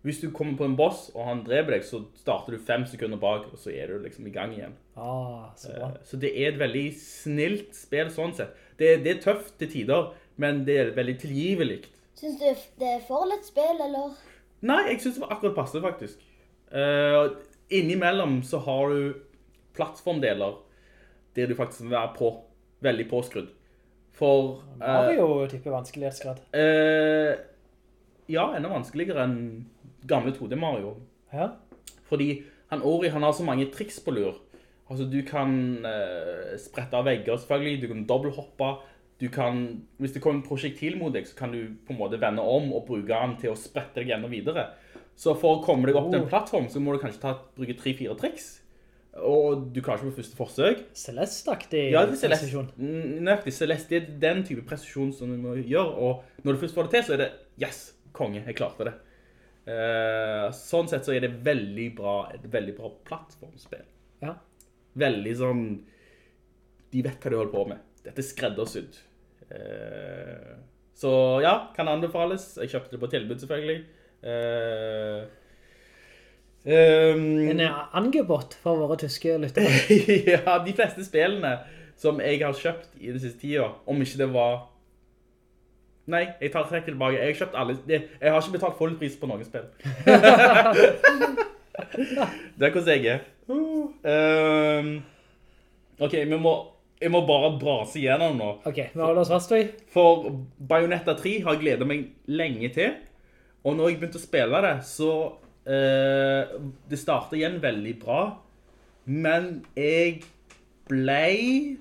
[SPEAKER 6] Hvis du kommer på en boss, og han dreper deg, så starter du fem sekunder bak, og så er du liksom i gang igjen.
[SPEAKER 7] Ah, så bra.
[SPEAKER 6] Så det er et veldig snilt spill sånn sett. Det, det er tøft til tider, men det er veldig tilgivelig.
[SPEAKER 9] Syns du det er for lett spill, eller?
[SPEAKER 6] Nei, jeg synes det var akkurat passe faktisk. Uh, innimellom så har du plattformdeler der du faktisk må være på, veldig påskrudd. For... eh,
[SPEAKER 7] Mario type vanskelighetsgrad.
[SPEAKER 6] Uh, ja, enda vanskeligere enn gamle 2D Mario.
[SPEAKER 7] Ja.
[SPEAKER 6] Fordi han Ori, han har så mange triks på lur. Altså, du kan uh, sprette av vegger, selvfølgelig. Du kan dobbelthoppe. Du kan, hvis det kommer en prosjektil mot deg, så kan du på en måte vende om og bruke den til å sprette deg enda videre. Så for å komme deg opp til en
[SPEAKER 7] Oh.
[SPEAKER 6] plattform, så må du kanskje ta, bruke tre-fire triks. og du klarer ikke på første forsøk.
[SPEAKER 7] Celeste-aktig
[SPEAKER 6] Ja,
[SPEAKER 7] presisjon.
[SPEAKER 6] Nøyaktig. Celeste er den type presisjon som du må gjøre, og når du først får det til, så er det, yes, konge, jeg klarte det. Uh, sånn sett så er det veldig bra, et veldig bra plattformspill.
[SPEAKER 7] Ja.
[SPEAKER 6] Veldig sånn, de vet hva de holder på med. Dette er skreddersydd. Uh, så ja, kan anbefales. Jeg kjøpte det på tilbud selvfølgelig. Ehm,
[SPEAKER 7] Den er angebot for våre tyske lyttere.
[SPEAKER 6] ja, de fleste spillene som jeg har kjøpt i den siste tida, om ikke det var... Nei, jeg tar trekk tilbake. Jeg har kjøpt alle... Jeg har ikke betalt full pris på noen spill. det er hvordan jeg er. Um, ok, vi må, jeg må bare brase igjennom nå.
[SPEAKER 7] Ok, vi holder oss fast, vi.
[SPEAKER 6] For Bayonetta 3 har jeg gledet meg lenge til. Og når jeg begynte å spille det, så eh, Det starta igjen veldig bra. Men jeg ble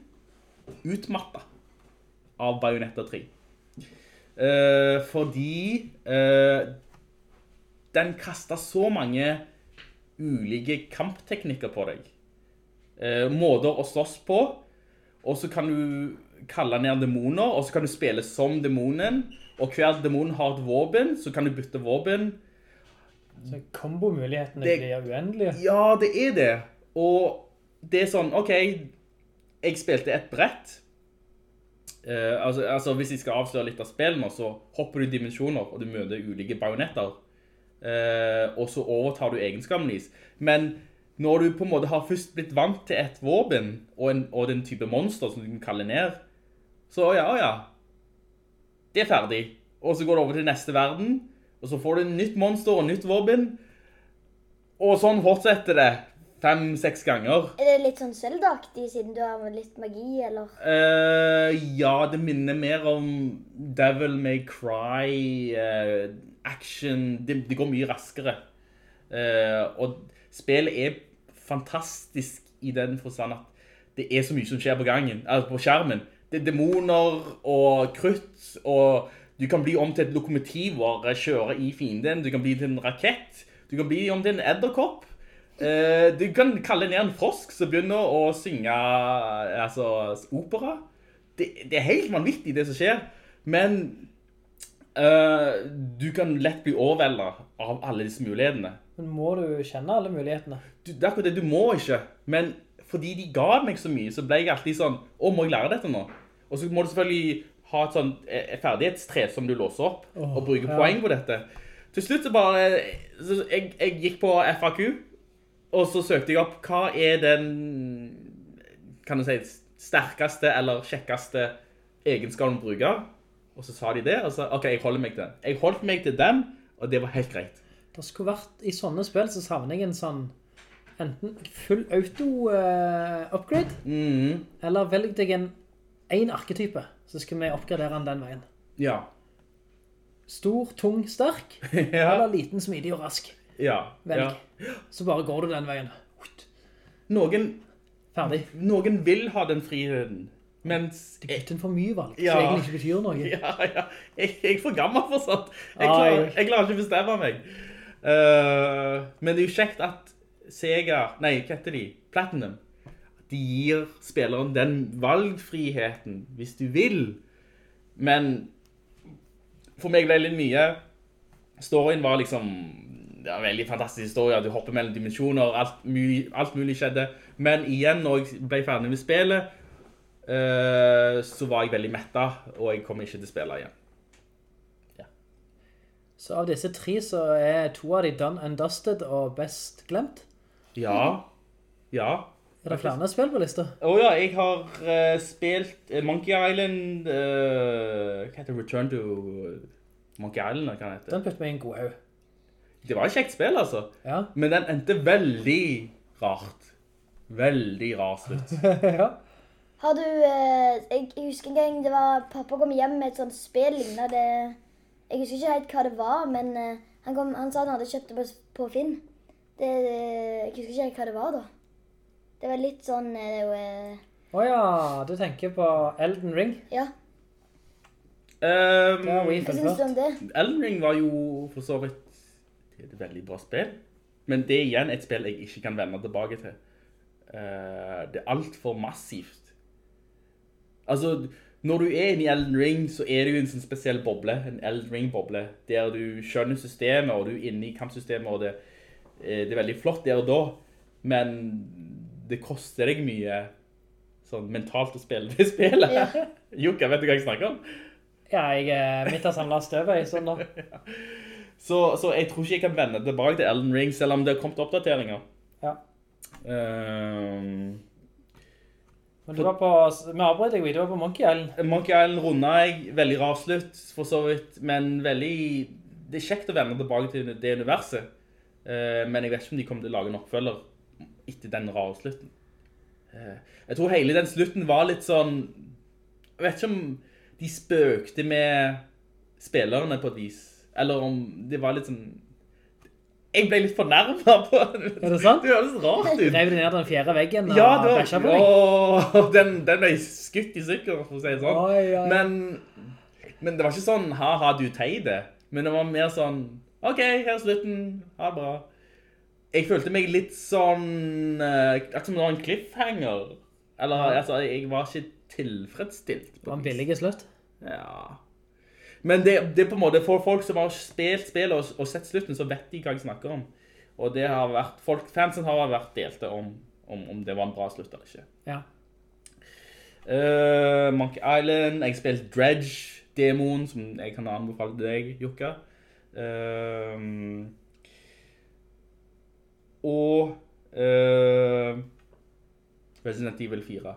[SPEAKER 6] utmattet av Bajonetta 3. Eh, fordi eh, den kastet så mange ulike kampteknikker på deg. Eh, måter å slåss på, og så kan du kalle ned demoner, og så kan du spille som demonen, og hver demon har et våpen, så kan du bytte våpen.
[SPEAKER 7] Så kombomulighetene blir uendelige.
[SPEAKER 6] Ja, det er det. Og det er sånn, ok, jeg spilte et brett. Eh, altså, altså, hvis jeg skal avsløre litt av spillene, så hopper du dimensjoner, og du møter ulike bajonetter. Eh, og så overtar du egenskapen deres. Men når du på en måte har først blitt vant til et våpen, og, en, og den type monster som du kan kalle ned, så ja, ja, det er ferdig. Og så går det over til neste verden, og så får du nytt monster og nytt våpen, og sånn fortsetter det fem-seks ganger.
[SPEAKER 9] Er det litt sånn Zelda-aktig, siden du har litt magi, eller?
[SPEAKER 6] Uh, ja, det minner mer om Devil May Cry, uh, action, det, det går mye raskere. Uh, og spillet er fantastisk i den forstand at det er så mye som skjer på gangen, altså på skjermen. Det er demoner og krutt, og du kan bli om til et lokomotiv og kjøre i fienden, du kan bli til en rakett, du kan bli om til en edderkopp, Eh, du kan kalle ned en frosk som begynner å synge altså, opera. Det, det er helt vanvittig det som skjer. Men Uh, du kan lett bli overveldet av alle disse mulighetene.
[SPEAKER 7] Men må du kjenne alle mulighetene?
[SPEAKER 6] Du, det er akkurat det, du må ikke. Men fordi de ga meg så mye, så ble jeg alltid sånn, å, må jeg lære dette nå? Og så må du selvfølgelig ha et sånn eh, ferdighetstre som du låser opp,
[SPEAKER 7] oh,
[SPEAKER 6] og bruke
[SPEAKER 7] ja.
[SPEAKER 6] poeng på dette. Til slutt så bare, så jeg, jeg gikk på FAQ, og så søkte jeg opp, hva er den, kan du si, sterkeste eller kjekkeste egenskapen å bruke? Og så sa de det, og så, ok, jeg holder meg til den. Jeg holdt meg til den, og det var helt greit.
[SPEAKER 7] Det skulle vært, i sånne spill så savner jeg en sånn, enten full auto-upgrade,
[SPEAKER 6] Mhm.
[SPEAKER 7] eller velg deg en, en arketype, så skal vi oppgradere den den veien.
[SPEAKER 6] Ja.
[SPEAKER 7] Stor, tung, sterk,
[SPEAKER 6] ja.
[SPEAKER 7] eller liten, smidig og rask.
[SPEAKER 6] Ja.
[SPEAKER 7] Velg.
[SPEAKER 6] ja.
[SPEAKER 7] Så bare går du den veien.
[SPEAKER 6] Noen,
[SPEAKER 7] Ferdig.
[SPEAKER 6] noen vil ha den friheten, mens...
[SPEAKER 7] Det er for mye valg,
[SPEAKER 6] Ja.
[SPEAKER 7] som egentlig ikke betyr noe.
[SPEAKER 6] Ja, ja. Jeg, jeg er for gammel for sånt. Jeg
[SPEAKER 7] Ah,
[SPEAKER 6] klarer,
[SPEAKER 7] jeg
[SPEAKER 6] klarer ikke å bestemme meg. Uh, men det er jo kjekt at Sega, nei, hva heter de? Platinum. De gir spilleren den valgfriheten, hvis du vil. Men for meg ble det litt mye. Storyen var liksom ja, veldig fantastisk historie. Du hopper mellom dimensjoner, alt mulig, alt mulig skjedde. Men igjen, når jeg ble ferdig med spillet, uh, så var jeg veldig metta, og jeg kom ikke til å spille igjen.
[SPEAKER 7] Så av disse tre så er to av de done and dusted og best glemt.
[SPEAKER 6] Ja, ja.
[SPEAKER 7] Er det flere spill på lista?
[SPEAKER 6] Å ja, jeg har uh, spilt eh, Monkey Island, uh, hva heter? Return to Monkey Island, hva det heter.
[SPEAKER 7] Den putte meg i en god haug.
[SPEAKER 6] Det var et kjekt spill, altså.
[SPEAKER 7] Ja.
[SPEAKER 6] Men den endte veldig rart. Veldig rar slutt.
[SPEAKER 7] ja.
[SPEAKER 9] Har du uh, jeg, jeg husker en gang det var pappa kom hjem med et sånt spill lignende det Jeg husker ikke helt hva det var, men han, kom, han sa han hadde kjøpt det på, på Finn. Det, jeg husker ikke helt hva det var, da. Det var litt sånn eh,
[SPEAKER 7] Åja, du tenker på Elden Ring.
[SPEAKER 9] Ja.
[SPEAKER 6] Um,
[SPEAKER 7] Det har vi
[SPEAKER 9] Hva syns du om det?
[SPEAKER 6] Elden Ring var jo for så vidt et veldig bra spill. Men det er igjen et spill jeg ikke kan vende tilbake til. Uh, det er alt for massivt. Altså, når du er inne i Elden Ring, så er det jo en sånn spesiell boble, en Elden Ring-boble, der du skjønner systemet, og du er inne i kampsystemet, og det, eh, det er veldig flott der og da, men det koster deg mye sånn mentalt å spille det spillet.
[SPEAKER 9] Ja.
[SPEAKER 6] Jukka, vet du hva jeg snakker om?
[SPEAKER 7] Ja, jeg er midt av samlet støvet i sånn da.
[SPEAKER 6] Så, så jeg tror ikke jeg kan vende tilbake til Elden Ring, selv om det har kommet oppdateringer.
[SPEAKER 7] Ja.
[SPEAKER 6] Um,
[SPEAKER 7] Men du var på, vi avbrøt deg, du var på Monkey Island.
[SPEAKER 6] Monkey Island rundet jeg, veldig rar slutt, for så vidt, men veldig, det er kjekt å vende tilbake til det universet. Eh, men jeg vet ikke om de kommer til å lage en oppfølger etter den rare slutten. Eh, jeg tror hele den slutten var litt sånn, jeg vet ikke om de spøkte med spillerne på et vis, eller om det var litt sånn, jeg ble litt fornærmet på
[SPEAKER 7] Er det sant?
[SPEAKER 6] Det høres rart ut.
[SPEAKER 7] Rev du ned den fjerde veggen og
[SPEAKER 6] Ja, det var,
[SPEAKER 7] på deg?
[SPEAKER 6] Åh, den, den ble skutt i stykker, for å si det sånn.
[SPEAKER 7] Oi, oi.
[SPEAKER 6] Men, men det var ikke sånn, ha-ha, du teide. Men det var mer sånn, ok, her er slutten, ha det bra. Jeg følte meg litt sånn, uh, akkurat som en cliffhanger. Eller, altså, jeg var ikke tilfredsstilt.
[SPEAKER 7] Det var en billig slutt.
[SPEAKER 6] Ja. Men det, det er på en måte, for folk som har spilt spillet og, og sett slutten, så vet de hva jeg snakker om. Og det har vært, folk, fansen har vært delte om, om, om det var en bra slutt eller ikke.
[SPEAKER 7] Ja.
[SPEAKER 6] Uh, Monkey Island, jeg spilte Dredge-demoen, som jeg kan anbefale deg, Jukka. Uh, og uh, Resident Evil 4,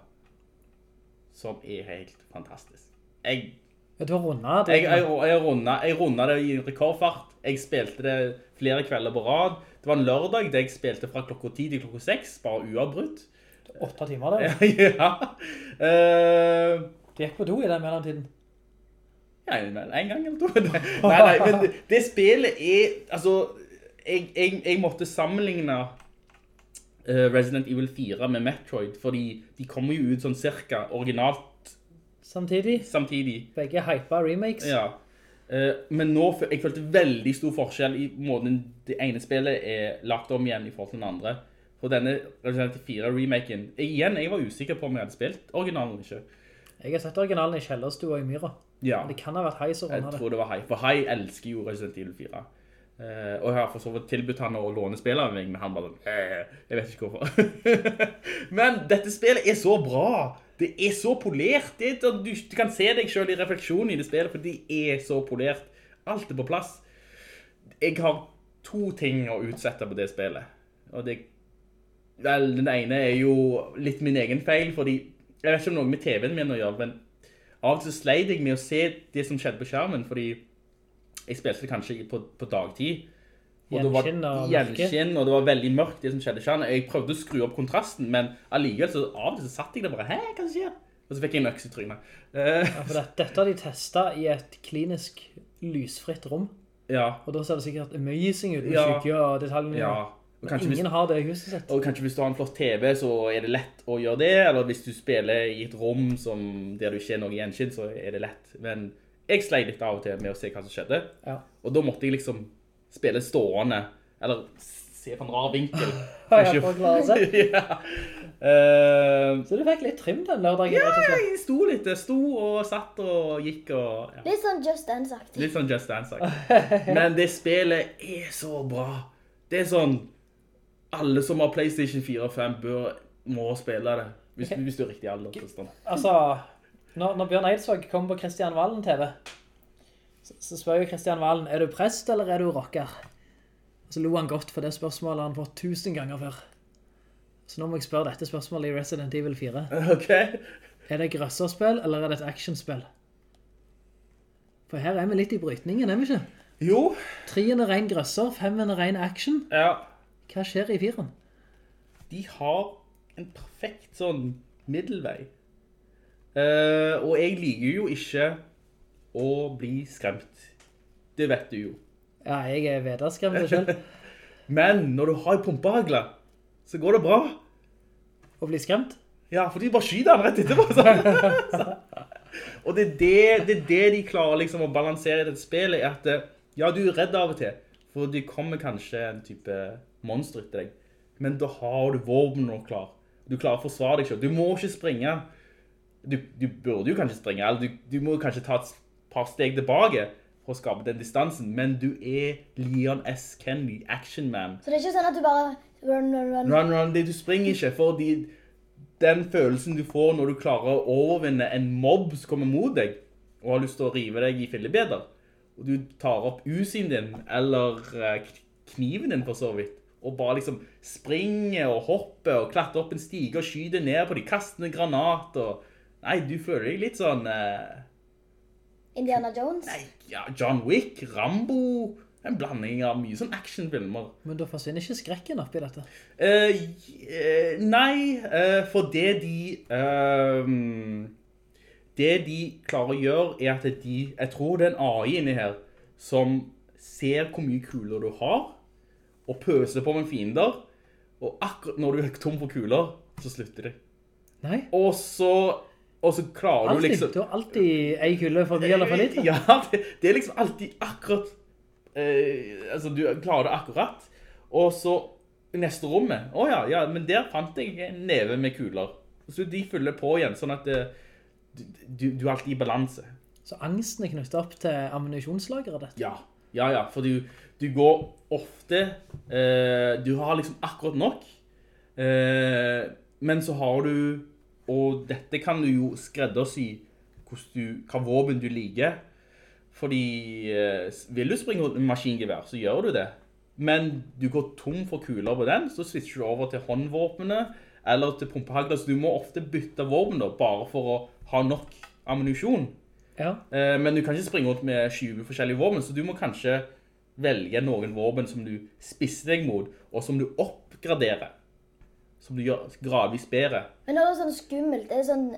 [SPEAKER 6] som er helt fantastisk. Jeg
[SPEAKER 7] Du har rundet det.
[SPEAKER 6] jeg, jeg, jeg, rundet, jeg rundet det i rekordfart. Jeg spilte det flere kvelder på rad. Det var en lørdag der jeg spilte fra klokka 10 til klokka 6, bare uavbrutt.
[SPEAKER 7] Åtte timer det?
[SPEAKER 6] ja. Uh,
[SPEAKER 7] det gikk på do i den mellomtiden.
[SPEAKER 6] ja, en gang eller to. nei, nei, men det, det spillet er, altså, jeg, jeg, jeg måtte sammenligne eh, Resident Evil 4 med Metroid, fordi de kommer jo ut sånn cirka originalt
[SPEAKER 7] Samtidig,
[SPEAKER 6] samtidig.
[SPEAKER 7] begge hypa remakes.
[SPEAKER 6] Ja. Eh, men nå, jeg følte veldig stor forskjell i måten det ene spillet er lagt om igjen i forhold til den andre. For denne Resident Evil 4-remaken, igjen, jeg var usikker på om jeg hadde spilt originalen eller ikke.
[SPEAKER 7] Jeg har sett originalen i kjellerstua i Myra.
[SPEAKER 6] Ja,
[SPEAKER 7] Men det kan ha vært hei som
[SPEAKER 6] jeg
[SPEAKER 7] det.
[SPEAKER 6] Jeg tror det var Hei, For Hei elsker jo Resident Evil 4. Eh, og jeg har for så vidt tilbudt han å låne spillet av meg, men han bare sånn, jeg vet ikke hvorfor. men dette spillet er så bra. Det er så polert. Er, du, du kan se deg selv i refleksjonen i det spillet, for det er så polert. Alt er på plass. Jeg har to ting å utsette på det spillet. Og det, vel, den ene er jo litt min egen feil, fordi jeg vet ikke om noe med TV-en min å gjøre, men av og til sleit jeg med å se det som skjedde på skjermen, fordi jeg spilte det kanskje på, på dagtid. Og det var
[SPEAKER 7] Gjenskinn og
[SPEAKER 6] gjenskinn, det var veldig mørkt det som skjedde Ikke? Jeg prøvde å skru opp kontrasten, men allikevel så av til så satt jeg der bare, hæ, hva skjer? Og så fikk jeg en øks i trynet. Eh,
[SPEAKER 7] Ja, for det, dette har de testet i et klinisk lysfritt rom.
[SPEAKER 6] ja,
[SPEAKER 7] Og da ser det sikkert amazing ut med
[SPEAKER 6] Ja.
[SPEAKER 7] skygge og detaljene.
[SPEAKER 6] ja. Og
[SPEAKER 7] Men
[SPEAKER 6] ingen hvis,
[SPEAKER 7] har det i huset sitt.
[SPEAKER 6] og kanskje hvis du har en flott TV, så er det lett å gjøre det, eller hvis du spiller i et rom som, der du ikke er noe gjenskinn, så er det lett. Men jeg sleit litt av og til med å se hva som skjedde.
[SPEAKER 7] Ja.
[SPEAKER 6] Og da måtte jeg liksom spille stående, eller se på en rar vinkel.
[SPEAKER 7] For å klare seg.
[SPEAKER 6] ja. Uh,
[SPEAKER 7] Så du fikk litt trim den lørdagen,
[SPEAKER 6] ja, jeg sto litt. Jeg sto og satt og gikk og... Ja.
[SPEAKER 9] Litt sånn Just Dance-aktig.
[SPEAKER 6] Litt sånn Just Dance-aktig. Men det spillet er så bra. Det er sånn, alle som har Playstation 4 og 5 bør, må spille det. Hvis, hvis du er riktig alder. Tristan.
[SPEAKER 7] Altså, når, når Bjørn Eidsvåg kom på Kristian Valen TV, så, så spør jo Kristian Valen, er du prest eller er du rocker? Og så lo han godt for det spørsmålet han fått tusen ganger før. Så nå må jeg spørre dette spørsmålet i Resident Evil 4.
[SPEAKER 6] Ok?
[SPEAKER 7] Er det grøsserspill eller er det et actionspill? For her er vi litt i brytningen, er vi ikke?
[SPEAKER 6] Jo,
[SPEAKER 7] Trien er ren grøsser, femmen er ren action.
[SPEAKER 6] ja.
[SPEAKER 7] Hva skjer i firen?
[SPEAKER 6] De har en perfekt sånn middelvei. Eh, og jeg liker jo ikke å bli skremt. Det vet du jo.
[SPEAKER 7] Ja, jeg er vederskremt selv.
[SPEAKER 6] Men når du har en pumpehagle, så går det bra.
[SPEAKER 7] Å bli skremt?
[SPEAKER 6] Ja, for de bare skyter den rett etterpå. sånn. og det er det, det er det de klarer liksom å balansere i dette spillet, er at eh, ja, du er redd av og til, for det kommer kanskje en type monster etter deg, men da har du våpen nå klar. Du klarer å forsvare deg selv. Du må ikke springe. Du, du burde jo kanskje springe, eller du, du må kanskje ta et par steg tilbake for å skape den distansen, men du er Leon S. Kennedy, action man.
[SPEAKER 9] Så det er ikke sånn at du bare run, run, run.
[SPEAKER 6] Run, run, det du springer ikke, fordi den følelsen du får når du klarer å overvinne en mobb som kommer mot deg, og har lyst til å rive deg i fillebeder, og du tar opp usyn din, eller eh, kniven din for så vidt, og bare liksom springer og hopper og klatter opp en stige og skyter ned på de, kastende granater, og nei, du føler deg litt sånn, eh,
[SPEAKER 9] Indiana Jones.
[SPEAKER 6] nei, ja, John Wick, Rambo, en blanding av mye sånn actionfilmer.
[SPEAKER 7] Men da forsvinner ikke skrekken oppi dette.
[SPEAKER 6] Eh, eh, nei, eh, for det de ehm, Det de klarer å gjøre er at de Jeg tror det er en AI inni her som ser hvor mye kuler du har, og pøser på med fiender. Og akkurat når du er tom for kuler, så slutter de.
[SPEAKER 7] Nei.
[SPEAKER 6] Og så, og så klarer du liksom
[SPEAKER 7] Du har alltid ei kule for mye eller for lite.
[SPEAKER 6] ja, det, det er liksom alltid akkurat eh, Altså, du klarer det akkurat. Og så neste rommet Åja, ja, ja, men der fant jeg en neve med kuler. Så de fyller på igjen, sånn at det, du, du, du er alltid i balanse.
[SPEAKER 7] Så angsten er knyttet opp til ammunisjonslageret dette?
[SPEAKER 6] Ja, ja, ja. For du, du går ofte eh, Du har liksom akkurat nok. Eh, men så har du Og dette kan du jo skreddersy hva våpen du liker. Fordi eh, vil du springe rundt med maskingevær, så gjør du det. Men du går tom for kuler på den, så switcher du over til håndvåpene eller til pumpehagler. Så du må ofte bytte våpen da, bare for å ha nok ammunisjon.
[SPEAKER 7] Ja.
[SPEAKER 6] Eh, Men du kan ikke springe rundt med 20 forskjellige våpen, så du må kanskje velge noen våpen som du spisser deg mot, og som du oppgraderer. Som du gjør gradvis bedre.
[SPEAKER 9] Men er det sånn skummelt, er det sånn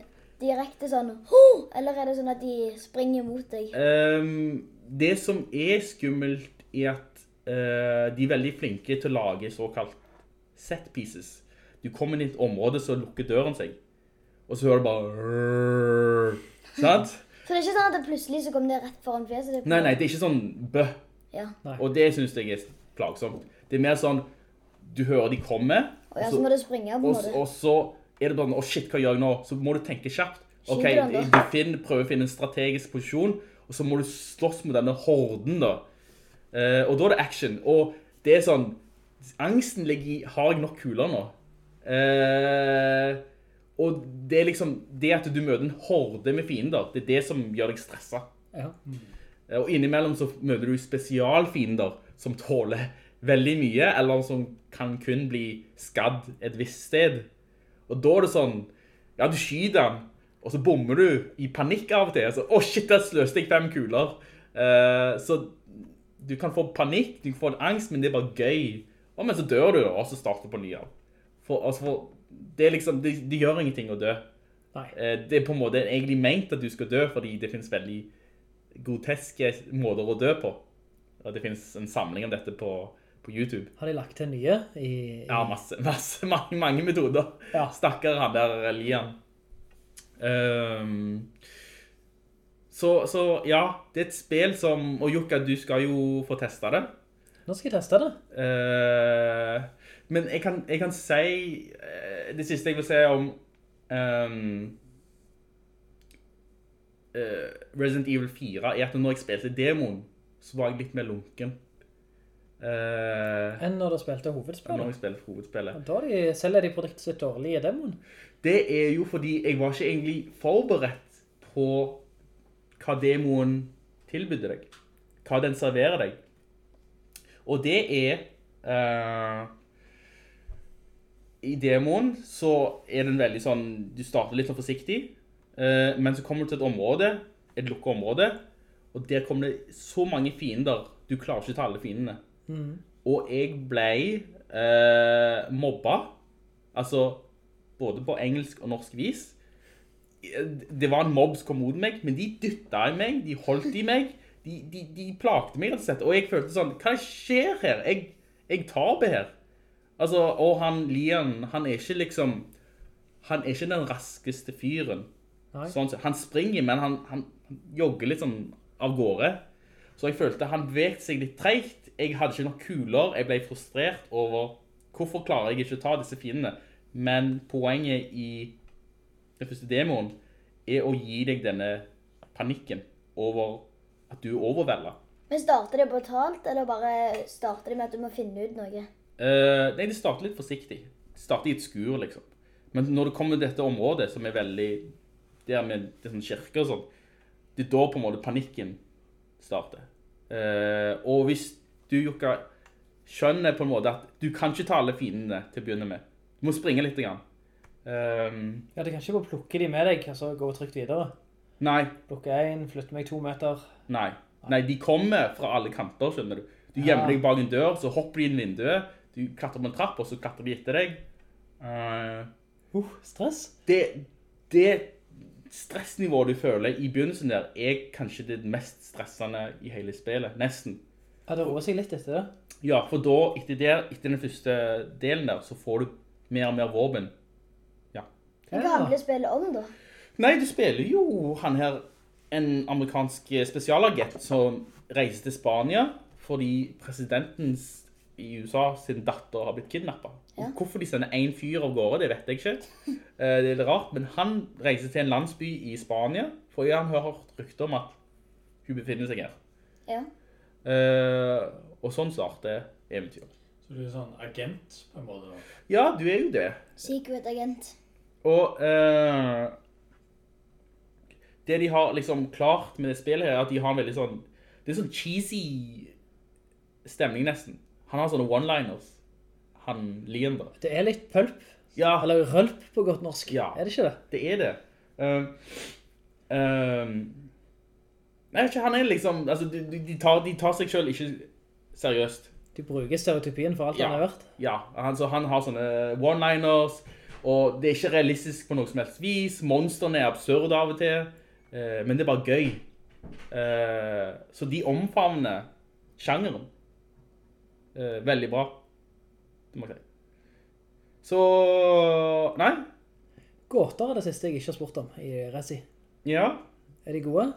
[SPEAKER 9] direkte sånn «Ho!» Eller er det sånn at de springer mot deg?
[SPEAKER 6] Um, det som er skummelt er at uh, de er veldig flinke til å lage såkalt set pieces. Du kommer inn i et område, så lukker døren seg. Og så hører du bare... Sant?
[SPEAKER 9] Så det er ikke sånn at det plutselig så kommer det rett foran fjeset ditt?
[SPEAKER 6] Nei, nei, det er ikke sånn bø.
[SPEAKER 9] Ja.
[SPEAKER 6] Og det synes jeg er plagsomt. Det er mer sånn, du hører de komme,
[SPEAKER 9] Og ja, så må du springe på en måte.
[SPEAKER 6] og så er det bare, å shit, hva gjør jeg nå? Så må du tenke kjapt. Ok, du finner, prøver å finne en strategisk posisjon, og så må du slåss med denne horden da. Eh, og da er det action. Og det er sånn, angsten ligger i, har jeg nok kuler nå? Eh, og det er liksom, det at du møter en horde med fiender, det er det som gjør deg stresset.
[SPEAKER 7] Ja.
[SPEAKER 6] Mm. Og innimellom så møter du spesialfiender som tåler veldig mye, eller som kan kun bli skadd et visst sted. Og da er det sånn, ja, du skyter den, og så bommer du i panikk av og til. Så, å shit, der sløste jeg fem kuler. Uh, så du kan få panikk, du kan få en angst, men det er bare gøy. Og men så dør du, og så starter på ny av. For, altså, for, det er liksom, det, det gjør ingenting å dø. Eh, det er på en måte egentlig ment at du skal dø, fordi det finnes veldig groteske måter å dø på. Og det finnes en samling av dette på, på YouTube.
[SPEAKER 7] Har de lagt til nye i... i
[SPEAKER 6] Ja, masse, masse, mange, mange metoder.
[SPEAKER 7] Ja.
[SPEAKER 6] Stakkar han der Lian. Um, så, så ja, det er et spill som, og Jukka, du skal jo få teste det.
[SPEAKER 7] Nå skal jeg teste det.
[SPEAKER 6] Uh, men jeg kan, jeg kan si eh, Det siste jeg vil si om Um, uh, Resident Evil 4 er at når jeg spilte demoen, så var jeg litt mer lunken. Eh,
[SPEAKER 7] Enn når du spilte
[SPEAKER 6] når
[SPEAKER 7] hovedspillet.
[SPEAKER 6] spilte hovedspillet.
[SPEAKER 7] Da de, selger de produktet sitt dårlig i demoen.
[SPEAKER 6] Det er jo fordi jeg var ikke egentlig forberedt på hva demoen tilbydde deg. Hva den serverer deg. Og det er... eh, I demoen så er den veldig sånn... Du starter litt sånn forsiktig, eh, men så kommer du til et område, et lukket område, og der kommer det så mange fiender. Du klarer ikke ta alle fiendene. Og jeg ble eh, mobba, altså både på engelsk og norsk vis. Det var en mobb som kom mot meg, men de dyttet i meg, de holdt i meg, de, de, de plagte meg rett og slett, og jeg følte sånn, hva skjer her? Jeg, jeg taper her. Altså, og han, Lian, han er ikke liksom, han er ikke den raskeste fyren. Sånn, han springer, men han, han jogger litt sånn av gårde. Så jeg følte han bevegte seg litt tregt. Jeg hadde ikke nok kuler. Jeg ble frustrert over hvorfor klarer jeg ikke å ta disse fiendene. Men poenget i den første demoen er å gi deg denne panikken over at du er overveldet.
[SPEAKER 9] Men starter det brutalt, eller bare starter det med at du må finne ut noe?
[SPEAKER 6] Uh, nei, det starter litt forsiktig. Det starter i et skur, liksom. Men når det kommer til dette området, som er veldig, der med det sånn kirke og sånn, det er da på en måte panikken starter. Uh, og hvis du, Jukka, skjønner på en måte at du kan ikke ta alle fiendene til å begynne med. Du må springe litt. Grann. Um,
[SPEAKER 7] Ja, du kan ikke bare plukke de med deg, og så gå trygt videre.
[SPEAKER 6] nei,
[SPEAKER 7] Plukke en, flytte meg to meter.
[SPEAKER 6] nei. Nei, de kommer fra alle kanter, skjønner du. Du gjemmer deg bak en dør, så hopper de inn vinduet, du klatrer på en trapp, og så klatrer de etter deg. Uh,
[SPEAKER 7] Uh, stress.
[SPEAKER 6] det, det stressnivået du føler i begynnelsen der, er kanskje det mest stressende i hele spillet, nesten.
[SPEAKER 7] Ja, det roer seg litt etter det.
[SPEAKER 6] Ja, for da, etter, der, etter den første delen der, så får du mer og mer våpen. Ja.
[SPEAKER 9] Hva du spille om, da?
[SPEAKER 6] Nei, du spiller jo han her, en amerikansk spesialagent som reiser til Spania fordi presidentens i USA sin datter har blitt kidnappet.
[SPEAKER 9] Ja.
[SPEAKER 6] Hvorfor de sender en fyr av gårde, det vet jeg ikke. Eh, Det er litt rart, men han reiser til en landsby i Spania, for han har hørt rykter om at hun befinner seg her.
[SPEAKER 9] Ja.
[SPEAKER 6] Eh, og sånn starter eventyret.
[SPEAKER 8] Så du er sånn agent, på en måte. da.
[SPEAKER 6] Ja, du er jo det.
[SPEAKER 9] Secret agent.
[SPEAKER 6] Og eh, det de har liksom klart med det spillet her, er at de har en veldig sånn, det er sånn cheesy stemning nesten. Han har sånne one-liners. Han Leander.
[SPEAKER 7] Det er litt pulp,
[SPEAKER 6] Ja,
[SPEAKER 7] eller rølp på godt norsk.
[SPEAKER 6] Ja.
[SPEAKER 7] Er det ikke det?
[SPEAKER 6] det er det. Um, um, nei, ikke, han er liksom, altså, de, de- tar, de tar seg selv ikke seriøst.
[SPEAKER 7] De bruker stereotypien for alt
[SPEAKER 6] Ja.
[SPEAKER 7] han har hørt.
[SPEAKER 6] Ja, han, han har sånne one-liners, og det er ikke realistisk på noe som helst vis. Monsterne er absurde av og til, eh, men det er bare gøy. Eh, så de omfavner sjangeren. Eh, veldig bra. Det må jeg si. Så, nei,
[SPEAKER 7] Gåter er det siste jeg ikke har spurt om i Resi.
[SPEAKER 6] ja.
[SPEAKER 7] Er de gode?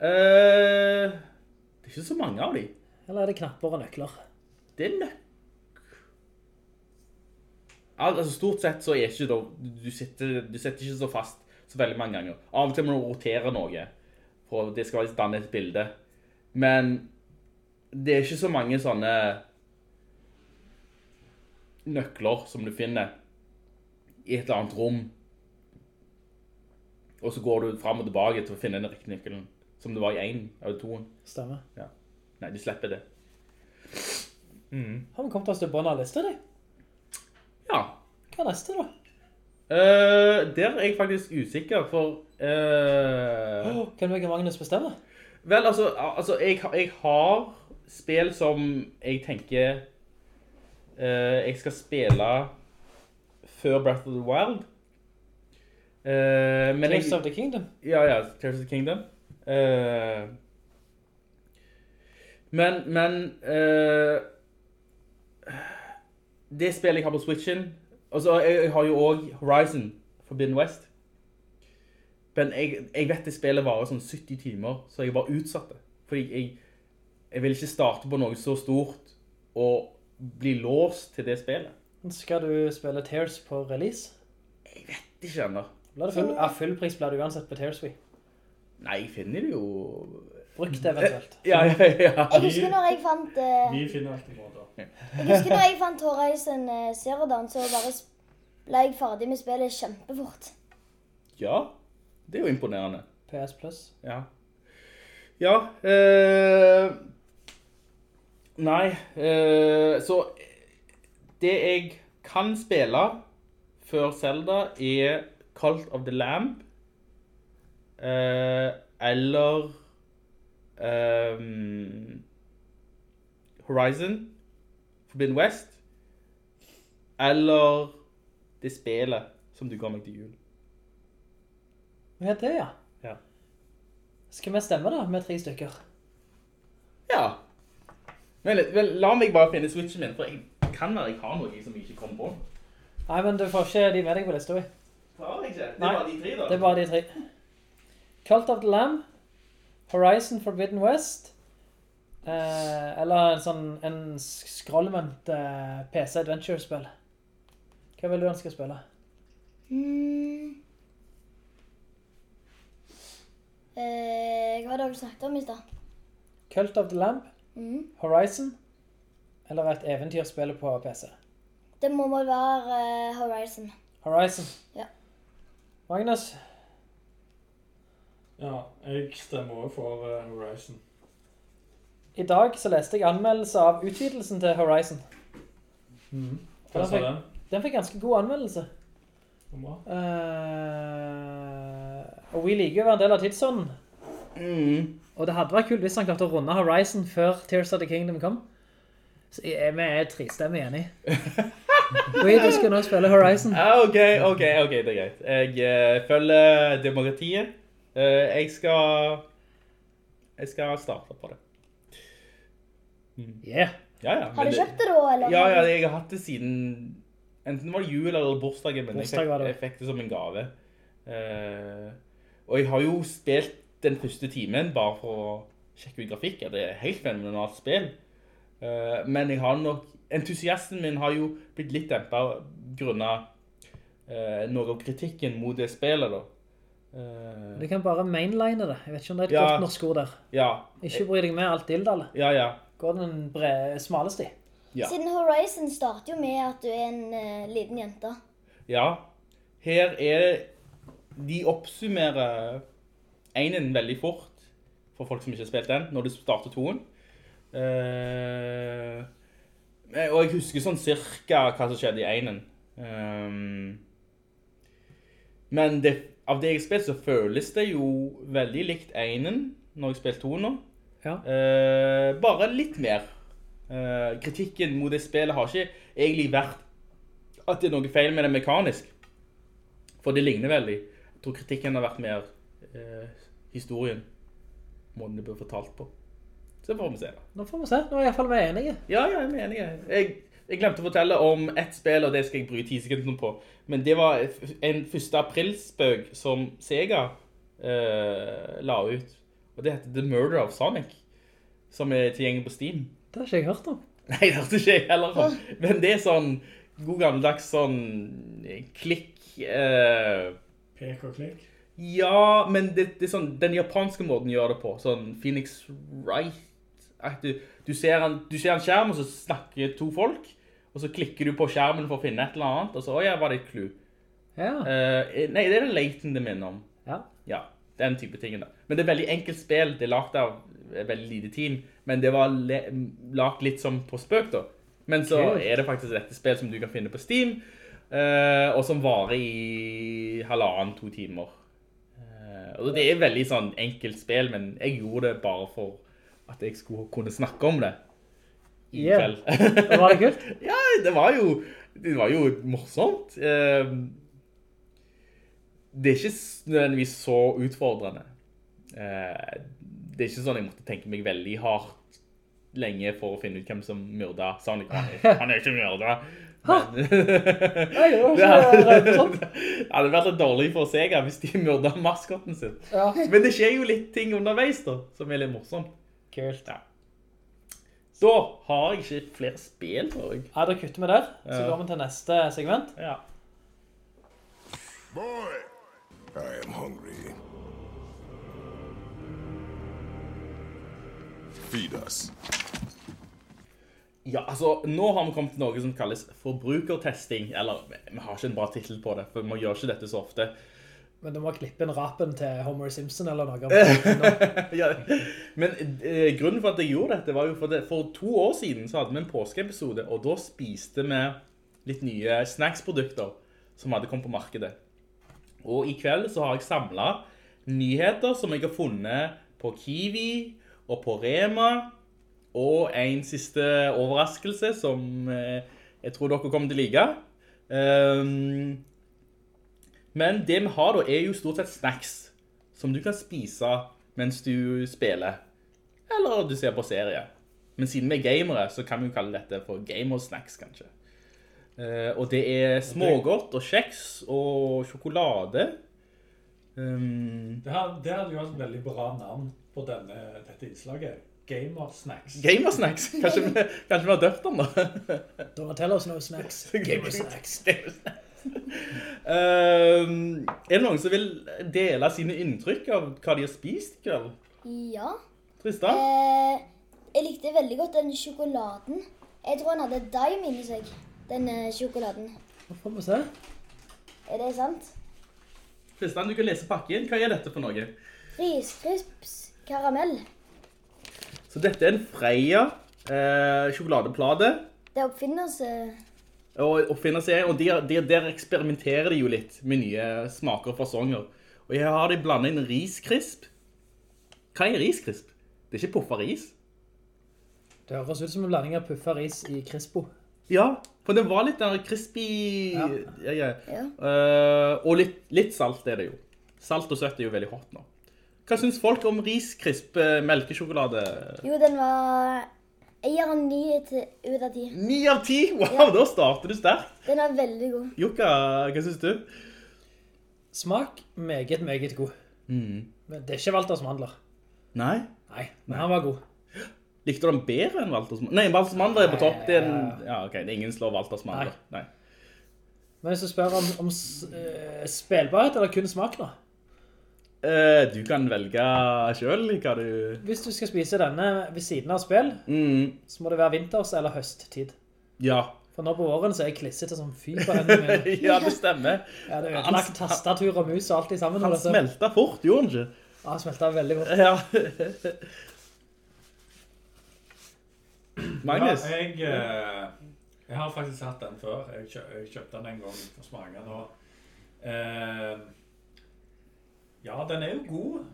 [SPEAKER 6] Eh, det er ikke så mange av de.
[SPEAKER 7] Eller er det knapper og nøkler?
[SPEAKER 6] Det er nøk Al- Altså stort sett så er ikke da, du sitter, du sitter ikke så fast så veldig mange ganger. Av og til må du rotere noe, for det skal være danne et bilde. Men det er ikke så mange sånne nøkler som du finner i et eller annet rom. Og så går du frem og tilbake til å finne den riktige nøkkelen, som det var i en av de
[SPEAKER 7] Stemmer. Ja.
[SPEAKER 6] Nei, de slipper det.
[SPEAKER 7] Har vi kommet oss til bånd av liste, di?
[SPEAKER 6] Ja,
[SPEAKER 7] Hva er neste da?
[SPEAKER 6] Uh, der er jeg faktisk usikker, for... eh,
[SPEAKER 7] Åh, Kan du Magnus bestemme?
[SPEAKER 6] vel, altså, altså jeg, jeg har spill som jeg tenker uh, jeg skal spille før Breath of the Wild. Uh, men
[SPEAKER 7] Tears
[SPEAKER 6] jeg,
[SPEAKER 7] of the Kingdom?
[SPEAKER 6] Ja, ja, Tears of the Kingdom. Eh, men, men uh, Det spillet jeg har på Switchen Altså, jeg, jeg har jo også Horizon Forbidden West. Men jeg, jeg vet det spillet varer sånn 70 timer, så jeg bare utsatte. Fordi jeg, jeg vil ikke starte på noe så stort og bli låst til det spillet.
[SPEAKER 7] Skal du spille Tears på release?
[SPEAKER 6] Jeg vet ikke ennå.
[SPEAKER 7] Full, ja, full pris blir det uansett på Tears Wii.
[SPEAKER 6] Nei, jeg finner det jo...
[SPEAKER 7] Brukt eventuelt.
[SPEAKER 6] Ja, ja, ja.
[SPEAKER 9] Jeg husker når jeg fant Uh,
[SPEAKER 8] Vi finner alltid måter.
[SPEAKER 9] Jeg husker når jeg fant Horizon uh, Zero Dawn, så bare ble jeg ferdig med spillet kjempefort.
[SPEAKER 6] Ja, det er jo imponerende.
[SPEAKER 7] PS Plus.
[SPEAKER 6] Ja. Ja, uh, Nei, eh, så det jeg kan spille før Zelda er Cult of the Lamb, eh, eller ehm, Horizon, Forbidden West, eller det spillet som du ga meg til jul.
[SPEAKER 7] Heter det, ja?
[SPEAKER 6] Ja.
[SPEAKER 7] Skal vi stemme da, med tre stykker?
[SPEAKER 6] Ja. Men vel, la meg bare finne switchen min, for jeg kan være jeg har noe som jeg ikke kom på.
[SPEAKER 7] Nei, men du får ikke de med deg på lista.
[SPEAKER 6] Klarer jeg ikke? Det er
[SPEAKER 7] Nei,
[SPEAKER 6] bare de tre da.
[SPEAKER 7] Det er bare de tre. Cult of the Lamb, Horizon Forbidden West, eh, eller en sånn en scrollment eh, PC Adventure-spill. Hva vil du ønske å spille?
[SPEAKER 9] Mm. Eh, hva var det du snakket om i sted?
[SPEAKER 7] Cult of the Lamb,
[SPEAKER 9] Mm.
[SPEAKER 7] Horizon, eller et eventyrspill på PC?
[SPEAKER 9] Det må vel være eh, Horizon.
[SPEAKER 7] Horizon.
[SPEAKER 9] Ja.
[SPEAKER 7] Magnus?
[SPEAKER 8] Ja, jeg stemmer også for eh, Horizon.
[SPEAKER 7] I dag så leste jeg anmeldelse av utvidelsen til Horizon.
[SPEAKER 8] Hva sa den?
[SPEAKER 7] Den fikk ganske god anmeldelse.
[SPEAKER 8] Bra?
[SPEAKER 7] Eh, og vi liker jo å være en del av tidsånden. Og det hadde vært kult hvis han klarte å runde Horizon før Tears of the Kingdom kom. Så jeg, vi er igjen enig. Vi, skal nå spille Horizon.
[SPEAKER 6] Ja, ok, ok, ok, det er greit. Jeg uh, følger demokratiet. Eh, jeg skal... Jeg skal starte på det.
[SPEAKER 7] Yeah.
[SPEAKER 6] Ja, ja.
[SPEAKER 9] Har du kjøpt det da, eller?
[SPEAKER 6] Ja, ja, jeg har hatt det siden... Enten var det jul eller bursdagen, men jeg
[SPEAKER 7] Bursdag det.
[SPEAKER 6] jeg fikk det som en gave. Uh, og jeg har jo spilt den første timen bare for å sjekke ut grafikk. Det er helt fenomenalt spill. Uh, men jeg har nok... Entusiasten min har jo blitt litt dempet grunnet uh, noe av kritikken mot det spillet da. Eh,
[SPEAKER 7] Du kan bare mainline det. Jeg vet ikke om det er et
[SPEAKER 6] Ja.
[SPEAKER 7] godt norsk ord der.
[SPEAKER 6] ja,
[SPEAKER 7] Ikke bry deg med alt dildalle.
[SPEAKER 6] ja, ja.
[SPEAKER 7] Gå den bre, smale sti.
[SPEAKER 6] Ja.
[SPEAKER 9] Siden Horizon starter jo med at du er en uh, liten jente.
[SPEAKER 6] Ja, her er de oppsummerer enen veldig fort for folk som ikke har spilt den, når du starter toen. Uh, og jeg husker sånn cirka hva som skjedde i enen. Um, men det, av det jeg har spilt, så føles det jo veldig likt enen når jeg spilte to nå.
[SPEAKER 7] Ja.
[SPEAKER 6] Eh, bare litt mer. Eh, kritikken mot det spillet har ikke egentlig vært at det er noe feil med det mekanisk. For det ligner veldig. Jeg tror kritikken har vært mer eh, historien. Måten det ble fortalt på. Så får vi se da.
[SPEAKER 7] Nå får vi se. Nå er i hvert fall vi enige.
[SPEAKER 6] Ja, ja, jeg er enige. Jeg, jeg glemte å fortelle om ett spill, og det skal jeg bruke 10 sekunder på. Men det var en 1. aprilsbøg som Sega uh, la ut. Og det heter The Murder of Sonic. Som er tilgjengelig på Steam.
[SPEAKER 7] Det har ikke jeg hørt om.
[SPEAKER 6] Nei, det hørte ikke jeg heller om. Men det er sånn god gammeldags sånn eh, klikk... Uh,
[SPEAKER 8] Pek og klikk.
[SPEAKER 6] ja, men det, det er sånn, den japanske måten gjør det på, sånn Phoenix Wright, du, du, ser en, du ser en skjerm, og så snakker to folk, og så klikker du på skjermen for å finne et eller annet, og så, å ja, var det et clue.
[SPEAKER 7] Ja.
[SPEAKER 6] Uh, nei, det er det Leighton det minner om.
[SPEAKER 7] ja.
[SPEAKER 6] Ja, den type tingen da. Men det er veldig enkelt spill, det er lagt av et veldig lite team, men det var lagt litt som på spøk da. Men så
[SPEAKER 7] Kult.
[SPEAKER 6] er det faktisk dette spill som du kan finne på Steam, uh, og som varer i halvannen, to timer. Uh, og det er veldig sånn enkelt spill, men jeg gjorde det bare for at jeg skulle kunne snakke om det i
[SPEAKER 7] Yeah.
[SPEAKER 6] kveld.
[SPEAKER 7] Var det kult?
[SPEAKER 6] ja, det var jo, det var jo morsomt. Eh, det er ikke nødvendigvis så utfordrende. Eh, det er ikke sånn jeg måtte tenke meg veldig hardt lenge for å finne ut hvem som myrdet Sonic. Han er, han er ikke myrdet. Men,
[SPEAKER 7] Nei, det var
[SPEAKER 6] det hadde, det hadde vært litt dårlig for Sega hvis de myrdet maskotten sin.
[SPEAKER 7] Ja.
[SPEAKER 6] Men det skjer jo litt ting underveis da, som er litt morsomt.
[SPEAKER 7] Kult.
[SPEAKER 6] Ja. Da har jeg ikke flere spill, tror jeg.
[SPEAKER 7] Ja, da kutter vi der. Så går vi til neste segment.
[SPEAKER 6] Ja.
[SPEAKER 10] Boy, I am hungry. Feed us.
[SPEAKER 6] Ja, altså, nå har vi kommet til noe som kalles forbrukertesting, eller vi har ikke en bra titel på det, for vi gjør ikke dette så ofte.
[SPEAKER 7] Men du må klippe inn rapen til Homer Simpson eller noe.
[SPEAKER 6] ja, men eh, grunnen for at jeg gjorde dette var jo for, det, for to år siden så hadde vi en påskeepisode, og da spiste vi litt nye snacksprodukter som hadde kommet på markedet. Og i kveld så har jeg samlet nyheter som jeg har funnet på Kiwi og på Rema, og en siste overraskelse som eh, jeg tror dere kommer til å like. Ehm, men det vi har da er jo stort sett snacks som du kan spise mens du spiller, eller du ser på serie. Men siden vi er gamere, så kan vi jo kalle dette for gamersnacks, kanskje. Eh, og det er smågodt og kjeks og sjokolade. Um,
[SPEAKER 8] Det, her, det hadde jo et veldig bra navn på denne, dette innslaget. gamersnacks.
[SPEAKER 6] Gamersnacks. Kanskje, vi- kanskje vi har døpt den da?
[SPEAKER 7] Donatello's no snacks. Gamer
[SPEAKER 6] Ehm, er det noen som vil dele sine inntrykk av hva de har spist i kveld?
[SPEAKER 9] Ja.
[SPEAKER 6] Tristan?
[SPEAKER 9] Eh, jeg likte veldig godt den sjokoladen. Jeg tror han hadde daim inni seg, den eh, sjokoladen.
[SPEAKER 7] Får vi se.
[SPEAKER 9] Er det sant?
[SPEAKER 6] Tristan, du kan lese pakken. Hva er dette for noe?
[SPEAKER 9] Riskrisps karamell.
[SPEAKER 6] Så dette er en Freia eh, sjokoladeplade.
[SPEAKER 9] Det er oppfinners... eh,
[SPEAKER 6] Og oppfinnerserien, og de, de, der eksperimenterer de jo litt med nye smaker og fasonger. Og her har de blandet inn riskrisp. Hva er riskrisp? Det er ikke puffa ris.
[SPEAKER 7] Det høres ut som en blanding av puffa ris i Crispo.
[SPEAKER 6] Ja, for det var litt den crispy...
[SPEAKER 7] Ja.
[SPEAKER 6] Ja, ja.
[SPEAKER 9] Ja.
[SPEAKER 6] Uh, og litt, litt salt er det jo. Salt og søtt er jo veldig hot nå. Hva synes folk om riskrisp eh, melkesjokolade?
[SPEAKER 9] Jo, den var... Jeg gir den 9 ut av 10.
[SPEAKER 6] 9 av 10? Wow,
[SPEAKER 9] Ja.
[SPEAKER 6] da starter du sterkt.
[SPEAKER 9] Den er veldig god.
[SPEAKER 6] Jukka, hva synes du?
[SPEAKER 7] Smak meget, meget god.
[SPEAKER 6] Mm.
[SPEAKER 7] Men det er ikke Walters mandler.
[SPEAKER 6] Nei?
[SPEAKER 7] Nei, men han var god.
[SPEAKER 6] Likte du den bedre enn Walters Mandler? Nei, Walters Mandler er på topp. Det er en... Ja, ok, det er ingen slår Walters Mandler. Nei.
[SPEAKER 7] Men hvis du spør om, om uh, eh, spilbarhet eller kun smak nå.
[SPEAKER 6] Eh, du kan velge selv hva du...
[SPEAKER 7] Hvis du skal spise denne ved siden av spill,
[SPEAKER 6] Mm,
[SPEAKER 7] så må det være vinters- eller høsttid.
[SPEAKER 6] ja.
[SPEAKER 7] For nå på våren så er jeg klissete som fy på hendene mine.
[SPEAKER 6] ja, det stemmer.
[SPEAKER 7] Ja, det er ødelagt tastatur og mus og alt i sammen.
[SPEAKER 6] Han smelta fort, gjorde han ikke?
[SPEAKER 7] Ja, han smelta veldig godt.
[SPEAKER 6] Ja. Magnus?
[SPEAKER 8] Ja, jeg, eh, jeg har faktisk hatt den før. Jeg, kjøpte den en gang for smaken, smake nå. Eh, ja, den er jo god.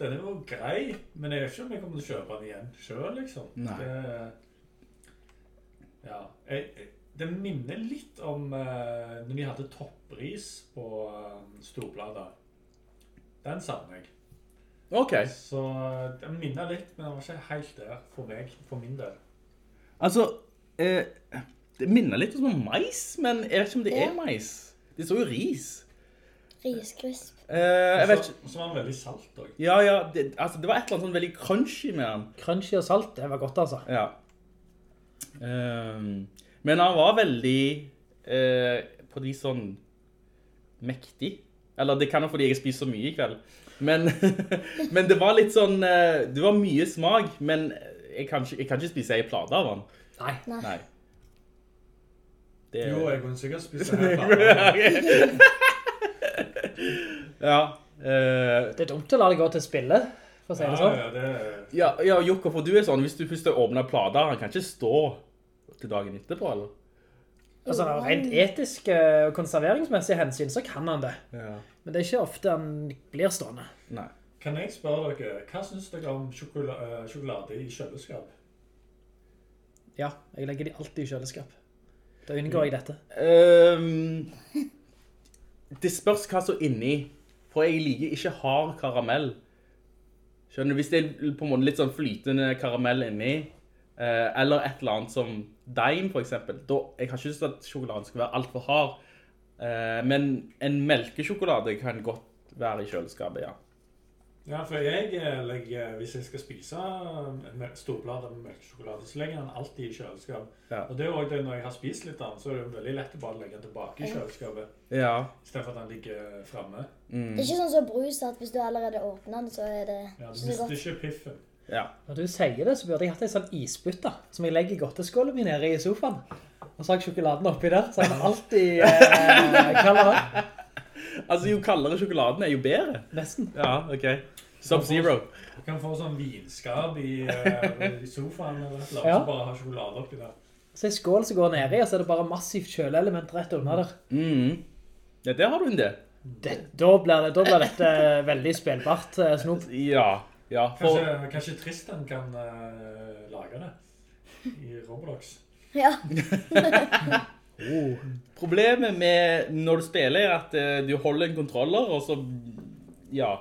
[SPEAKER 8] Den er jo grei, men jeg vet ikke om jeg kommer til å kjøpe den igjen selv, liksom.
[SPEAKER 6] Nei.
[SPEAKER 8] Det, ja, jeg, jeg- det minner litt om eh, når de hadde toppris på uh, storbladet. Den savner jeg.
[SPEAKER 6] Ok.
[SPEAKER 8] Så eh, den minner litt, men den var ikke helt der for meg, for min del.
[SPEAKER 6] Altså, eh, det minner litt om mais, men jeg vet ikke om det er mais. Det så jo ris.
[SPEAKER 9] Riskrisp.
[SPEAKER 6] Eh,
[SPEAKER 8] så var den veldig salt også.
[SPEAKER 6] Ja, ja, det, altså, det var et eller annet sånn veldig crunchy med den.
[SPEAKER 7] Crunchy og salt, det var godt altså.
[SPEAKER 6] Ja. Ehm, men han var veldig eh, på de sånn mektig. Eller det kan jo fordi jeg spiser så mye i kveld. Men, men det var litt sånn, eh, det var mye smak, men jeg kan ikke, jeg kan ikke spise ei plate av han.
[SPEAKER 7] Nei.
[SPEAKER 9] Nei.
[SPEAKER 6] Nei. Det,
[SPEAKER 8] Jo, jeg kunne sikkert spise en plate.
[SPEAKER 6] ja. Uh,
[SPEAKER 7] Det er dumt å la det gå til spille, for å si
[SPEAKER 8] Ja,
[SPEAKER 7] det sånn.
[SPEAKER 8] ja, det,
[SPEAKER 6] ja, ja, Jokko, for du er sånn, hvis du først åpner plater, han kan ikke stå til dagen etterpå, eller?
[SPEAKER 7] Altså, rent etisk eh, og konserveringsmessig hensyn, så kan han det.
[SPEAKER 6] Ja.
[SPEAKER 7] Men det er ikke ofte han blir stående.
[SPEAKER 6] Nei.
[SPEAKER 8] kan jeg spørre dere, hva synes dere om sjokola eh, sjokolade i kjøleskap?
[SPEAKER 7] Ja, jeg legger de alltid i kjøleskap. Da unngår jeg dette.
[SPEAKER 6] Um, det spørs hva som er inni, for jeg liker ikke hard karamell. Skjønner du, hvis det er på en måte litt sånn flytende karamell inni, eh, eller et eller annet som daim for eksempel, da, jeg har ikke lyst til at sjokoladen skal være alt for hard, eh, men en melkesjokolade kan godt være i kjøleskapet, ja.
[SPEAKER 8] Ja, for jeg eh, legger, hvis jeg skal spise storblader storbladet med melkesjokolade, så legger jeg den alltid i kjøleskap.
[SPEAKER 6] Ja.
[SPEAKER 8] Og det er også det når jeg har spist litt av den, så er det veldig lett å bare legge den tilbake i kjøleskapet,
[SPEAKER 6] Ja.
[SPEAKER 8] i stedet for at den ligger fremme.
[SPEAKER 6] Mm.
[SPEAKER 9] Det er ikke sånn som brus, at hvis du allerede åpner den, så er det
[SPEAKER 8] Ja, du mister ikke piffen.
[SPEAKER 6] Ja.
[SPEAKER 7] Når du sier det, så burde jeg hatt en sånn isbytte, som jeg legger godteskåla min nede i sofaen. Og så har jeg sjokoladen oppi der, så er den alltid eh, kaldere.
[SPEAKER 6] Altså, jo kaldere sjokoladen er, jo bedre.
[SPEAKER 7] Nesten.
[SPEAKER 6] Ja, ok. Sub-Zero.
[SPEAKER 8] Du kan få sånn vinskap i, eh, i sofaen eller et eller annet,
[SPEAKER 7] Ja.
[SPEAKER 8] så bare ha sjokolade oppi der.
[SPEAKER 7] Så en skål som går ned i, og så er det bare massivt kjøleelement rett under der.
[SPEAKER 6] Mm. Ja, der har du en del.
[SPEAKER 7] Det, da, blir det, da blir dette veldig spilbart eh, snop.
[SPEAKER 6] Ja, ja. For,
[SPEAKER 8] Kanskje, kanskje Tristan kan uh, lage det i Roblox.
[SPEAKER 9] Ja.
[SPEAKER 6] Problemet med når du spiller er at eh, du holder en kontroller, og så, ja,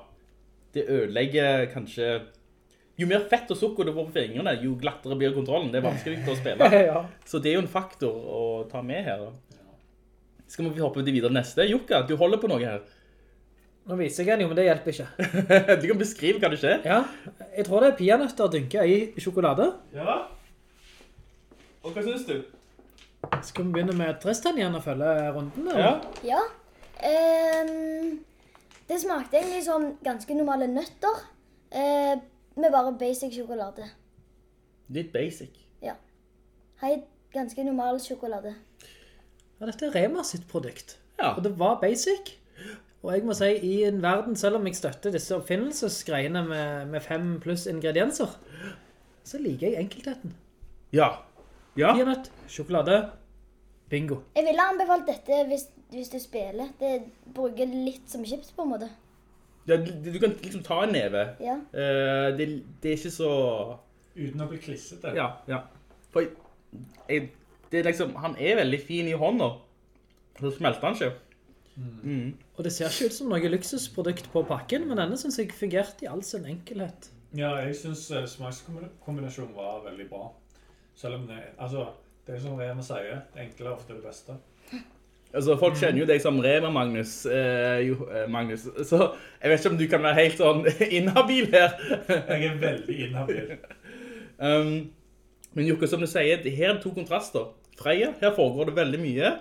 [SPEAKER 6] det ødelegger kanskje, jo mer fett og sukker du får på fingrene, jo glattere blir kontrollen, det er vanskelig å spille.
[SPEAKER 7] ja.
[SPEAKER 6] Så det er jo en faktor å ta med her. Skal vi hoppe til videre neste? Jukka, du holder på noe her.
[SPEAKER 7] Nå viser jeg den jo, men det hjelper ikke.
[SPEAKER 6] du kan beskrive hva det skjer.
[SPEAKER 7] Ja, jeg tror det er peanøtter dynket i sjokolade.
[SPEAKER 6] Ja. Og hva synes du?
[SPEAKER 7] Skal vi begynne med Tristan igjen og følge runden? eller?
[SPEAKER 6] Ja.
[SPEAKER 9] Ja. Um, det smakte egentlig som ganske normale nøtter, uh, med bare basic sjokolade.
[SPEAKER 6] Litt basic.
[SPEAKER 9] Ja. Hei, ganske normal sjokolade.
[SPEAKER 7] Ja, dette er Rema sitt produkt.
[SPEAKER 6] Ja.
[SPEAKER 7] Og det var basic. Og jeg må si, i en verden, selv om jeg støtter disse oppfinnelsesgreiene med, med fem pluss ingredienser, så liker jeg enkeltheten.
[SPEAKER 6] Ja. Ja.
[SPEAKER 7] Peanøtt, sjokolade, bingo.
[SPEAKER 9] Jeg ville anbefalt dette hvis, hvis du spiller. Det bruker litt som chips på en måte.
[SPEAKER 6] ja du, kan liksom ta en neve.
[SPEAKER 9] Ja.
[SPEAKER 6] Eh, det, det er ikke så...
[SPEAKER 8] Uten å bli klissete.
[SPEAKER 6] Ja, ja. For jeg, det er liksom, han er veldig fin i hånda. Så smelter han ikke. Mm.
[SPEAKER 7] Og det ser ikke ut som noe luksusprodukt på pakken, men denne synes jeg fungerte i all sin enkelhet.
[SPEAKER 8] Ja, jeg synes eh, smakskombinasjonen var veldig bra. Selv om det, altså, det er som Rema sier, det enkle er ofte det beste.
[SPEAKER 6] Altså, folk kjenner jo deg som Rema, Magnus. Eh, jo, eh, Magnus. Så jeg vet ikke om du kan være helt sånn inhabil her.
[SPEAKER 8] Jeg er veldig inhabil.
[SPEAKER 6] um, men Jokke, som du sier, det her er to kontraster. Freia, her foregår det veldig mye.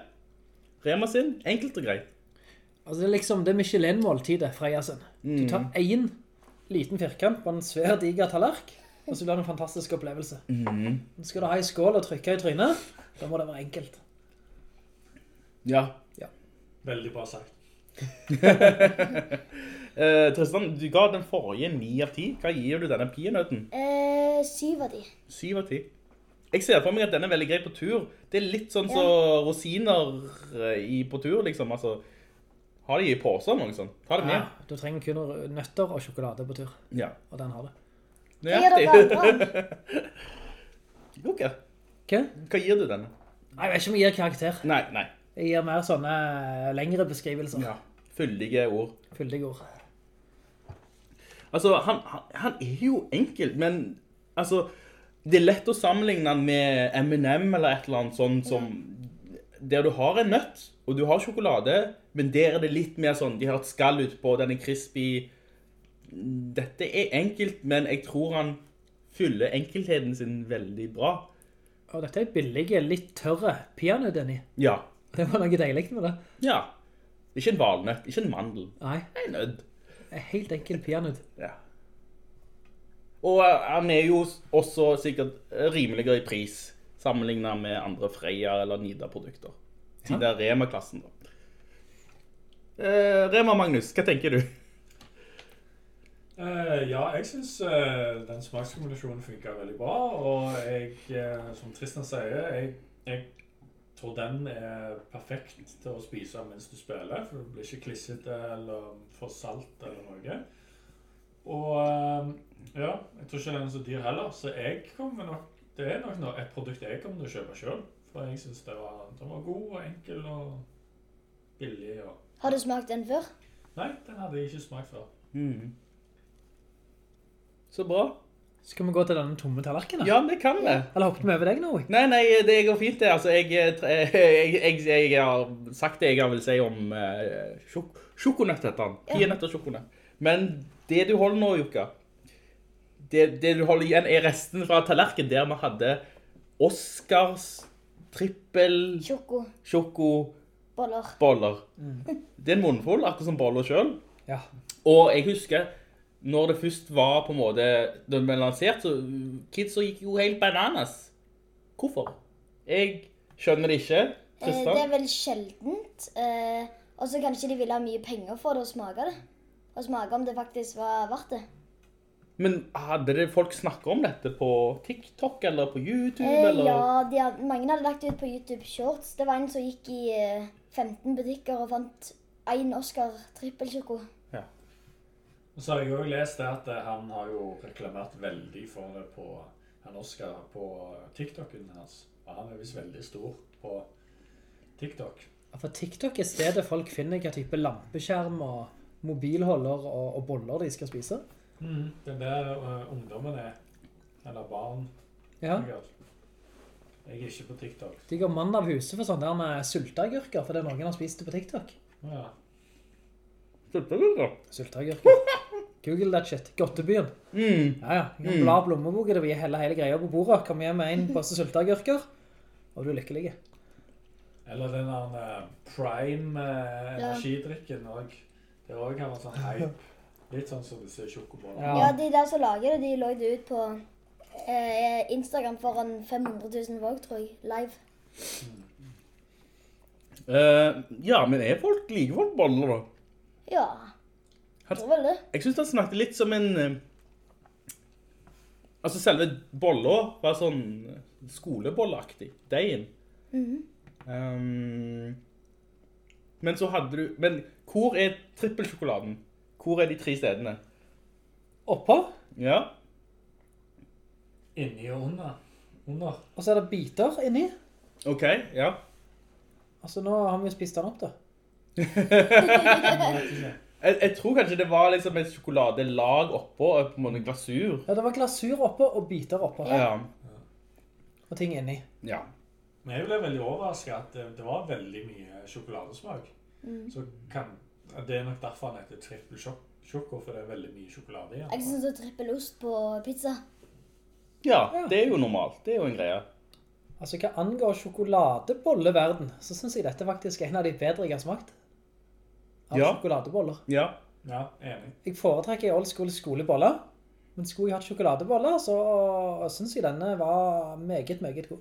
[SPEAKER 6] Rema sin, enkelt og greit.
[SPEAKER 7] Altså, det er liksom det Michelin-måltidet, Freia sin. Du tar en liten firkant på en svær diger tallerk, og så blir det en fantastisk opplevelse. Mm. Skal du ha i skål og trykke i trynet, da må det være enkelt.
[SPEAKER 6] Ja.
[SPEAKER 8] Veldig bra sagt.
[SPEAKER 6] Eh, Tristan, du ga den forrige 9 av 10. Hva gir du denne peanøtten?
[SPEAKER 9] Eh, 7 av 10.
[SPEAKER 6] 7 av 10. Jeg ser for meg at den er veldig grei på tur. Det er litt sånn så rosiner eh, i på tur, liksom. Altså, ha de i påser eller noe sånt. Ta det
[SPEAKER 7] Ja,
[SPEAKER 6] med.
[SPEAKER 7] du trenger kun nøtter og sjokolade på tur,
[SPEAKER 6] Ja.
[SPEAKER 7] og den har det.
[SPEAKER 9] Dere.
[SPEAKER 6] Ok.
[SPEAKER 7] Hva?
[SPEAKER 6] Hva gir du denne?
[SPEAKER 7] Nei, Jeg vet ikke om jeg gir karakter.
[SPEAKER 6] Nei, nei.
[SPEAKER 7] Jeg gir mer sånne lengre beskrivelser.
[SPEAKER 6] Ja. Fyldige ord.
[SPEAKER 7] Fyldige ord.
[SPEAKER 6] Altså, han, han, han er jo enkel, men altså, det er lett å sammenligne han med M&M eller et eller annet sånn som, der du har en nøtt, og du har sjokolade, men der er det litt mer sånn, de har et skall ut på, den er crispy. Dette er enkelt, men jeg tror han fyller enkeltheten sin veldig bra.
[SPEAKER 7] Og dette er billige, litt tørre peanøtt Denny.
[SPEAKER 6] Ja,
[SPEAKER 7] Det var noe deilig med det.
[SPEAKER 6] ja. Ikke en valnøtt, ikke en mandel.
[SPEAKER 7] Nei,
[SPEAKER 6] En nødd.
[SPEAKER 7] en helt enkel peanøtt.
[SPEAKER 6] Ja. Og eh, han er jo også sikkert eh, rimeligere i pris sammenlignet med andre Freia eller Nida-produkter. Siden det er Rema-klassen da. Eh, Rema Magnus, hva tenker du?
[SPEAKER 8] Eh, ja, jeg synes uh, den smakskombinasjonen funker veldig bra, og jeg, uh, som Tristan sier, jeg, jeg tror den er perfekt til å spise mens du spiller, for du blir ikke klissete eller for salt eller noe. Og ja, jeg tror ikke den er så dyr heller, så jeg kommer nok, det er nok noe, et produkt jeg kommer til å kjøpe selv, for jeg synes det var, den var god og enkel og billig. Og...
[SPEAKER 9] Har du smakt den før?
[SPEAKER 8] Nei, den hadde jeg ikke smakt før.
[SPEAKER 6] Så bra.
[SPEAKER 7] Skal vi gå til denne tomme tallerkenen?
[SPEAKER 6] Ja, det kan vi.
[SPEAKER 7] Eller hoppet vi over deg nå?
[SPEAKER 6] Nei, nei, det går fint det. Altså, jeg, jeg, jeg, jeg, jeg har sagt det jeg vil si om uh, sjok sjokonøtt heter han. Pianøtt og sjokonøtt. Men det du holder nå, Jukka, det, det du holder igjen er resten fra tallerken der vi hadde Oscars trippel
[SPEAKER 9] Sjoko.
[SPEAKER 6] Sjoko.
[SPEAKER 9] Boller.
[SPEAKER 6] Det er en munnfull, akkurat som boller selv.
[SPEAKER 7] Ja.
[SPEAKER 6] Og jeg husker, når det først var på en måte, den ble lansert, så kidsa gikk jo helt bananas. Hvorfor? Jeg skjønner det ikke.
[SPEAKER 9] Eh, det er veldig sjeldent. Eh, og så kanskje de ville ha mye penger for det å smake det. Og smake om det faktisk var verdt det.
[SPEAKER 6] Men hadde det folk snakket om dette på TikTok eller på YouTube?
[SPEAKER 9] Eh,
[SPEAKER 6] eller?
[SPEAKER 9] ja, de hadde, mange hadde lagt ut på YouTube Shorts. Det var en som gikk i eh, 15 butikker og fant en Oscar trippelsjoko.
[SPEAKER 8] Og så har jeg også lest det at eh, han har jo reklamert veldig for det på han Oscar på TikToken hans. Og han er visst veldig stor på TikTok.
[SPEAKER 7] Ja, For TikTok er stedet folk finner hva type lampeskjerm og mobilholder og, og boller de skal spise.
[SPEAKER 8] Det er der uh, ungdommen er. Eller barn.
[SPEAKER 7] Ja.
[SPEAKER 8] Jeg er ikke på TikTok.
[SPEAKER 7] De går mann av huset for sånne der med sulteagurker, for det er noen har spist det på TikTok.
[SPEAKER 8] Ja.
[SPEAKER 6] Sylteagurker.
[SPEAKER 7] Sylteagurker. Google that shit. Gottebyen.
[SPEAKER 6] Mm.
[SPEAKER 7] Ja, ja. Du kan bla opp det blir hele, hele greia på bordet. Kom hjem med en passe sylteagurker, og du er lykkelig.
[SPEAKER 8] Eller den der eh, prime eh,
[SPEAKER 9] Ja.
[SPEAKER 8] energidrikken òg. Det også kan være sånn hype. Litt sånn som disse sjokobollene.
[SPEAKER 9] Ja, de der som lager det, de lå det ut på eh, Instagram foran 500 000 våg, tror jeg, live.
[SPEAKER 6] Eh, ja, men er folk like folk boller, da?
[SPEAKER 9] Ja, Det var vel det.
[SPEAKER 6] Jeg synes han snakket litt som en... eh, Altså, selve bolla var sånn skolebolleaktig. Deigen. Um, men så hadde du... Men hvor er trippelsjokoladen? Hvor er de tre stedene?
[SPEAKER 7] Oppå,
[SPEAKER 6] Ja.
[SPEAKER 8] Inni og under. Under.
[SPEAKER 7] og så er det biter inni.
[SPEAKER 6] Ok, ja.
[SPEAKER 7] Altså, nå har vi jo spist den opp, da.
[SPEAKER 6] Jeg, jeg tror kanskje det var liksom et sjokoladelag oppå, og på en måte glasur.
[SPEAKER 7] Ja, det var glasur oppå og biter oppå.
[SPEAKER 6] Ja.
[SPEAKER 7] Og ting inni.
[SPEAKER 6] Ja.
[SPEAKER 8] Men jeg ble veldig overrasket at det, det var veldig mye sjokoladesmak. Så kan, det er nok derfor han heter trippel sjokko, for det er veldig mye sjokolade igjen.
[SPEAKER 9] Jeg
[SPEAKER 8] den.
[SPEAKER 9] synes det er trippelost på pizza.
[SPEAKER 6] Ja, det er jo normalt. Det er jo en greie.
[SPEAKER 7] Altså, hva angår sjokoladebolleverden, så synes jeg dette faktisk er en av de bedre jeg har smakt. Av
[SPEAKER 6] Ja.
[SPEAKER 7] sjokoladeboller.
[SPEAKER 6] Ja.
[SPEAKER 8] Ja, enig.
[SPEAKER 7] Jeg foretrekker old school skoleboller, men skulle jeg hatt sjokoladeboller, så synes jeg denne var meget, meget god.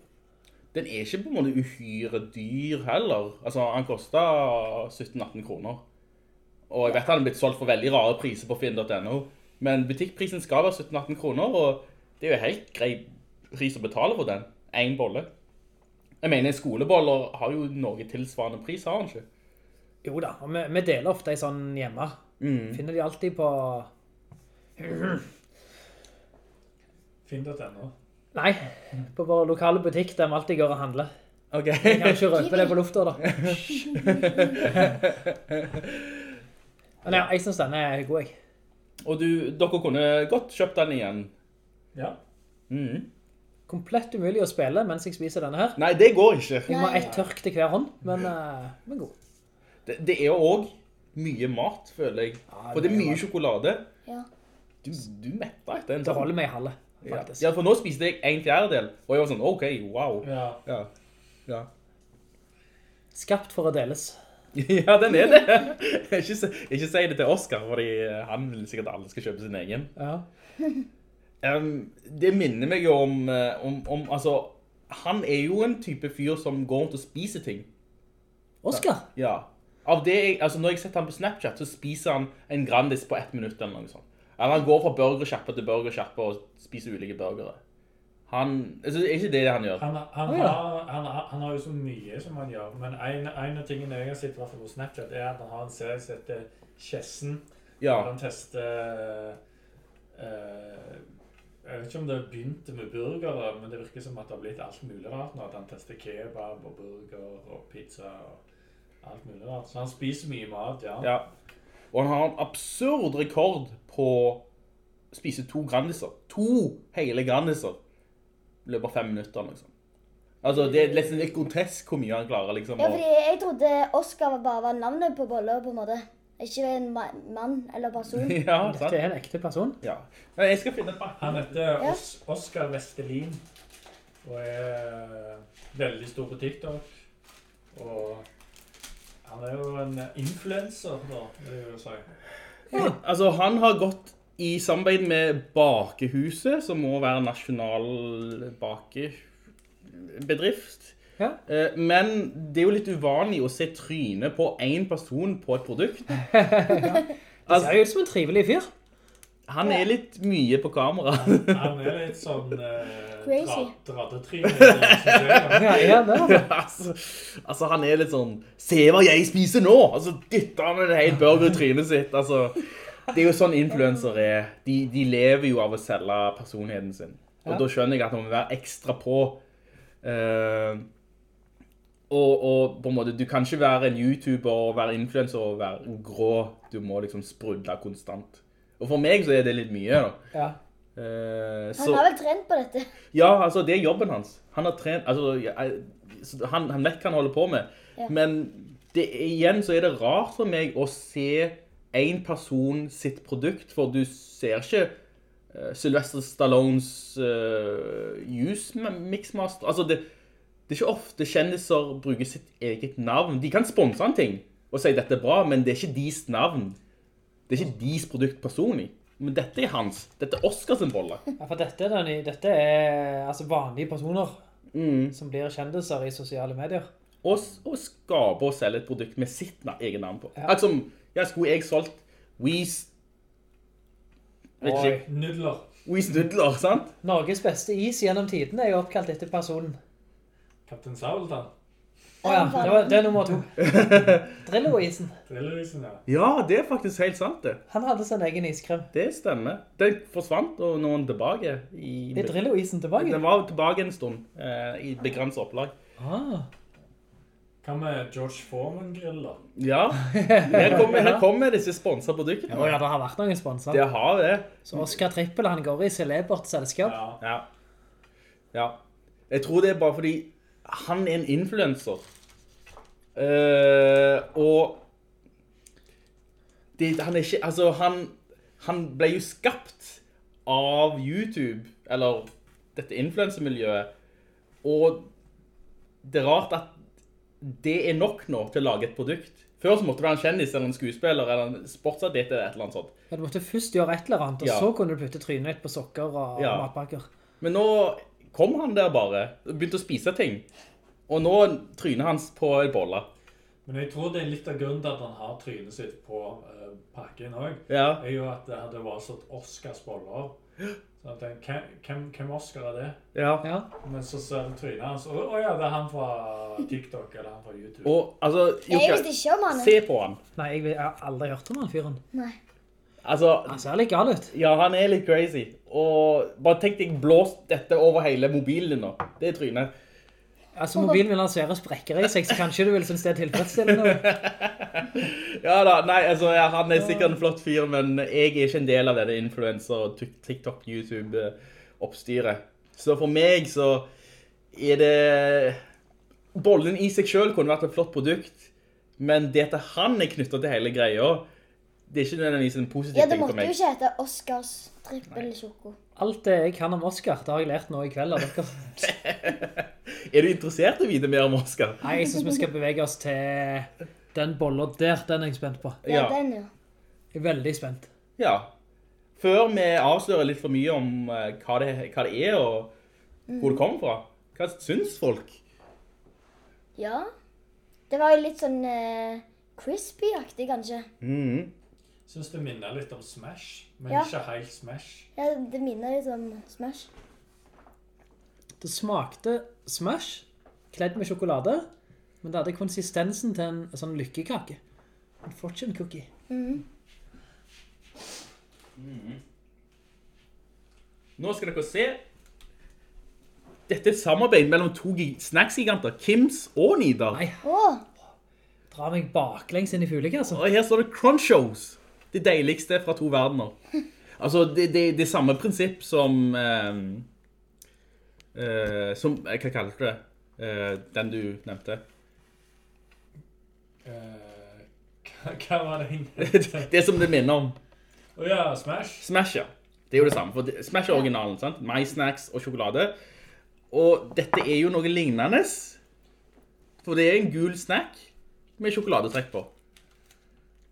[SPEAKER 6] Den er ikke på en måte uhyre dyr heller. Altså, han kostet 17-18 kroner. Og jeg vet at han har blitt solgt for veldig rare priser på finn.no. Men butikkprisen skal være 17-18 kroner, og det er jo helt grei pris å betale for den. En bolle. Jeg mener, skoleboller har jo noe tilsvarende pris, har han ikke?
[SPEAKER 7] Jo da, og vi, vi deler ofte i sånn hjemme. Finner de alltid på...
[SPEAKER 8] Finn.no.
[SPEAKER 7] Nei, på vår lokale butikk der vi alltid går og handler.
[SPEAKER 6] Ok.
[SPEAKER 7] Jeg kan ikke røpe det på lufta da. Men ja, jeg synes denne er god, jeg.
[SPEAKER 6] Og du, dere kunne godt kjøpt den igjen.
[SPEAKER 8] Ja.
[SPEAKER 6] Mm.
[SPEAKER 7] Komplett umulig å spille mens jeg spiser denne her.
[SPEAKER 6] Nei, det går ikke.
[SPEAKER 7] Jeg må ha ett tørk til hver hånd, men, eh, men god.
[SPEAKER 6] Det, det er jo også mye mat, føler jeg. For det er mye sjokolade.
[SPEAKER 9] Ja.
[SPEAKER 6] Du, du metter etter en
[SPEAKER 7] Det
[SPEAKER 6] sånn.
[SPEAKER 7] holder meg i halve,
[SPEAKER 6] Ja.
[SPEAKER 7] faktisk.
[SPEAKER 6] ja, for nå spiste jeg en fjerdedel, og jeg var sånn, ok, wow.
[SPEAKER 8] Ja.
[SPEAKER 6] Ja, ja.
[SPEAKER 7] Skapt for å deles.
[SPEAKER 6] Ja, den er det. ikke, si- ikke si det til Oscar, fordi han vil sikkert alle skal kjøpe sin egen.
[SPEAKER 7] Ja.
[SPEAKER 6] Em, det minner meg jo om, eh, om, om, altså, han er jo en type fyr som går rundt og spiser ting.
[SPEAKER 7] Oscar?
[SPEAKER 6] Ja. Av det jeg, altså når jeg setter han på Snapchat, så spiser han en Grandis på ett minutt eller noe sånt. Eller han går fra burgersjappe til burgersjappe og spiser ulike burgere. Han, altså, det er ikke det han gjør.
[SPEAKER 8] Han, han,
[SPEAKER 7] ja.
[SPEAKER 8] har, han, har- han har jo så mye som han gjør, men en, en av tingene jeg har sett på Snapchat, er at han har en serie som heter Kjessen.
[SPEAKER 6] Ja,
[SPEAKER 8] Han tester uh, Jeg vet ikke om det begynte med burgere, men det virker som at det har blitt alt mulig rart nå. At han tester kebab og burger og pizza og alt mulig rart. Så han spiser mye mat, ja.
[SPEAKER 6] ja. Og han har en absurd rekord på å spise to Grandiser. To hele Grandiser. I løpet av fem minutter, liksom. Altså, det er nesten litt grotesk hvor mye han klarer, liksom.
[SPEAKER 9] Ja, fordi jeg trodde Oscar bare var navnet på boller, på en måte. Ikke en mann eller person.
[SPEAKER 6] ja,
[SPEAKER 7] Dette
[SPEAKER 6] sant?
[SPEAKER 7] er en ekte person.
[SPEAKER 6] Ja. Men jeg skal finne pakken.
[SPEAKER 8] Han heter
[SPEAKER 9] Ja.
[SPEAKER 8] Os Oskar Vestelin og er veldig stor på TikTok. Og han er jo en influenser, da, vil jeg jo Ja.
[SPEAKER 6] Altså, han har gått i samarbeid med Bakehuset, som må være nasjonal bakebedrift.
[SPEAKER 7] Ja.
[SPEAKER 6] Eh, Men det er jo litt uvanlig å se trynet på en person på et produkt.
[SPEAKER 7] Det ser jo ut som en trivelig fyr.
[SPEAKER 6] Han er litt mye på kamera.
[SPEAKER 8] Han er litt sånn eh,
[SPEAKER 9] Crazy.
[SPEAKER 8] dra- draddetryne. ja,
[SPEAKER 7] Ja, er det? altså.
[SPEAKER 6] altså, han er litt sånn Se hva jeg spiser nå! Altså, dytter han en hel burger i trynet sitt. Altså, det er jo sånn influencer er. De, de lever jo av å selge personligheten sin. Og
[SPEAKER 7] Ja.
[SPEAKER 6] da skjønner jeg at man må være ekstra på. Uh, og, og på en måte, du kan ikke være en YouTuber og være influencer og være grå. Du må liksom sprudle konstant. Og for meg så er det litt mye, da.
[SPEAKER 7] Ja.
[SPEAKER 6] Eh,
[SPEAKER 9] Han
[SPEAKER 6] så-
[SPEAKER 9] har vel trent på dette.
[SPEAKER 6] ja, altså det er jobben hans. Han har trent, altså han, han vet hva han holder på med.
[SPEAKER 9] Ja.
[SPEAKER 6] Men det, igjen så er det rart for meg å se en person sitt produkt, for du ser ikke eh, Sylvester Stallones uh, juice mixmaster. Altså, det, det er ikke ofte kjendiser bruker sitt eget navn. De kan sponse en ting og si dette er bra, men det er ikke deres navn. Det er ikke deres produkt personlig. Men dette er hans. Dette er Oscar-symbolet.
[SPEAKER 7] Ja, for dette er, den, dette er altså vanlige personer
[SPEAKER 6] Mm.
[SPEAKER 7] som blir kjendiser i sosiale medier.
[SPEAKER 6] Og, og skape og selge et produkt med sitt egen navn på.
[SPEAKER 7] Ja.
[SPEAKER 6] Altså, ja, skulle jeg solgt Weez...
[SPEAKER 8] Oi, nudler.
[SPEAKER 6] Weez Nudler, sant?
[SPEAKER 7] Norges beste is gjennom tiden er jo oppkalt etter personen.
[SPEAKER 8] Kaptein Sabeltann.
[SPEAKER 7] Åja, det, var, det er nummer to. Drillo-isen.
[SPEAKER 8] Drillevisen, ja.
[SPEAKER 6] Ja, det er faktisk helt sant det.
[SPEAKER 7] Han hadde sin egen iskrem.
[SPEAKER 6] Det stemmer. Den forsvant, og nå er den tilbake. I,
[SPEAKER 7] Er Drillo-isen tilbake?
[SPEAKER 6] Den var tilbake en stund, eh, i begrenset opplag.
[SPEAKER 7] Ah.
[SPEAKER 8] Hva med George Foreman-griller?
[SPEAKER 6] Ja, her kommer, her kommer disse sponset produktene.
[SPEAKER 7] Ja, ja, det har vært noen sponser.
[SPEAKER 6] Det har det.
[SPEAKER 7] Så Oscar Trippel, han går i celebert selskap.
[SPEAKER 8] Ja.
[SPEAKER 6] Ja. Ja. Jeg tror det er bare fordi han er en influenser. Uh, og det, han er ikke, altså han, han ble jo skapt av YouTube, eller dette influensermiljøet. og det er rart at det er nok nå til å lage et produkt. Før så måtte det være en kjendis eller en skuespiller eller en sportsatlet eller et eller annet sånt.
[SPEAKER 7] Ja, Du måtte først gjøre et eller annet, og
[SPEAKER 6] Ja.
[SPEAKER 7] så kunne du putte trynet ditt på sokker og
[SPEAKER 6] Ja.
[SPEAKER 7] matpakker.
[SPEAKER 6] Men nå kom han der bare, og begynte å spise ting. Og nå trynet hans på en bolle.
[SPEAKER 8] Men jeg tror det er litt av grunnen til at han har trynet sitt på uh, pakken også,
[SPEAKER 6] Ja.
[SPEAKER 8] er jo at det hadde vært sånn Oscars boller. Så jeg tenkte, hvem, hvem, Oscar er det?
[SPEAKER 6] Ja.
[SPEAKER 7] Ja.
[SPEAKER 8] Men så ser du trynet hans, og oh, ja, det er han fra TikTok, eller han fra YouTube.
[SPEAKER 6] Og altså,
[SPEAKER 9] Jeg visste ikke om han.
[SPEAKER 6] se på han.
[SPEAKER 7] Nei, jeg, jeg har aldri hørt om han fyren.
[SPEAKER 9] Nei.
[SPEAKER 6] Altså,
[SPEAKER 7] Han ser litt gal ut.
[SPEAKER 6] ja, han er litt crazy. Og bare tenk deg blåst dette over hele mobilen din nå. Det er trynet.
[SPEAKER 7] Altså, mobilen vil svære sprekker i seg, så kanskje du vil synes det er tilfredsstillende.
[SPEAKER 6] Ja da, nei, altså, ja, han er sikkert en flott fyr, men jeg er ikke en del av denne influencer, TikTok, YouTube-oppstyret. Så for meg så er det... Bollen i seg selv kunne vært et flott produkt, men det at han er knyttet til hele greia, det er ikke nødvendigvis en positiv ting for meg.
[SPEAKER 9] Ja, det måtte jo ikke hete Oscars trippelsjoko.
[SPEAKER 7] Alt det jeg kan om Oscar, det har jeg lært nå i kveld av dere.
[SPEAKER 6] Er du interessert i å vite mer om Oscar?
[SPEAKER 7] Nei, jeg synes vi skal bevege oss til den bollen der, den er jeg spent på.
[SPEAKER 9] Ja,
[SPEAKER 6] Ja.
[SPEAKER 9] den ja.
[SPEAKER 7] Jeg er veldig spent.
[SPEAKER 6] Ja. Før vi avslører litt for mye om eh, hva det, hva det er og hvor det kommer fra, hva syns folk?
[SPEAKER 9] Ja. Det var jo litt sånn eh, crispy-aktig, kanskje.
[SPEAKER 6] Mhm.
[SPEAKER 8] Synes det minner litt om Smash, men
[SPEAKER 9] Ja.
[SPEAKER 8] ikke helt Smash.
[SPEAKER 9] Ja, det minner litt om Smash.
[SPEAKER 7] Det smakte Smash, kledd med sjokolade, men det hadde konsistensen til en sånn lykkekake. En fortune cookie.
[SPEAKER 6] Nå skal dere se. Dette er et samarbeid mellom to gi- snacksgiganter, Kims og Nidar.
[SPEAKER 7] Nei,
[SPEAKER 9] Åh,
[SPEAKER 7] dra meg baklengs inn i fuglekassa.
[SPEAKER 6] Og her står det Crunchos. Det deiligste fra to verdener. Altså, det, det, det er samme prinsipp som... ehm, eh, som, eh, hva kalte du det? Eh, den du nevnte.
[SPEAKER 8] Eh, hva, hva var det egentlig?
[SPEAKER 6] det som det minner om.
[SPEAKER 8] Åja, Smash.
[SPEAKER 6] Smash, ja. Det er jo det samme. For Smash er originalen, sant? My Snacks og sjokolade. Og dette er jo noe lignende. For det er en gul snack med sjokoladetrekk på.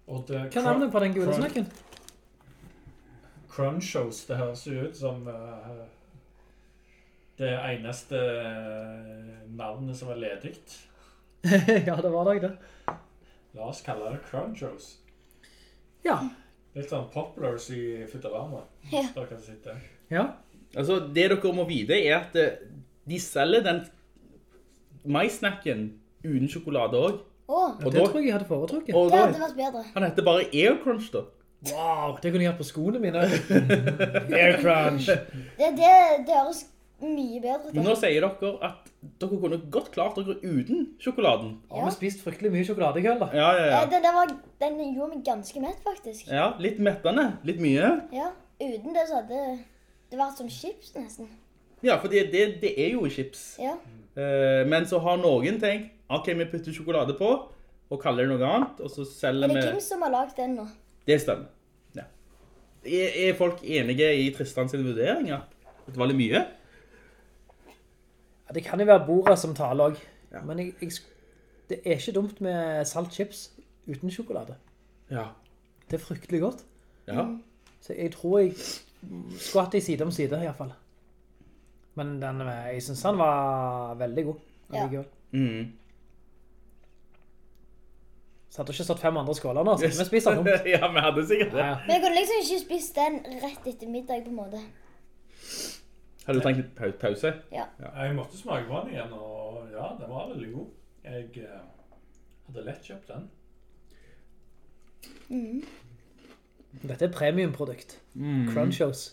[SPEAKER 8] Og det
[SPEAKER 7] Hva er navnet på den gule snacken?
[SPEAKER 8] Crunchos, det høres jo ut som eh, det eneste eh, navnet som er ledig.
[SPEAKER 7] ja, det var nok det.
[SPEAKER 8] La oss kalle det Crunchos.
[SPEAKER 7] Ja,
[SPEAKER 8] Litt sånn poplars i Futurama.
[SPEAKER 9] Ja.
[SPEAKER 8] Der kan sitte.
[SPEAKER 7] ja.
[SPEAKER 6] Altså, det dere må vite er at eh, de selger den maisnacken uten sjokolade også.
[SPEAKER 9] Åh.
[SPEAKER 6] Og
[SPEAKER 7] Det
[SPEAKER 6] da,
[SPEAKER 7] tror jeg jeg hadde foretrukket.
[SPEAKER 6] og
[SPEAKER 9] Det
[SPEAKER 6] da,
[SPEAKER 9] hadde vært bedre.
[SPEAKER 6] han heter bare Air Crunch da.
[SPEAKER 7] Wow, det kunne jeg hatt på skoene mine. Air crunch.
[SPEAKER 9] Det, det, det høres mye bedre
[SPEAKER 6] Men nå sier dere at dere kunne godt klart dere uten sjokoladen.
[SPEAKER 7] Ja, vi spist fryktelig mye sjokolade i kveld da.
[SPEAKER 6] Ja, ja, ja.
[SPEAKER 9] Den, den, var, den gjorde meg ganske mett, faktisk.
[SPEAKER 6] Ja, litt mettende. Litt mye.
[SPEAKER 9] Ja. Uten det så hadde det vært som chips, nesten.
[SPEAKER 6] Ja, for det, det, det er jo chips.
[SPEAKER 9] Ja.
[SPEAKER 6] Eh, men så har noen tenkt, ok, vi putter sjokolade på, og kaller det noe annet, og så selger
[SPEAKER 9] det
[SPEAKER 6] vi...
[SPEAKER 9] er Kim som har lagd den nå.
[SPEAKER 6] Det stemmer. Ja. Er, er folk enige i Tristan sin vurdering at det var litt mye?
[SPEAKER 7] Ja, det kan jo være bordet som taler også. Men jeg, jeg, det er ikke dumt med salt chips uten sjokolade.
[SPEAKER 6] Ja.
[SPEAKER 7] Det er fryktelig godt.
[SPEAKER 6] Ja.
[SPEAKER 7] Så jeg tror jeg skulle hatt det side om side i hvert fall. Men den, eh, jeg synes han var veldig god.
[SPEAKER 9] Ja.
[SPEAKER 6] Mm.
[SPEAKER 7] Så hadde det ikke stått fem andre skåler nå, så vi spiser den dumt.
[SPEAKER 6] ja, vi hadde sikkert det.
[SPEAKER 7] Ja, ja.
[SPEAKER 9] Men jeg kunne liksom ikke spist den rett etter middag, på en måte.
[SPEAKER 6] Har du trengt litt pau- pause?
[SPEAKER 8] Jeg måtte smake på den igjen, og ja, den var veldig god. Jeg eh, hadde lett kjøpt den.
[SPEAKER 7] Dette er premiumprodukt. Crunchos.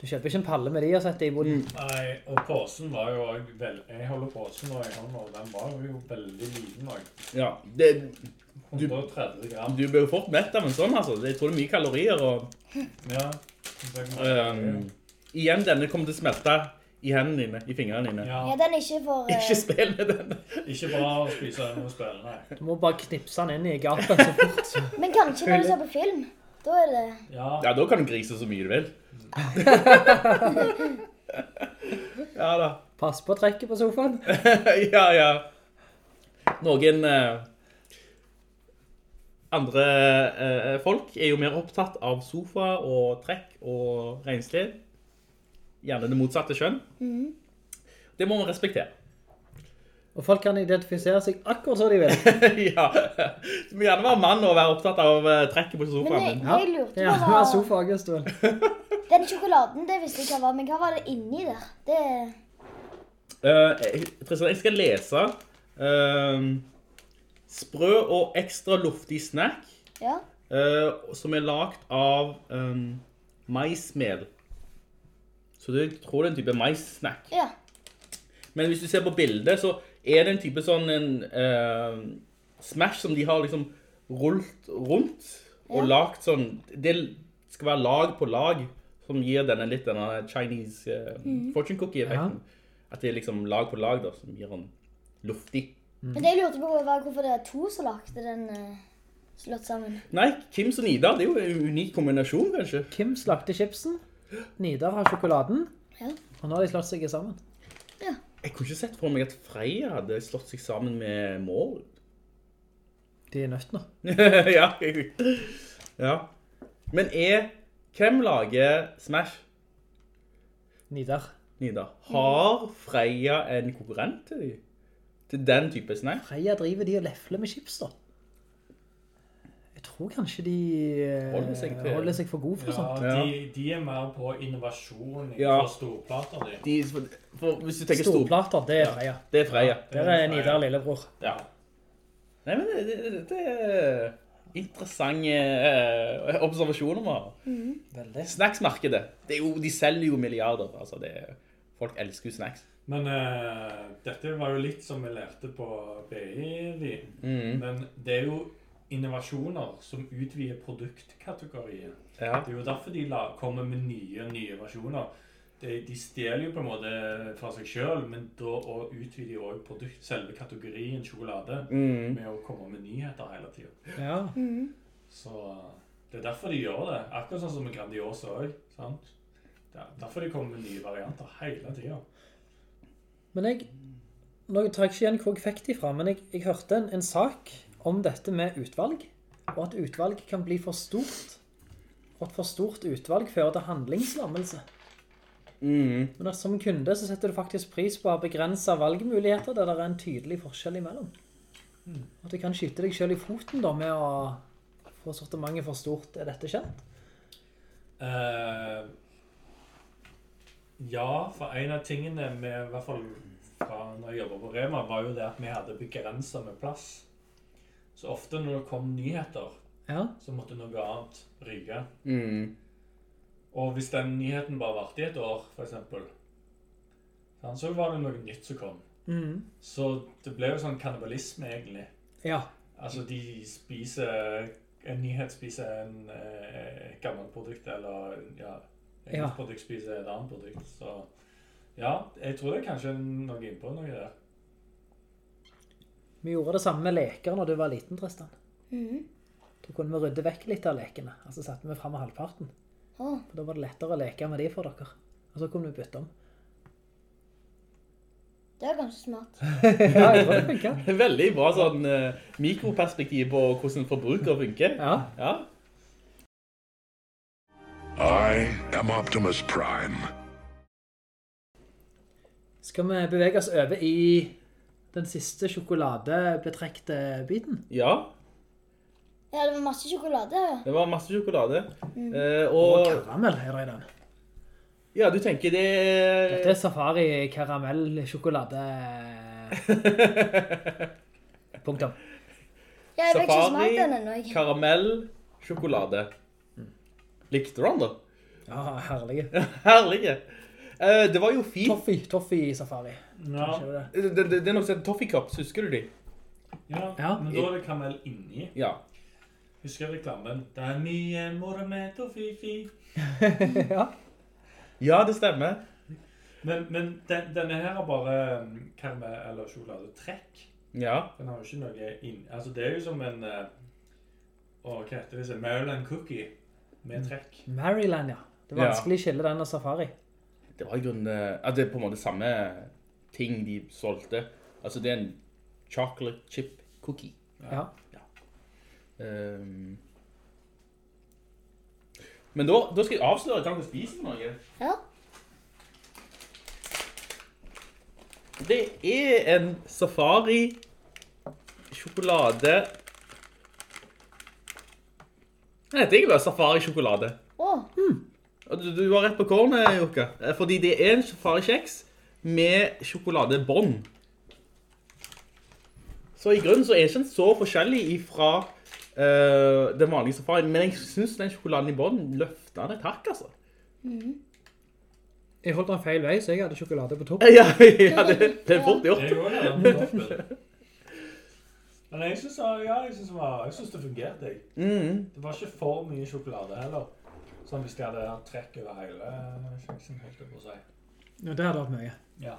[SPEAKER 7] Du kjøper ikke en palle med de og setter i boden.
[SPEAKER 8] Nei, og posen var jo veldig... Jeg holder posen nå i hånda, og den var jo veldig liten også.
[SPEAKER 6] Ja. Det,
[SPEAKER 8] 130 gram.
[SPEAKER 6] du blir jo fort mett av en sånn, altså. Jeg tror det er mye kalorier, og
[SPEAKER 8] Ja. Um,
[SPEAKER 6] ehm, igjen, denne kommer til å smelte i hendene dine, i fingrene dine.
[SPEAKER 8] ja.
[SPEAKER 9] Ja, den er ikke for eh,
[SPEAKER 6] Ikke spill med den.
[SPEAKER 8] Ikke bra å spise den og spille, nei.
[SPEAKER 7] Du må bare knipse den inn i gapet så fort.
[SPEAKER 9] Men kanskje når du ser på film. Da er det
[SPEAKER 8] Ja,
[SPEAKER 6] Ja, da kan du grise så mye du vil. ja da.
[SPEAKER 7] Pass på trekket på sofaen.
[SPEAKER 6] ja, ja. Noen eh, andre eh, folk er jo mer opptatt av sofa og trekk og regnsted. Gjerne det motsatte kjønn. Det må man respektere.
[SPEAKER 7] Og folk kan identifisere seg akkurat så de vil.
[SPEAKER 6] ja. Du må gjerne være mann og være opptatt av eh, trekket på
[SPEAKER 9] Men
[SPEAKER 6] sofaen.
[SPEAKER 9] jeg, jeg lurte
[SPEAKER 7] Ja,
[SPEAKER 9] på
[SPEAKER 7] du Ja,
[SPEAKER 9] hva
[SPEAKER 7] sofa August.
[SPEAKER 9] Den sjokoladen, det visste jeg hva var, men hva var det inni der? Det
[SPEAKER 6] Uh, jeg- Tristan, jeg skal lese uh, sprø og ekstra luftig snack
[SPEAKER 9] Ja.
[SPEAKER 6] uh, som er lagt av um, maismel. Så du tror det er en type maissnack.
[SPEAKER 9] Ja.
[SPEAKER 6] Men hvis du ser på bildet, så er det en type sånn en eh, smash som de har liksom rullt rundt og
[SPEAKER 9] Ja.
[SPEAKER 6] lagt sånn Det skal være lag på lag som gir denne litt denne Chinese eh,
[SPEAKER 9] mm.
[SPEAKER 6] fortune cookie-effekten. At det er liksom lag på lag da, som gir den luftig.
[SPEAKER 9] Men det jeg lurte på var hvorfor det er to som lagde den eh, slått sammen.
[SPEAKER 6] Nei, Kims og Nidar, det er jo en unik kombinasjon, kanskje.
[SPEAKER 7] Kims lagde chipsen. Nidar har sjokoladen.
[SPEAKER 9] Ja.
[SPEAKER 7] Og nå har de slått seg sammen.
[SPEAKER 6] Jeg kunne ikke sett for meg at Freya hadde slått seg sammen med Mål.
[SPEAKER 7] De er nødt nå.
[SPEAKER 6] ja, ja. Men er, hvem lager Smash?
[SPEAKER 7] Nidar.
[SPEAKER 6] Nidar. Har Freya en konkurrent til? Til den type snack?
[SPEAKER 7] Freya driver de og lefler med chips, da. Tror kanskje de eh,
[SPEAKER 6] Holder seg til-
[SPEAKER 7] holder seg for gode for
[SPEAKER 8] ja
[SPEAKER 7] sånt.
[SPEAKER 8] de, de er mer på innovasjon
[SPEAKER 6] Ja.
[SPEAKER 8] for storplater, de.
[SPEAKER 6] De, for, for, hvis du tenker.
[SPEAKER 7] Storplater, det er Freya.
[SPEAKER 6] Det er Freya.
[SPEAKER 7] Der er Nidar lillebror.
[SPEAKER 6] Ja. Nei, men det, det, det er interessante eh, observasjoner vi har.
[SPEAKER 7] Veldig.
[SPEAKER 6] Snacksmarkedet, det er jo, de selger jo milliarder. Altså, det er, folk elsker jo snacks.
[SPEAKER 8] Men uh, dette var jo litt som vi lærte på BI.
[SPEAKER 6] Mhm.
[SPEAKER 8] Men det er jo innovasjoner som utvider produktkategorien.
[SPEAKER 6] Ja.
[SPEAKER 8] Det er jo derfor de la, kommer med nye nye versjoner. De, de stjeler jo på en måte fra seg sjøl, men da utvider de òg produkt, selve kategorien sjokolade
[SPEAKER 6] mm.
[SPEAKER 8] med å komme med nyheter hele tida.
[SPEAKER 7] Ja.
[SPEAKER 8] Så det er derfor de gjør det. Akkurat sånn som med Grandiosa òg. Det er derfor de kommer med nye varianter hele tida.
[SPEAKER 7] Men jeg, nå tar jeg ikke igjen hvor jeg fikk de fra, men jeg, jeg hørte en, en sak om dette med utvalg, og at utvalg kan bli for stort. Og at for stort utvalg fører til handlingslammelse.
[SPEAKER 6] Mm.
[SPEAKER 7] Men at som kunde så setter du faktisk pris på å ha begrenset valgmuligheter der det er en tydelig forskjell imellom. At du kan skyte deg selv i foten da med å få sortimentet for stort. Er dette kjent?
[SPEAKER 8] Uh, ja, for en av tingene med, i hvert fall fra når jeg jobber på Rema, var jo det at vi hadde begrenset med plass. Så ofte når det kom nyheter,
[SPEAKER 7] Ja.
[SPEAKER 8] så måtte noe annet ryke.
[SPEAKER 6] Mm.
[SPEAKER 8] Og hvis den nyheten bare varte i et år, eksempel, så var det noe nytt som kom.
[SPEAKER 7] Mm.
[SPEAKER 8] Så det ble jo sånn kannibalisme, egentlig.
[SPEAKER 7] Ja.
[SPEAKER 8] Altså, de spiser En nyhet spiser en eh, gammelt produkt, eller ja, et
[SPEAKER 7] Ja.
[SPEAKER 8] produkt spiser et annet produkt. Så ja, jeg tror det er kanskje noe innpå noe der.
[SPEAKER 7] Vi gjorde det samme med leker når du var liten, Tristan.
[SPEAKER 9] Mm.
[SPEAKER 7] Da kunne vi rydde vekk litt av lekene, Altså satte vi frem med halvparten.
[SPEAKER 9] Å,
[SPEAKER 7] For da var det lettere å leke med de for dere. Og så kunne vi bytte om.
[SPEAKER 9] det er ganske smart.
[SPEAKER 7] Ja, jeg tror det funker.
[SPEAKER 6] Veldig bra sånn uh, mikroperspektiv på hvordan forbruker funker.
[SPEAKER 7] Ja.
[SPEAKER 6] Ja.
[SPEAKER 10] I am Optimus Prime.
[SPEAKER 7] Skal vi bevege oss over i den siste sjokoladebetrekte biten?
[SPEAKER 6] ja,
[SPEAKER 9] Ja, det var masse sjokolade.
[SPEAKER 6] det var masse sjokolade. Eh,
[SPEAKER 7] Og
[SPEAKER 6] og
[SPEAKER 7] karamell er det i den.
[SPEAKER 6] ja, du tenker det
[SPEAKER 7] Dette er safari karamell-sjokolade. Punktum.
[SPEAKER 9] Ja, jeg vet ikke smakt
[SPEAKER 6] Safari, karamell, sjokolade. Likte du den da?
[SPEAKER 7] Ja, herlige.
[SPEAKER 6] Herlige. Eh, det var jo fint.
[SPEAKER 7] Toffee, toffee safari.
[SPEAKER 8] Ja,
[SPEAKER 7] det.
[SPEAKER 6] Det, det, er noe som heter Toffee Cups, husker du de?
[SPEAKER 8] ja,
[SPEAKER 7] Ja.
[SPEAKER 8] men da er det karamell inni.
[SPEAKER 6] Ja.
[SPEAKER 8] Husker reklamen? Det er mye moro med fifi.
[SPEAKER 7] ja.
[SPEAKER 6] Ja, det stemmer.
[SPEAKER 8] Men, men den, denne her har bare um, karamell eller sjokoladetrekk.
[SPEAKER 6] Ja.
[SPEAKER 8] Den har jo ikke noe inn... Altså, det er jo som en... eh, Å, hva heter det? Maryland cookie med trekk.
[SPEAKER 7] Maryland, ja. Det er vanskelig å skille den og safari.
[SPEAKER 6] Det var i grunnen eh, at det er på en måte samme ting de solgte. Altså, det er en chocolate chip cookie.
[SPEAKER 7] Ja.
[SPEAKER 6] Ehm. men da, da skal jeg avsløre hva du spiser for noe.
[SPEAKER 9] Ja.
[SPEAKER 6] Det er en safari sjokolade. Den heter egentlig bare safari sjokolade.
[SPEAKER 9] Oh.
[SPEAKER 6] Mm. Du, du var rett på kornet, Jokka. Fordi det er en safari-kjeks med sjokoladebånd. Så i grunnen så er ikke den så forskjellig fra uh, den vanlige safarien, men jeg synes den sjokoladen i bånd løfter det takk, altså.
[SPEAKER 7] Jeg holdt den feil vei, så jeg hadde sjokolade på topp.
[SPEAKER 6] Ja, ja det, det er fort gjort.
[SPEAKER 8] Jeg også toppen. Men jeg synes, ja, jeg synes, det jeg synes det fungerte, jeg.
[SPEAKER 6] Mm.
[SPEAKER 8] Det var ikke for mye sjokolade heller. Sånn hvis de hadde trekk over hele kjeksen, holdt jeg på å si.
[SPEAKER 7] Ja, det hadde vært mye.
[SPEAKER 8] Ja.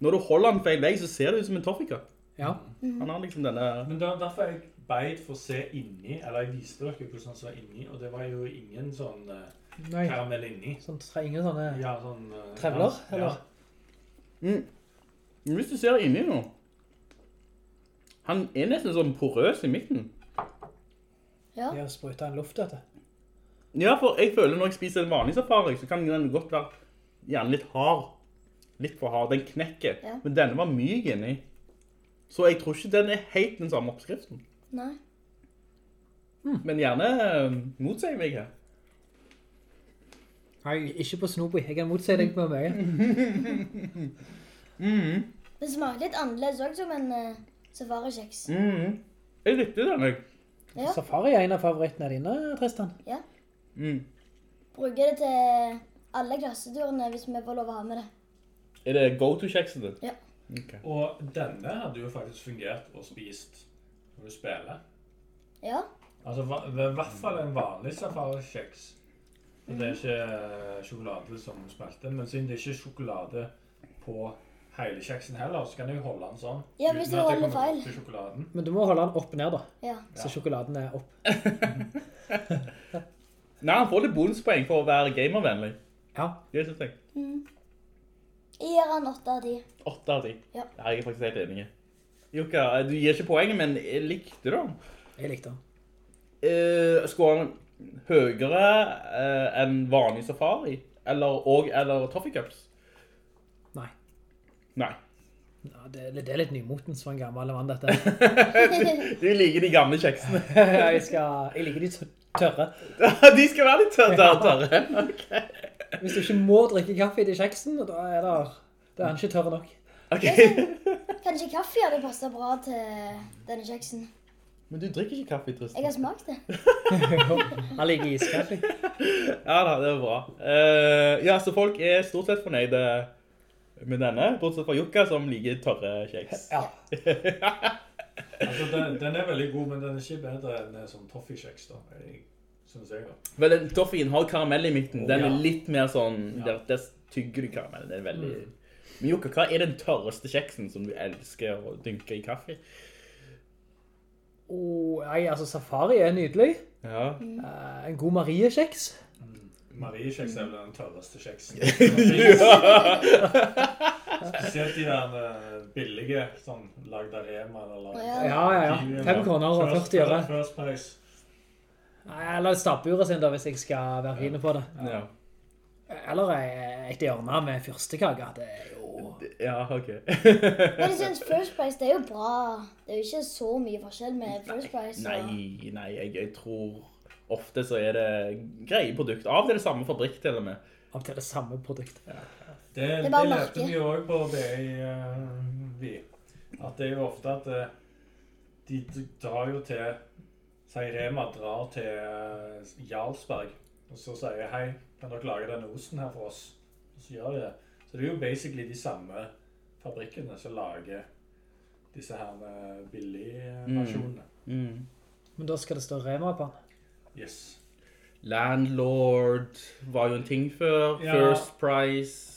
[SPEAKER 6] Når du holder den feil vei, så ser det ut som en toffika.
[SPEAKER 7] Ja.
[SPEAKER 6] Han har liksom denne...
[SPEAKER 8] Men da, derfor jeg beid for å se inni, eller jeg viste dere hvordan han så inni, og det var jo ingen sånn eh,
[SPEAKER 7] Nei,
[SPEAKER 8] karamell inni.
[SPEAKER 7] sånn, ingen sånne
[SPEAKER 8] Ja, sånn... uh,
[SPEAKER 7] trevler,
[SPEAKER 8] ja.
[SPEAKER 7] eller?
[SPEAKER 6] Mm. Hvis du ser inni nå, han er nesten sånn porøs i midten.
[SPEAKER 9] ja.
[SPEAKER 7] De har sprutet en luft, vet du.
[SPEAKER 6] Ja, for jeg føler når jeg spiser en vanlig safari, så kan den godt være gjerne litt hard. Litt for hard, den knekker.
[SPEAKER 9] Ja.
[SPEAKER 6] Men denne var myk inni. Så jeg tror ikke den er helt den samme oppskriften.
[SPEAKER 9] Nei.
[SPEAKER 6] Men gjerne eh, motsier meg her.
[SPEAKER 7] Nei, ikke på Snoopy. Jeg kan motsi deg på mye.
[SPEAKER 9] Det smaker litt annerledes også som en uh, safari-kjeks.
[SPEAKER 6] Mhm. Jeg likte den, jeg.
[SPEAKER 9] Ja.
[SPEAKER 7] Safari er en av favorittene dine, Tristan.
[SPEAKER 6] Mm.
[SPEAKER 9] Bruker det til alle klasseturene hvis vi får lov å ha med det.
[SPEAKER 6] Er det go-to-kjeksen din?
[SPEAKER 9] Ja.
[SPEAKER 6] Ok.
[SPEAKER 8] Og denne hadde jo faktisk fungert og spist når du spiller.
[SPEAKER 9] Ja.
[SPEAKER 8] Altså, va- i hvert fall en vanlig safarikjeks. Og Det er ikke eh, sjokolade som smelter, men siden det ikke er sjokolade på hele kjeksen heller, så kan jeg holde den sånn.
[SPEAKER 9] Ja, hvis du holder feil.
[SPEAKER 7] Men du må holde den opp og ned, da.
[SPEAKER 9] Ja.
[SPEAKER 7] Så sjokoladen er opp.
[SPEAKER 6] Nei, han får litt bonuspoeng for å være gamervennlig.
[SPEAKER 7] Ja.
[SPEAKER 6] Det synes jeg.
[SPEAKER 9] Jeg gir han åtte av ti.
[SPEAKER 6] Åtte av de?
[SPEAKER 9] Ja.
[SPEAKER 6] Ja, jeg er faktisk helt enig. Jukka, du gir ikke poenget, men jeg likte du den?
[SPEAKER 7] Jeg likte den.
[SPEAKER 6] Eh, skulle han høyere eh, enn vanlig safari? Eller, og, eller Toffee Cups?
[SPEAKER 7] Nei.
[SPEAKER 6] Nei.
[SPEAKER 7] Ja, det, det er litt nymotens for en gammel mann, dette.
[SPEAKER 6] Du liker de gamle kjeksene.
[SPEAKER 7] jeg, skal, jeg liker de tørre.
[SPEAKER 6] de skal være litt tørre. tørre. Okay.
[SPEAKER 7] Hvis du ikke må drikke kaffe i kjeksen, da er, det, da er han ikke tørre nok.
[SPEAKER 6] Ok.
[SPEAKER 9] Kanskje kaffe hadde passet bra til denne kjeksen.
[SPEAKER 6] Men du drikker ikke kaffe, Tristan.
[SPEAKER 9] Jeg har smakt det.
[SPEAKER 7] Han liker iskaffe.
[SPEAKER 6] Ja da, det er bra. Uh, ja, så folk er stort sett fornøyde med denne, bortsett fra Jukka som liker tørre kjeks.
[SPEAKER 7] Ja.
[SPEAKER 8] Altså, den, den er veldig god, men den er ikke bedre enn en sånn toffee-kjeks, da. Jeg, synes jeg, da.
[SPEAKER 6] Men den toffeen har karamell i midten. Den
[SPEAKER 8] Ja.
[SPEAKER 6] er litt mer sånn,
[SPEAKER 8] Ja.
[SPEAKER 6] der, der tygger du karamellen. Det er veldig... Men Jukka, hva er den tørreste kjeksen som du elsker å dynke i kaffe?
[SPEAKER 7] Åh, nei, altså Safari er nydelig.
[SPEAKER 6] Ja.
[SPEAKER 7] Uh, en god Marie-kjeks.
[SPEAKER 8] Mariekjeks er vel den tørreste kjeksen. Spesielt de der eh, billige, sånn lagd av Rema eller
[SPEAKER 9] Ja.
[SPEAKER 7] Ja, ja. Fem kroner og 40 øre.
[SPEAKER 8] First Price.
[SPEAKER 7] Nei, Eller stabburet sin da, hvis jeg skal være fin på det.
[SPEAKER 6] Ja.
[SPEAKER 7] Eller et hjørne med fyrstekake. Det er jo...
[SPEAKER 6] Ja, ok.
[SPEAKER 9] Men jeg synes First Price det er jo bra. Det er jo ikke så mye forskjell med First Price.
[SPEAKER 6] Nei, nei, jeg, jeg tror ofte så er det greie produkt. Av det det samme fabrikk til og med.
[SPEAKER 7] Av til det samme produkt.
[SPEAKER 8] Det,
[SPEAKER 9] Det er
[SPEAKER 8] det lærte vi jo også på BI, uh, vi. At det er jo ofte at uh, de drar jo til, sier Rema drar til uh, Jarlsberg, og så sier hei, kan dere lage denne osten her for oss? Og så gjør de det. Så det er jo basically de samme fabrikkene som lager disse her eh, billige versjonene.
[SPEAKER 6] Mm.
[SPEAKER 7] Men da skal det stå Rema på den.
[SPEAKER 8] Yes.
[SPEAKER 6] Landlord var jo en ting før.
[SPEAKER 8] Ja.
[SPEAKER 6] First Price.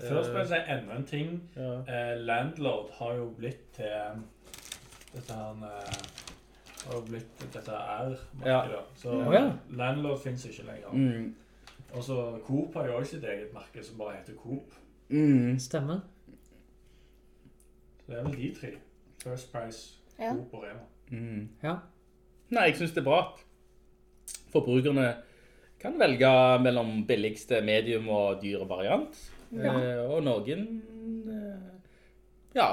[SPEAKER 8] First Price er enda en ting.
[SPEAKER 6] Ja.
[SPEAKER 8] Eh, Landlord har jo blitt til eh, dette her eh, har jo blitt dette R-markedet.
[SPEAKER 6] Ja.
[SPEAKER 8] Så
[SPEAKER 7] ja.
[SPEAKER 8] Landlord finnes ikke lenger.
[SPEAKER 6] Mm.
[SPEAKER 8] Og så Coop har jo også sitt eget merke som bare heter Coop.
[SPEAKER 6] Mm.
[SPEAKER 7] Stemmer.
[SPEAKER 8] Så det er vel de tre. First Price,
[SPEAKER 9] Ja.
[SPEAKER 8] Coop og Rema.
[SPEAKER 6] Mm.
[SPEAKER 7] Ja.
[SPEAKER 6] Nei, jeg synes det er bra. Forbrukerne kan velge mellom billigste, medium og dyre variant. Eh, og noen, eh, ja,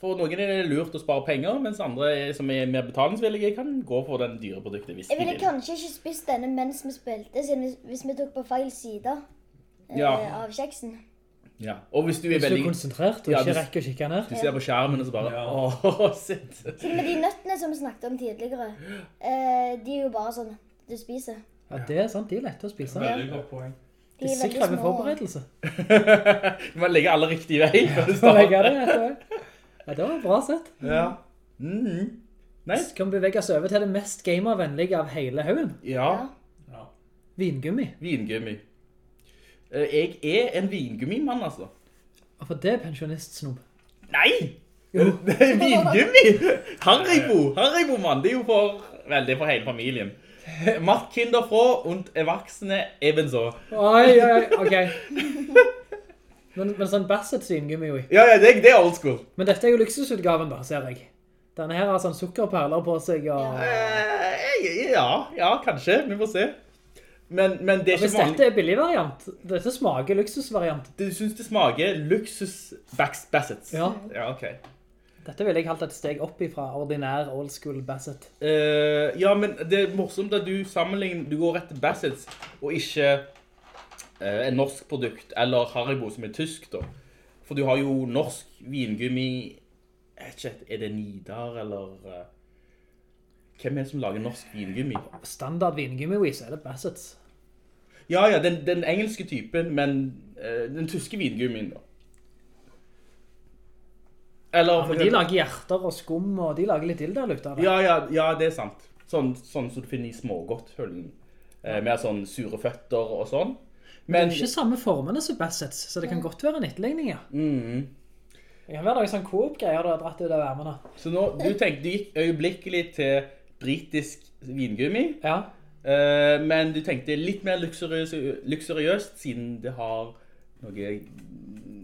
[SPEAKER 6] for noen er det lurt å spare penger, mens andre som er mer betalingsvillige kan gå for den dyre produktet hvis
[SPEAKER 9] Jeg ville
[SPEAKER 6] vil.
[SPEAKER 9] kanskje ikke spist denne mens vi spilte, siden hvis, hvis vi tok på feil side eh,
[SPEAKER 6] Ja.
[SPEAKER 9] av kjeksen.
[SPEAKER 6] Ja. Og hvis du er
[SPEAKER 7] Hvis du er
[SPEAKER 6] veldig...
[SPEAKER 7] konsentrert og
[SPEAKER 6] Ja,
[SPEAKER 7] ikke
[SPEAKER 6] du-
[SPEAKER 7] rekker å kikke ned.
[SPEAKER 6] Du ser på skjermen og så bare,
[SPEAKER 8] Ja.
[SPEAKER 6] åh, shit.
[SPEAKER 9] Siden med de nøttene som vi snakket om tidligere, eh, de er jo bare sånn du spiser.
[SPEAKER 7] Ja, det er sant. De er lette å spise.
[SPEAKER 8] Veldig godt poeng.
[SPEAKER 9] De er
[SPEAKER 7] er sikkert ved forberedelse.
[SPEAKER 6] Du må legge alle riktig vei før du starter.
[SPEAKER 7] legger det etter. Ja, det var bra sett.
[SPEAKER 6] Ja. Mhm. Nei.
[SPEAKER 7] Så kan vi bevege oss over til det mest gamervennlige av hele haugen.
[SPEAKER 6] Ja,
[SPEAKER 9] Ja.
[SPEAKER 8] Ja.
[SPEAKER 7] Vingummi.
[SPEAKER 6] vingummi. Eh, Jeg er en vingummimann, altså.
[SPEAKER 7] Og for det er pensjonistsnob.
[SPEAKER 6] Nei! Det er vingummi! Haribo! Haribo-mann, det er jo for, vel, det er for hele familien. Macht Kinder froh und Erwachsene ebenso.
[SPEAKER 7] Oi, oi, oi, ok. Men, men sånn Bassets vingummi, jo.
[SPEAKER 6] Ja, ja, det, det er old school.
[SPEAKER 7] Men dette er jo luksusutgaven da, ser jeg. Denne her har sånn sukkerperler på seg, og...
[SPEAKER 6] Eh, ja, ja, kanskje, vi får se. Men, men det er
[SPEAKER 7] Hvis
[SPEAKER 6] ikke vanlig.
[SPEAKER 7] dette er billig variant, dette smaker luksusvariant.
[SPEAKER 6] Du synes det smager luksus Bax- Bassets?
[SPEAKER 7] Ja.
[SPEAKER 6] Ja, ok.
[SPEAKER 7] Dette ville jeg kalt et steg opp ifra ordinær old school Bassett.
[SPEAKER 6] Uh, ja, men det er morsomt at du sammenligner, du går rett til Bassets, og ikke uh, en norsk produkt, eller Haribo som er tysk da. For du har jo norsk vingummi, jeg vet ikke, er det Nidar, eller... uh, hvem er det som lager norsk vingummi?
[SPEAKER 7] Standard vingummi så er det Bassets.
[SPEAKER 6] Ja, ja, den, den engelske typen, men eh, den tyske vingummien da. Eller...
[SPEAKER 7] Ja, men de lager hjerter og skum, og de lager litt dildalukt av det.
[SPEAKER 6] Ja, ja, ja, det er sant. Sånn, sånn som du finner i smågodthullen. Eh, med sånn sure føtter og sånn.
[SPEAKER 7] Men det
[SPEAKER 6] Men,
[SPEAKER 7] er ikke samme formene som Bassets, så det kan godt være en etterligninger.
[SPEAKER 6] mm,
[SPEAKER 7] Det kan være noen sånn Coop-greier du har dratt ut av ermene.
[SPEAKER 6] så nå, du tenkte, du gikk øyeblikkelig til britisk vingummi,
[SPEAKER 7] Ja.
[SPEAKER 6] eh, men du tenkte litt mer luksuriøst, luksuriøst siden det har noe mm,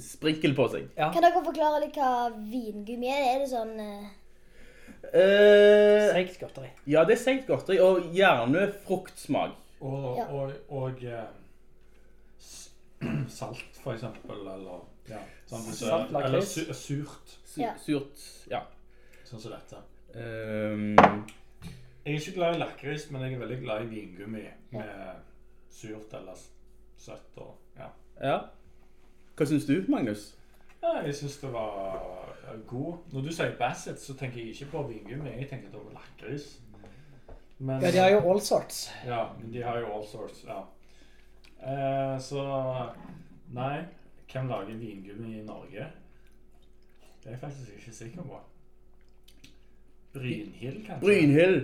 [SPEAKER 6] sprinkel på seg.
[SPEAKER 7] ja.
[SPEAKER 9] Kan dere forklare litt hva vingummi er? Er det sånn eh,
[SPEAKER 6] Eh,
[SPEAKER 7] Seigt godteri.
[SPEAKER 6] ja, det er seigt godteri, og gjerne fruktsmak.
[SPEAKER 8] Og,
[SPEAKER 9] Ja.
[SPEAKER 8] og, og eh, s- salt, for eksempel, eller ja, sånn, hvis-
[SPEAKER 7] Salt, lakris.
[SPEAKER 8] eller su surt,
[SPEAKER 6] Su
[SPEAKER 9] Ja.
[SPEAKER 6] Surt, ja.
[SPEAKER 8] sånn som dette.
[SPEAKER 6] Ehm,
[SPEAKER 8] Jeg er ikke glad i lakris, men jeg er veldig glad i vingummi med surt eller s- søtt. Og, ja.
[SPEAKER 6] ja. Hva synes du, Magnus?
[SPEAKER 8] Ja, jeg syns det var god. Når du sier Bassett, så tenker jeg ikke på vingummi. Jeg tenker på lakris. Men,
[SPEAKER 7] Ja, de har jo all sorts.
[SPEAKER 8] Ja, men de har jo all sorts. Ja. Eh, så Nei. Hvem lager vingummi i Norge? Det er jeg faktisk ikke sikker på. Brynhild, kanskje?
[SPEAKER 6] Brynhild.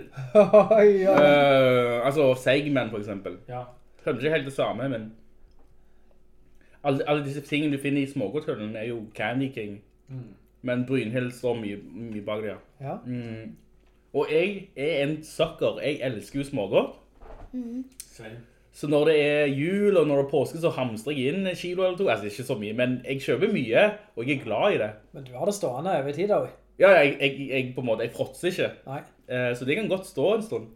[SPEAKER 7] ja.
[SPEAKER 6] Eh, altså Seigman, for eksempel.
[SPEAKER 8] Ja.
[SPEAKER 6] Kanskje ikke helt det samme, men alle, alle disse tingene du finner i smågodthullene er jo Candy King.
[SPEAKER 8] Mm.
[SPEAKER 6] Men Brynhild står mye, mye bak det, ja. Mm. Og jeg er en sucker. Jeg elsker jo smågodt.
[SPEAKER 8] Mm.
[SPEAKER 6] Så når det er jul og når det er påske, så hamstrer jeg inn en kilo eller to. Altså, ikke så mye, men jeg kjøper mye, og jeg er glad i det.
[SPEAKER 7] Men du har det stående over tid, da.
[SPEAKER 6] Ja, jeg, jeg, jeg på en måte, jeg fråtser ikke.
[SPEAKER 7] Nei.
[SPEAKER 6] Eh, så det kan godt stå en stund.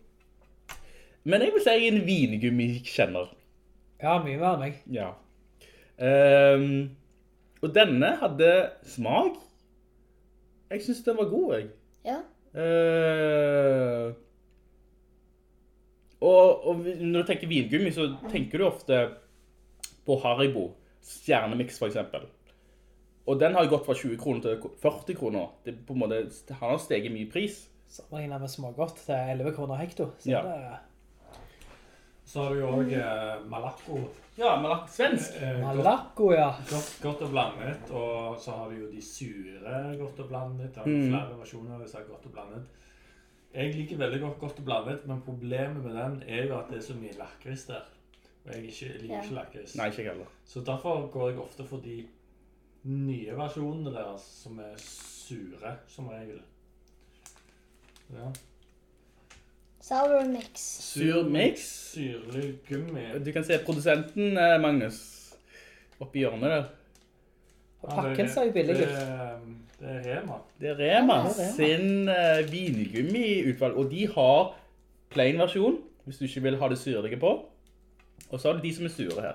[SPEAKER 6] Men jeg vil si jeg er en vingummi-kjenner.
[SPEAKER 7] Ja, mye mer enn meg.
[SPEAKER 6] Ja. Ehm, og denne hadde smak. Jeg synes den var god, jeg.
[SPEAKER 9] Ja.
[SPEAKER 6] Uh, og, og når du tenker vingummi, så tenker du ofte på Haribo. Stjernemix, for eksempel. Og den har gått fra 20 kroner til 40 kroner. Det, på en måte, han har steget mye pris.
[SPEAKER 7] Sammenlignet med smågodt til 11 kroner hekto. Så
[SPEAKER 6] Ja.
[SPEAKER 7] det
[SPEAKER 8] Så har du jo også eh, Malakko.
[SPEAKER 6] Ja, Malakko svensk.
[SPEAKER 8] Eh, godt,
[SPEAKER 7] Malaco, ja.
[SPEAKER 8] godt, godt og blandet, og så har du jo de sure godt og blandet. Det er
[SPEAKER 6] Mm.
[SPEAKER 8] flere versjoner av disse godt og blandet. Jeg liker veldig godt godt og blandet, men problemet med den er jo at det er så mye lakris der. Og jeg ikke, jeg liker
[SPEAKER 9] Ja.
[SPEAKER 8] ikke lakris.
[SPEAKER 6] Nei, ikke jeg heller.
[SPEAKER 8] Så derfor går jeg ofte for de nye versjonene deres, som er sure, som regel. Ja.
[SPEAKER 9] Sour mix.
[SPEAKER 6] Sur mix.
[SPEAKER 8] Syrlig gummi.
[SPEAKER 6] Du kan se produsenten, eh, Magnus, oppi hjørnet der.
[SPEAKER 7] Og pakken ser jo billig
[SPEAKER 8] det,
[SPEAKER 7] ut.
[SPEAKER 8] er- det er Rema.
[SPEAKER 6] Det er Rema
[SPEAKER 7] Ja, det er Rema.
[SPEAKER 6] sin uh, vingummi-utvalg, og de har plain versjon, hvis du ikke vil ha det syrlige på. Og så har du de som er sure her.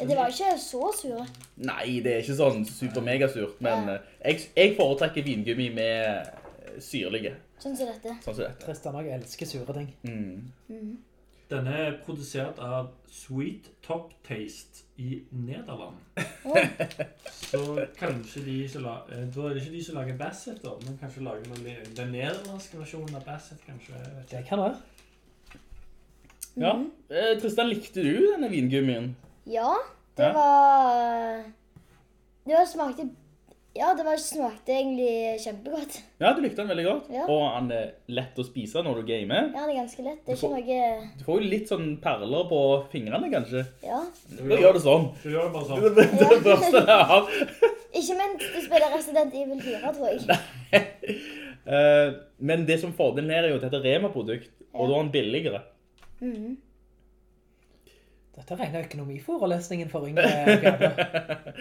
[SPEAKER 9] De var ikke så sure.
[SPEAKER 6] Nei, det er ikke sånn super-megasurt, men eh, jeg, jeg foretrekker vingummi med eh, syrlige,
[SPEAKER 9] Sånn som dette.
[SPEAKER 6] sånn som dette.
[SPEAKER 7] Tristan også elsker sure ting.
[SPEAKER 6] Mm.
[SPEAKER 8] Denne er produsert av Sweet Top Taste i Nederland. Så kanskje de som la, eh, Da er det ikke de som lager Basset, da, men kanskje lager noen, den nederlandske versjonen av Basset, kanskje.
[SPEAKER 7] Det kan være.
[SPEAKER 6] Ja. Eh, Tristan, likte du denne vingummien?
[SPEAKER 9] Ja, det
[SPEAKER 6] Ja.
[SPEAKER 9] var Det var smakte Ja, det var smakte egentlig kjempegodt.
[SPEAKER 6] Ja, du likte den veldig godt.
[SPEAKER 9] Ja.
[SPEAKER 6] Og han er lett å spise når du gamer.
[SPEAKER 9] Ja, det er ganske lett. Det er
[SPEAKER 6] får-
[SPEAKER 9] ikke noe
[SPEAKER 6] Du får jo litt sånn perler på fingrene, kanskje.
[SPEAKER 9] Ja.
[SPEAKER 6] Du gjør det sånn.
[SPEAKER 8] Du gjør det bare sånn.
[SPEAKER 6] Det, det av.
[SPEAKER 9] Ikke minst du spiller Resident Evil 4, tror jeg.
[SPEAKER 6] Eh, Men det som fordelen her er jo at dette er Rema-produkt, og da er den billigere.
[SPEAKER 9] Mhm.
[SPEAKER 7] Dette regner økonomiforelesningen for yngre gaver.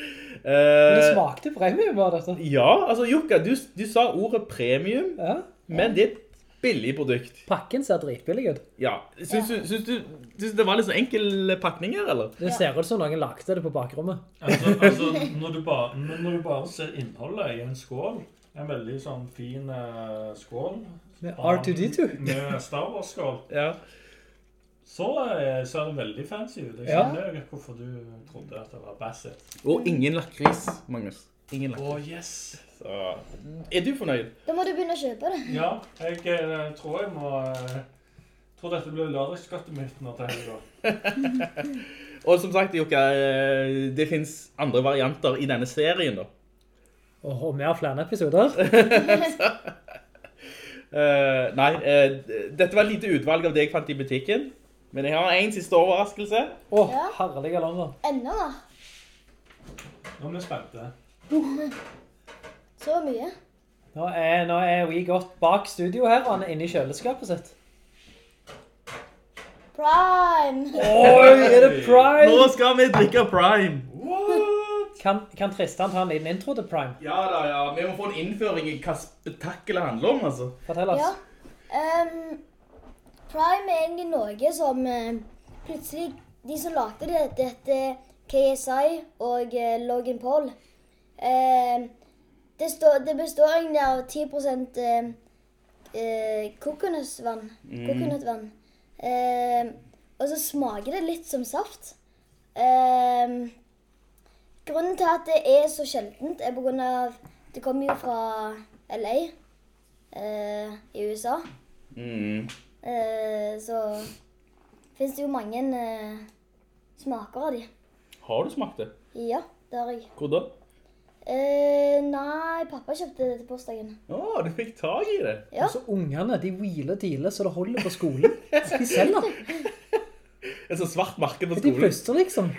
[SPEAKER 7] Men det
[SPEAKER 6] Eh,
[SPEAKER 7] smakte premium var det sånn.
[SPEAKER 6] ja, altså Jukka, du, du sa ordet premium,
[SPEAKER 7] Ja.
[SPEAKER 6] men det er et billig produkt.
[SPEAKER 7] Pakken ser dritbillig ut.
[SPEAKER 6] Ja, syns du, syns du syns det var litt sånn enkel pakninger, eller?
[SPEAKER 7] Det ser ut som noen lagde det på bakrommet.
[SPEAKER 8] Altså, altså når, du bare, når du bare ser innholdet i en skål, en veldig sånn fin uh, skål
[SPEAKER 7] Med R2D2.
[SPEAKER 8] Med Star Wars-skål.
[SPEAKER 6] Ja.
[SPEAKER 8] Så eh, ser det veldig fancy ut. Jeg skjønner ja. hvorfor du trodde at det var Bassett.
[SPEAKER 6] Og ingen lakris, Magnus. Ingen
[SPEAKER 8] Å,
[SPEAKER 6] oh,
[SPEAKER 8] yes!
[SPEAKER 6] Så, er du fornøyd?
[SPEAKER 9] Da må du begynne å kjøpe det.
[SPEAKER 8] Ja, jeg eh, tror jeg må Jeg tror dette blir lørdagsskattet mitt nå til helga.
[SPEAKER 6] Og som sagt, Jukka, eh, det finnes andre varianter i denne serien, da.
[SPEAKER 7] Og, vi har flere episoder.
[SPEAKER 6] uh, nei, uh, dette var et lite utvalg av det jeg fant i butikken. Men jeg har en siste overraskelse.
[SPEAKER 7] Å,
[SPEAKER 9] Ja.
[SPEAKER 7] herlige London.
[SPEAKER 9] Enda da.
[SPEAKER 8] Nå er vi spente.
[SPEAKER 9] Så mye.
[SPEAKER 7] Nå er, nå er vi gått bak studio her, og han er inne i kjøleskapet sitt.
[SPEAKER 9] Prime!
[SPEAKER 7] Oi, er det Prime?
[SPEAKER 6] Nå skal vi drikke Prime.
[SPEAKER 7] Kan, kan Tristan ta en liten intro til Prime?
[SPEAKER 6] Ja da, ja. Vi må få en innføring i hva spetakkelet handler om, altså.
[SPEAKER 7] Fortell oss.
[SPEAKER 9] Ja. Ehm, Prime er egentlig noe som eh, plutselig De som lagde det, dette KSI og eh, Logan Paul ehm, det, står- det består egentlig av 10 eh, eh, kokosvann. Kokosnøttvann. Ehm, og så smaker det litt som saft. Eh, grunnen til at det er så sjeldent, er av Det kommer jo fra LA eh, i USA.
[SPEAKER 6] Mm.
[SPEAKER 9] Eh, så fins det jo mange eh, smaker av de.
[SPEAKER 6] Har du smakt det?
[SPEAKER 9] Ja, det har jeg.
[SPEAKER 6] Hvor da?
[SPEAKER 9] Eh, nei, pappa kjøpte det til bursdagen.
[SPEAKER 6] Å, du fikk tak i det.
[SPEAKER 9] Ja.
[SPEAKER 7] Så ungene, de wheeler dealer så det holder på skolen. De selger.
[SPEAKER 6] Et sånt svart marked på skolen.
[SPEAKER 7] De puster liksom.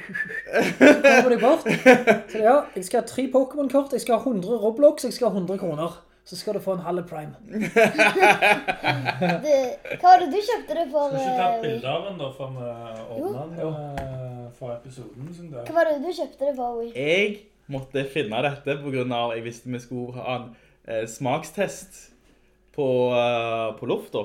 [SPEAKER 7] Så kommer de bort. Så ja, jeg skal ha tre Pokémon-kort, jeg skal ha 100 Roblox, jeg skal ha 100 kroner. Så skal du få en halve prime.
[SPEAKER 9] Det, hva var det du kjøpte det for?
[SPEAKER 8] Skal ikke ta et
[SPEAKER 9] eh,
[SPEAKER 8] bilde av den da, for vi åpner den eh, for episoden sin.
[SPEAKER 9] Hva var det du kjøpte det for?
[SPEAKER 6] Jeg måtte finne dette på grunn av jeg visste vi skulle ha en eh, smakstest på, eh, på lufta.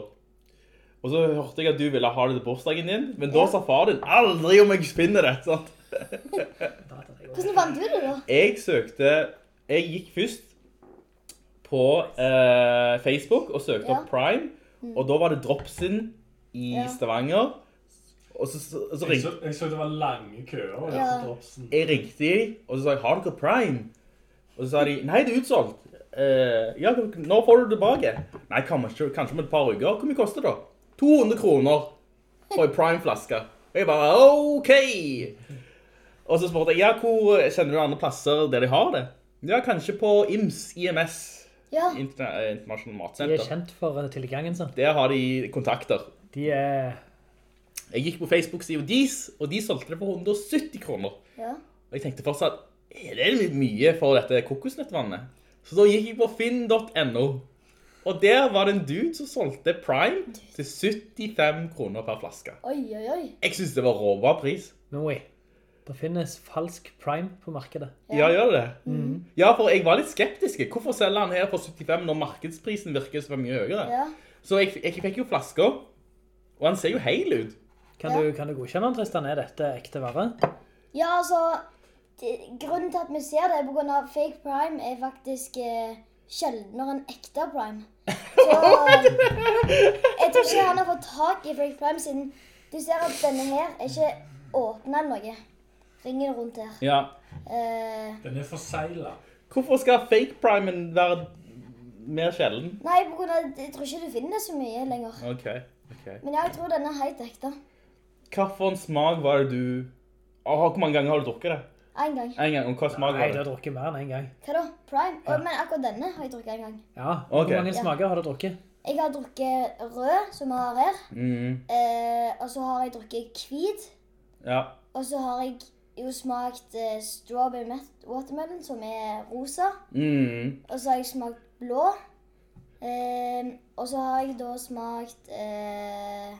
[SPEAKER 6] Og så hørte jeg at du ville ha det til bursdagen din, men da sa far din aldri om jeg finner det. Sant?
[SPEAKER 9] Hvordan fant du det, da?
[SPEAKER 6] Jeg søkte Jeg gikk først på eh, Facebook og søkte
[SPEAKER 9] Ja.
[SPEAKER 6] opp Prime, og da var det Dropsin i
[SPEAKER 9] Ja.
[SPEAKER 6] Stavanger. Og så, så, så
[SPEAKER 8] Jeg
[SPEAKER 6] ringte
[SPEAKER 8] så, jeg så det var lange køer
[SPEAKER 9] Ja.
[SPEAKER 6] jeg ringte de, og så sa jeg, har dere Prime? Og så sa de, nei, det er utsolgt. Eh, ja, nå får du det tilbake. Nei, kanskje, kanskje om et par uker. Hvor mye koster det da? 200 kroner for en Prime-flaske. Og jeg bare, ok! Og så spurte jeg, ja, hvor kjenner du andre plasser der de har det? Ja, kanskje på IMS, IMS,
[SPEAKER 9] Ja.
[SPEAKER 6] Interna matsenter.
[SPEAKER 7] De er kjent for eh, tilgangen sin.
[SPEAKER 6] Der har de kontakter.
[SPEAKER 7] De er
[SPEAKER 6] Jeg gikk på Facebook-siden deres, og de solgte det for 170 kroner.
[SPEAKER 9] ja.
[SPEAKER 6] Og jeg tenkte fortsatt, er det litt mye for dette kokosnøttvannet? Så da gikk jeg på finn.no. Og der var det en dude som solgte Prime til 75 kroner per flaske.
[SPEAKER 9] Oi, oi, oi.
[SPEAKER 6] Jeg synes det var råbra pris.
[SPEAKER 7] Men oi, det finnes falsk prime på markedet.
[SPEAKER 6] Ja, gjør det det? Ja, for jeg var litt skeptisk. Hvorfor selger han her for 75 når markedsprisen virker så mye høyere?
[SPEAKER 9] Ja.
[SPEAKER 6] Så jeg, jeg fikk jo flasker, og han ser jo heil ut.
[SPEAKER 7] Kan,
[SPEAKER 9] Ja.
[SPEAKER 7] du, kan du godkjenne Tristan? Er dette ekte vare?
[SPEAKER 9] Ja, altså det, Grunnen til at vi ser det, på grunn av fake prime, er faktisk eh, sjeldnere enn ekte prime. Så jeg tror ikke han har fått tak i fake prime siden Du ser at denne her er ikke åpna noe. Ringen rundt her.
[SPEAKER 6] Ja.
[SPEAKER 9] Eh,
[SPEAKER 8] Den er forsegla.
[SPEAKER 6] Hvorfor skal fake primen være mer sjelden?
[SPEAKER 9] nei, på grunn av jeg tror ikke du finner det så mye lenger.
[SPEAKER 6] Ok, ok.
[SPEAKER 9] Men ja, jeg tror den er helt ekte.
[SPEAKER 6] Hva for en smak var det du... Åh, hvor mange ganger har du drukket det?
[SPEAKER 9] En gang.
[SPEAKER 6] En gang, og hva smak
[SPEAKER 7] Nei,
[SPEAKER 6] var
[SPEAKER 7] du har drukket mer enn en gang.
[SPEAKER 9] Hva da? Prime? Å, men akkurat denne har jeg drukket en gang.
[SPEAKER 7] Ja,
[SPEAKER 6] Ok.
[SPEAKER 7] Hvor mange
[SPEAKER 9] Ja.
[SPEAKER 7] smaker har du drukket?
[SPEAKER 9] Jeg har drukket rød, som vi har her.
[SPEAKER 6] Mm,
[SPEAKER 9] Eh, og så har jeg drukket hvit.
[SPEAKER 6] ja.
[SPEAKER 9] Og så har jeg jo smakt eh, strawberry watermelon, som er rosa.
[SPEAKER 6] Mm.
[SPEAKER 9] Og så har jeg smakt blå. Eh, og så har jeg da smakt eh,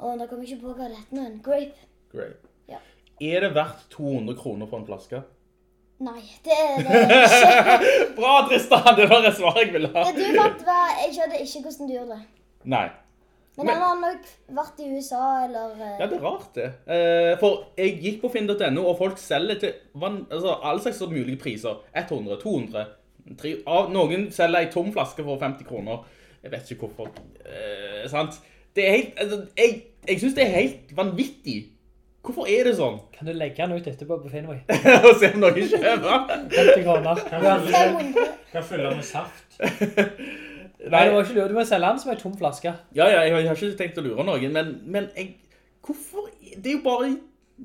[SPEAKER 9] Å, nå kommer jeg ikke på hva det heter nå. Grape.
[SPEAKER 6] Great.
[SPEAKER 9] Ja.
[SPEAKER 6] Er det verdt 200 kroner for en flaske?
[SPEAKER 9] Nei, det er det ikke.
[SPEAKER 6] Bra, Tristan! Det var et svar jeg ville ha.
[SPEAKER 9] Det du fant, hva, Jeg skjønner ikke hvordan du gjorde det.
[SPEAKER 6] Nei.
[SPEAKER 9] Men,
[SPEAKER 6] Men-
[SPEAKER 9] han har nok vært i USA eller eh,
[SPEAKER 6] Ja, det er rart det. Eh, for jeg gikk på finn.no, og folk selger til van, altså, alle slags mulige priser. 100, 200, 300. av- Noen selger en tom flaske for 50 kroner. Jeg vet ikke hvorfor. Eh, sant? Det er helt, altså, jeg, jeg synes det er helt vanvittig. Hvorfor er det sånn?
[SPEAKER 7] Kan du legge den ut etterpå på Finnway?
[SPEAKER 6] Og se om noen kjøper.
[SPEAKER 7] 50 kroner. Ja.
[SPEAKER 9] 500.
[SPEAKER 8] Kan fylle med saft.
[SPEAKER 7] Nei, det var ikke lurt. Du må selge den som en tom flaske.
[SPEAKER 6] Ja, ja, jeg har- jeg har ikke tenkt å lure noen, men, men jeg, hvorfor? Det er jo bare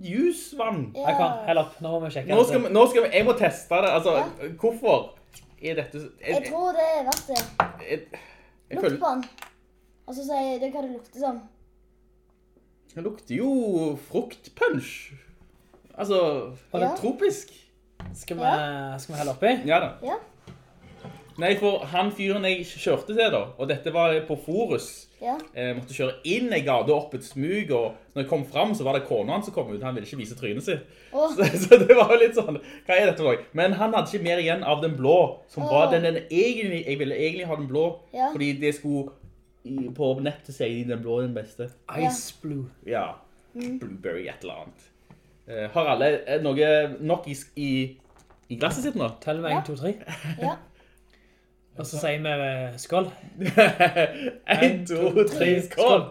[SPEAKER 6] jusvann.
[SPEAKER 7] Jeg kan, hell opp. Nå må vi sjekke.
[SPEAKER 6] Nå skal, vi, nå skal vi, jeg må teste det. Altså, hvorfor er dette Jeg,
[SPEAKER 9] Jeg tror det er verdt det.
[SPEAKER 6] jeg, jeg
[SPEAKER 9] Lukt på den. Og så sier du hva det lukter som.
[SPEAKER 6] Det lukter jo fruktpunch. Altså,
[SPEAKER 9] Ja.
[SPEAKER 6] tropisk.
[SPEAKER 7] Skal vi, skal vi helle oppi?
[SPEAKER 6] Ja da.
[SPEAKER 9] Ja.
[SPEAKER 6] Nei, for han fyren jeg kjørte til da, og dette var på Forus,
[SPEAKER 9] Ja.
[SPEAKER 6] Jeg måtte kjøre inn ei gate opp et smug, og når jeg kom frem så var det kona hans som kom ut, han ville ikke vise trynet sitt. Så, så det var jo litt sånn, hva er dette for noe? Men han hadde ikke mer igjen av den blå, som var den, den egentlig, jeg ville egentlig ha den blå,
[SPEAKER 9] Ja.
[SPEAKER 6] fordi det skulle, på nettet sier de den blå er den beste.
[SPEAKER 7] Ice Blue.
[SPEAKER 6] Ja, blueberry et eller annet. Eh, har alle eh, noe nok i, i, i glasset sitt nå?
[SPEAKER 7] Tell meg
[SPEAKER 9] Ja.
[SPEAKER 7] 1, 2, 3.
[SPEAKER 9] ja.
[SPEAKER 7] Og så sier vi eh, skål.
[SPEAKER 6] en, to, tre, skål!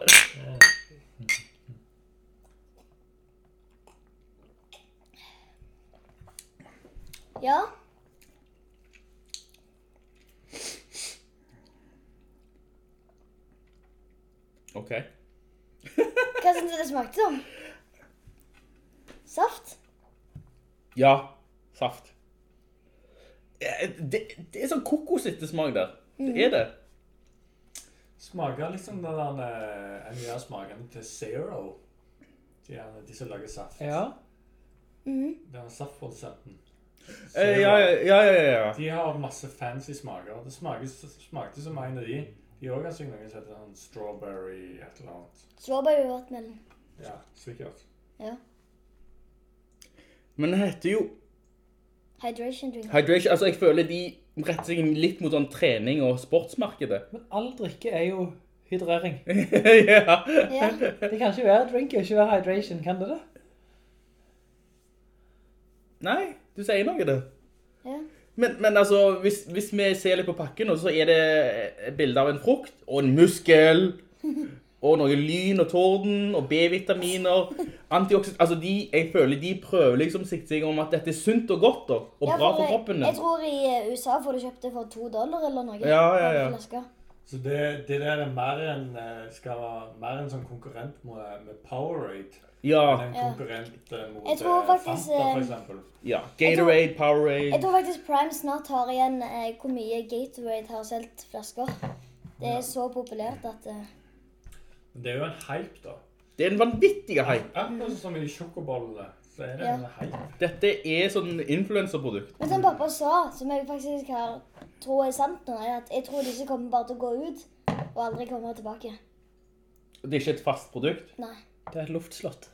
[SPEAKER 9] Ja.
[SPEAKER 6] Ok.
[SPEAKER 9] Hva syns du det smakte som? Saft?
[SPEAKER 6] Ja, saft. Eh, Det, det er sånn kokosete smak der. Det er det.
[SPEAKER 8] Smaker liksom den der eh, en av smakene til Zero. De, er, de som lager saft.
[SPEAKER 7] Ja.
[SPEAKER 9] Mhm.
[SPEAKER 8] Det er saftprodusenten.
[SPEAKER 6] Eh, ja, ja, ja, ja, ja.
[SPEAKER 8] De har masse fancy smaker. Det smaker, smakte som en av de. De også har sikkert noe som heter sånn strawberry et eller annet.
[SPEAKER 9] Strawberry watermelon.
[SPEAKER 8] Ja, sikkert.
[SPEAKER 9] Ja.
[SPEAKER 6] Men det heter jo
[SPEAKER 9] Hydration drink.
[SPEAKER 6] Hydration. Altså, jeg føler de retter seg litt mot sånn trening og sportsmarkedet.
[SPEAKER 7] Men all drikke er jo hydrering.
[SPEAKER 6] ja.
[SPEAKER 9] Ja.
[SPEAKER 7] Det kan ikke være drink og ikke være hydration, kan det det?
[SPEAKER 6] Nei, du sier noe det.
[SPEAKER 9] Ja.
[SPEAKER 6] Men, men altså, hvis, hvis vi ser litt på pakken, så er det et bilde av en frukt, og en muskel, og noe lyn og torden, og B-vitaminer, antioxid... Altså, de, jeg føler de prøver liksom sikte seg om at dette er sunt og godt, og, og
[SPEAKER 9] Ja,
[SPEAKER 6] bra for kroppen
[SPEAKER 9] Jeg
[SPEAKER 6] jeg
[SPEAKER 9] tror i eh, USA får du kjøpt det for to dollar eller noe.
[SPEAKER 6] Ja, ja, ja.
[SPEAKER 8] Så det, det der er mer en, eh, skal være mer enn sånn konkurrent med, med Powerade.
[SPEAKER 6] Ja.
[SPEAKER 8] En konkurrent eh, mot
[SPEAKER 9] Jeg tror faktisk,
[SPEAKER 8] Fanta, for eksempel.
[SPEAKER 6] Ja, Gatorade, Powerade.
[SPEAKER 9] Jeg tror faktisk Prime snart har igjen eh, hvor mye Gatorade har solgt flasker. Det er så populært at eh,
[SPEAKER 8] det er jo en hype, da.
[SPEAKER 6] Det er en vanvittig hype.
[SPEAKER 8] Akkurat som i sjokobollene, så er det
[SPEAKER 9] Ja.
[SPEAKER 8] en hype.
[SPEAKER 6] Dette er sånn influenserprodukt.
[SPEAKER 9] Men som pappa sa, som jeg faktisk har tror er sant nå, er at jeg tror disse kommer bare til å gå ut og aldri komme tilbake.
[SPEAKER 6] Det er ikke et fast produkt.
[SPEAKER 9] Nei.
[SPEAKER 7] Det er et luftslott.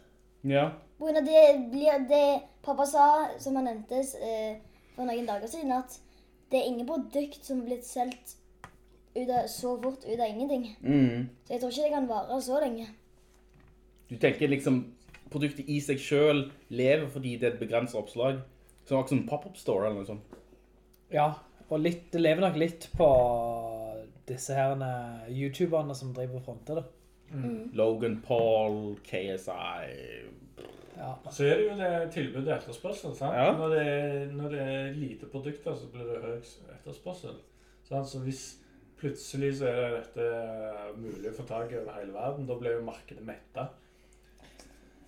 [SPEAKER 6] Ja.
[SPEAKER 9] På det blir det pappa sa, som han nevnte eh, for noen dager siden, at det er ingen produkt som er blitt solgt av, så fort ut av ingenting.
[SPEAKER 6] Mm.
[SPEAKER 9] Så jeg tror ikke det kan vare så lenge.
[SPEAKER 6] Du tenker liksom produktet i seg selv lever fordi det er et begrenset oppslag. Sånn akkurat som en pop-up store eller noe sånt.
[SPEAKER 7] Ja, og litt, det lever nok litt på disse herne YouTuberne som driver og fronter det.
[SPEAKER 6] Logan Paul, KSI.
[SPEAKER 7] Ja.
[SPEAKER 8] Så er det jo det tilbudet etterspørsel. sant?
[SPEAKER 6] Ja.
[SPEAKER 8] Når, det er, når det er lite produkter, så blir det høy etterspørsel. Sant? Så hvis plutselig så er dette mulig å få tak i over hele verden, da blir jo markedet metta.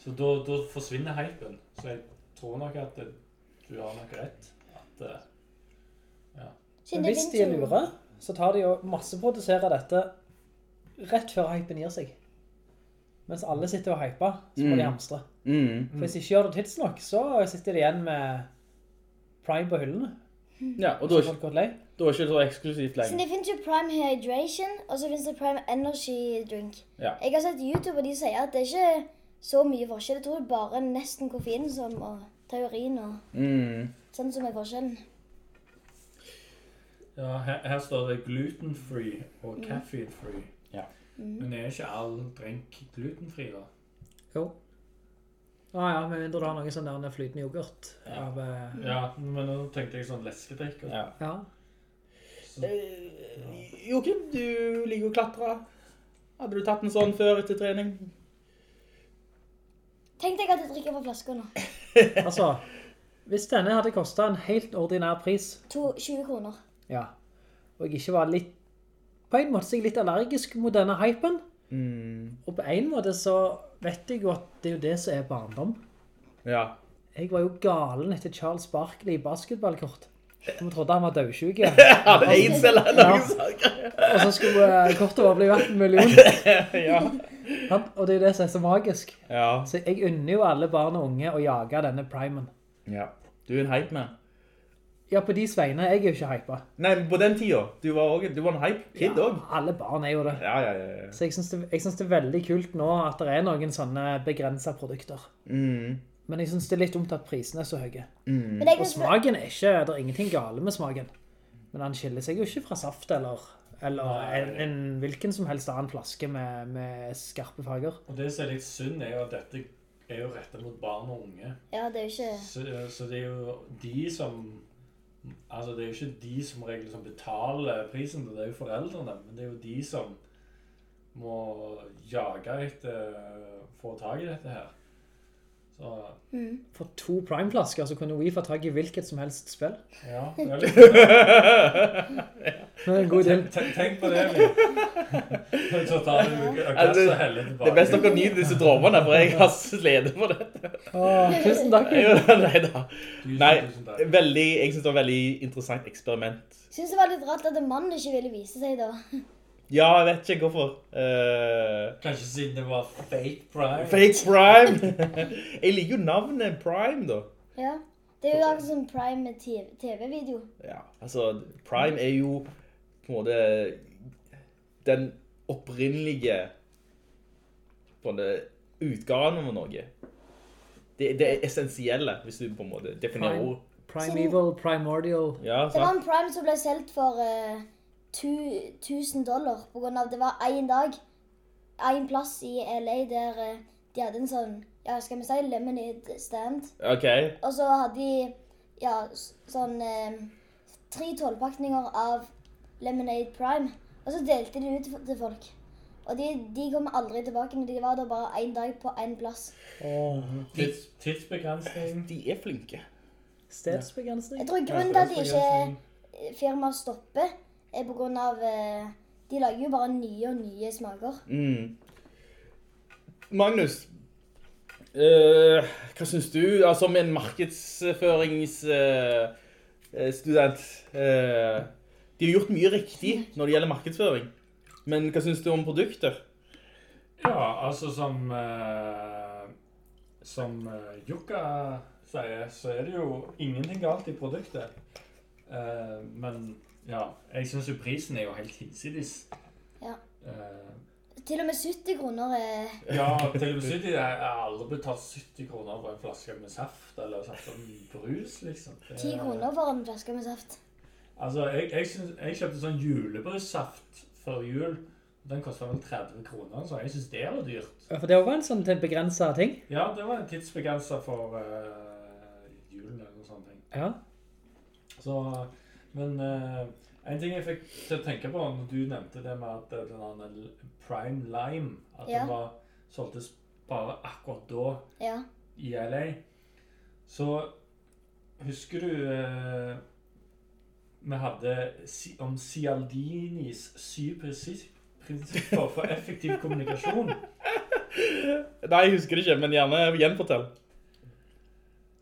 [SPEAKER 8] Så da, da forsvinner hypen. Så jeg tror nok at det, du har nok rett. At, eh, ja.
[SPEAKER 7] Men hvis de er lure, så tar de og masseproduserer dette rett før hypen gir seg. Mens alle sitter og hyper, så må
[SPEAKER 6] Mm.
[SPEAKER 7] de hamstre.
[SPEAKER 6] Mm.
[SPEAKER 7] For hvis de ikke gjør det tidsnok, så sitter de igjen med Prime på hyllene.
[SPEAKER 6] Ja, og da Er
[SPEAKER 7] folk
[SPEAKER 6] ikke, det så eksklusivt
[SPEAKER 9] Så det fins jo Prime Hydration, og så finnes det Prime Energy Drink.
[SPEAKER 6] Ja.
[SPEAKER 9] Jeg har sett YouTube, og de sier at det er ikke så mye forskjell. Jeg tror det er bare nesten koffeinen som, og taurin og
[SPEAKER 6] Mm.
[SPEAKER 9] sånn som er forskjellen.
[SPEAKER 8] Ja, her, her står det gluten-free og caffeine-free.
[SPEAKER 6] Ja.
[SPEAKER 8] Men er ikke all drink glutenfri, da?
[SPEAKER 7] Jo. Ah, ja, med mindre du har noe sånn der flytende yoghurt. Av, eh,
[SPEAKER 8] Ja, men nå tenkte jeg sånn leskedrikk.
[SPEAKER 6] Ja.
[SPEAKER 7] ja.
[SPEAKER 8] Så,
[SPEAKER 6] Eh, Joakim, du liker å klatre. Hadde du tatt en sånn før etter trening?
[SPEAKER 9] Tenk deg at jeg drikker fra flasker nå.
[SPEAKER 7] Altså, hvis denne hadde kostet en helt ordinær pris,
[SPEAKER 9] To, 20 kroner.
[SPEAKER 7] ja, og jeg ikke var litt, på en måte så er jeg litt allergisk mot denne hypen,
[SPEAKER 6] Mm.
[SPEAKER 7] og på en måte så vet jeg jo at det er jo det som er barndom.
[SPEAKER 6] Ja.
[SPEAKER 7] Jeg var jo galen etter Charles Barkley i basketballkort. Vi trodde han var dødsjuk. Ja.
[SPEAKER 6] Hadde AIDS eller
[SPEAKER 7] Ja.
[SPEAKER 6] noe sånt.
[SPEAKER 7] Og så skulle kortet bare bli vært en million.
[SPEAKER 6] Ja.
[SPEAKER 7] Han, Og det er det som er så magisk.
[SPEAKER 6] Ja.
[SPEAKER 7] Så jeg unner jo alle barn og unge å jage denne primen.
[SPEAKER 6] ja. Du er en hype med.
[SPEAKER 7] Ja, på de vegne, jeg er jo ikke hypa.
[SPEAKER 6] Nei, men på den tiden, du var, også, du var en hype-kid også.
[SPEAKER 7] Alle barn er jo det.
[SPEAKER 6] Ja, ja, ja. ja.
[SPEAKER 7] Så jeg synes, det, jeg synes det er veldig kult nå at det er noen sånne begrenset produkter.
[SPEAKER 6] Mm.
[SPEAKER 7] Men jeg synes det er litt dumt at prisene er så høye.
[SPEAKER 9] Mm.
[SPEAKER 7] Og smaken er ikke, det er ingenting gale med smaken. Men han skiller seg jo ikke fra saft eller, eller en, en hvilken som helst annen flaske med, med skarpe farger.
[SPEAKER 8] og det som er litt synd, er jo at dette er jo rettet mot barn og unge.
[SPEAKER 9] Ja, det er jo ikke
[SPEAKER 8] Så, så det er jo de som Altså, det er jo ikke de som regel som betaler prisen, det er jo foreldrene, men det er jo de som må jage etter få tak i dette her. Så
[SPEAKER 7] For to Prime-flasker så kunne vi få tak i hvilket som helst spill.
[SPEAKER 8] ja, det er litt
[SPEAKER 7] Det er en god del.
[SPEAKER 8] Tenk, tenk på det, vi. Så tar du et
[SPEAKER 6] Altså,
[SPEAKER 8] og heller tilbake.
[SPEAKER 6] Det er best dere nyter disse dråpene, for jeg har slede på dette.
[SPEAKER 7] Åh, tusen takk.
[SPEAKER 6] Nei da. Nei, veldig, jeg synes det var veldig interessant eksperiment.
[SPEAKER 9] Jeg synes det var litt rart at en mann ikke ville vise seg da.
[SPEAKER 6] Ja, jeg vet ikke hvorfor. Uh,
[SPEAKER 8] Kanskje siden det var fake prime.
[SPEAKER 6] Fake Prime! jeg liker jo navnet Prime, da.
[SPEAKER 9] Ja. Det er jo akkurat som Prime med TV TV-video.
[SPEAKER 6] Ja, altså, Prime er jo på en måte den opprinnelige på en måte utgaven av noe. Det, det er essensielle, hvis du på en måte definerer
[SPEAKER 7] Prime.
[SPEAKER 6] ord.
[SPEAKER 7] Primeval, primordial.
[SPEAKER 6] Ja,
[SPEAKER 9] Det var en Prime som ble solgt for tu- 1000 dollar av det var en dag, en plass i LA der eh, de hadde en sånn, ja, skal vi si, lemonade stand.
[SPEAKER 6] Ok.
[SPEAKER 9] Og så hadde de, ja, sånn eh, tre tolvpakninger av Lemonade Prime. Og så delte de ut til folk. Og de, de kom aldri tilbake, men de var da bare en dag på en plass.
[SPEAKER 8] Tids, tidsbegrensning.
[SPEAKER 6] De er flinke.
[SPEAKER 7] Stedsbegrensning.
[SPEAKER 9] Jeg tror grunnen til at de ikke firmaet stopper, er på grunn av eh, De lager jo bare nye og nye smaker.
[SPEAKER 6] Mm. Magnus, eh, hva synes du, altså som en markedsføringsstudent, eh, de har gjort mye riktig når det gjelder markedsføring, men hva synes du om produkter?
[SPEAKER 8] Ja, altså som eh, Som uh, Jukka sier, så er det jo ingenting galt i produktet. Eh, men ja, jeg syns jo prisen er jo helt hinsides.
[SPEAKER 9] Ja.
[SPEAKER 8] Eh,
[SPEAKER 9] Til og med 70 kroner er
[SPEAKER 8] ja, til og med 70 Jeg har aldri betalt 70 kroner for en flaske med saft eller saft om brus, liksom. Det
[SPEAKER 9] 10
[SPEAKER 8] er-
[SPEAKER 9] kroner for en flaske med saft.
[SPEAKER 8] Altså, jeg, jeg, synes, jeg kjøpte sånn julebrussaft før jul. Den kosta vel 30 kroner, så jeg syns det var dyrt.
[SPEAKER 7] Ja, For det var en sånn begrensa ting.
[SPEAKER 8] Ja, det var en tidsbegrensa for uh, julen eller noe sånt. ting.
[SPEAKER 7] Ja.
[SPEAKER 8] Så, men uh, en ting jeg fikk til å tenke på når du nevnte det med at eh, den Prime Lime At
[SPEAKER 9] Ja.
[SPEAKER 8] den var solgtes bare akkurat da
[SPEAKER 9] Ja.
[SPEAKER 8] i LA. Så husker du uh, vi hadde om Cialdinis syv prinsipper for effektiv kommunikasjon?
[SPEAKER 6] Nei, jeg husker det ikke, men gjerne gjenfortell.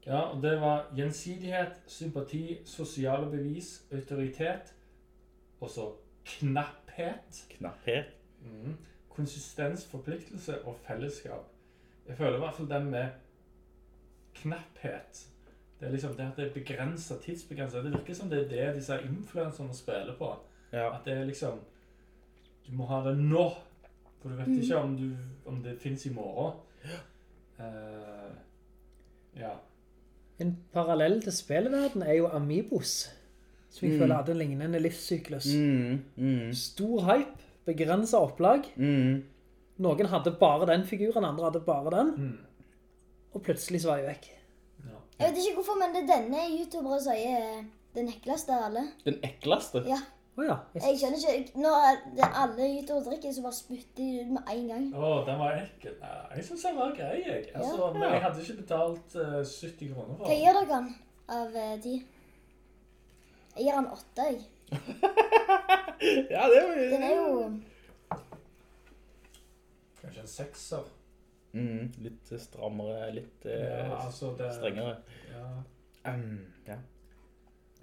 [SPEAKER 8] Ja, og det var gjensidighet, sympati, sosiale bevis, autoritet, og så knapphet.
[SPEAKER 6] Knapphet.
[SPEAKER 8] Mm. Konsistens, forpliktelse og fellesskap. Jeg føler i hvert fall den med knapphet. Det er liksom det at det er begrenset, tidsbegrenset. Det virker som det er det disse influenserne spiller på.
[SPEAKER 6] Ja.
[SPEAKER 8] At det er liksom, du må ha det nå, for du vet
[SPEAKER 9] Mm.
[SPEAKER 8] ikke om, du, om det finnes i morgen. Uh, ja.
[SPEAKER 7] En parallell til spillverden er jo Amiibos, som jeg
[SPEAKER 6] Mm.
[SPEAKER 7] føler hadde en lignende livssyklus.
[SPEAKER 6] Mm, mm,
[SPEAKER 7] Stor hype, begrenset opplag.
[SPEAKER 6] mm.
[SPEAKER 7] Noen hadde bare den figuren, andre hadde bare den.
[SPEAKER 8] Mm.
[SPEAKER 7] Og plutselig så var jeg vekk.
[SPEAKER 9] Jeg vet ikke hvorfor, men det er denne youtuberen som er den ekleste av alle.
[SPEAKER 6] Den ekleste?
[SPEAKER 9] Ja.
[SPEAKER 7] Åja.
[SPEAKER 9] Jeg skjønner ikke Når det er alle youtubere drikker, så bare spytter de ut med en gang.
[SPEAKER 8] Å, den var ekkel. Nei, jeg syns den var grei, jeg. Altså,
[SPEAKER 9] Ja.
[SPEAKER 8] Men jeg hadde ikke betalt uh, 70 kroner for
[SPEAKER 9] Hva gir dere han av uh, de? Jeg gir han åtte, jeg.
[SPEAKER 6] Ja, det var
[SPEAKER 9] Den er jo
[SPEAKER 8] Kanskje en sekser.
[SPEAKER 6] mm, Litt strammere, litt uh,
[SPEAKER 8] Ja, altså det...
[SPEAKER 6] strengere.
[SPEAKER 8] Ja.
[SPEAKER 6] Um, ja.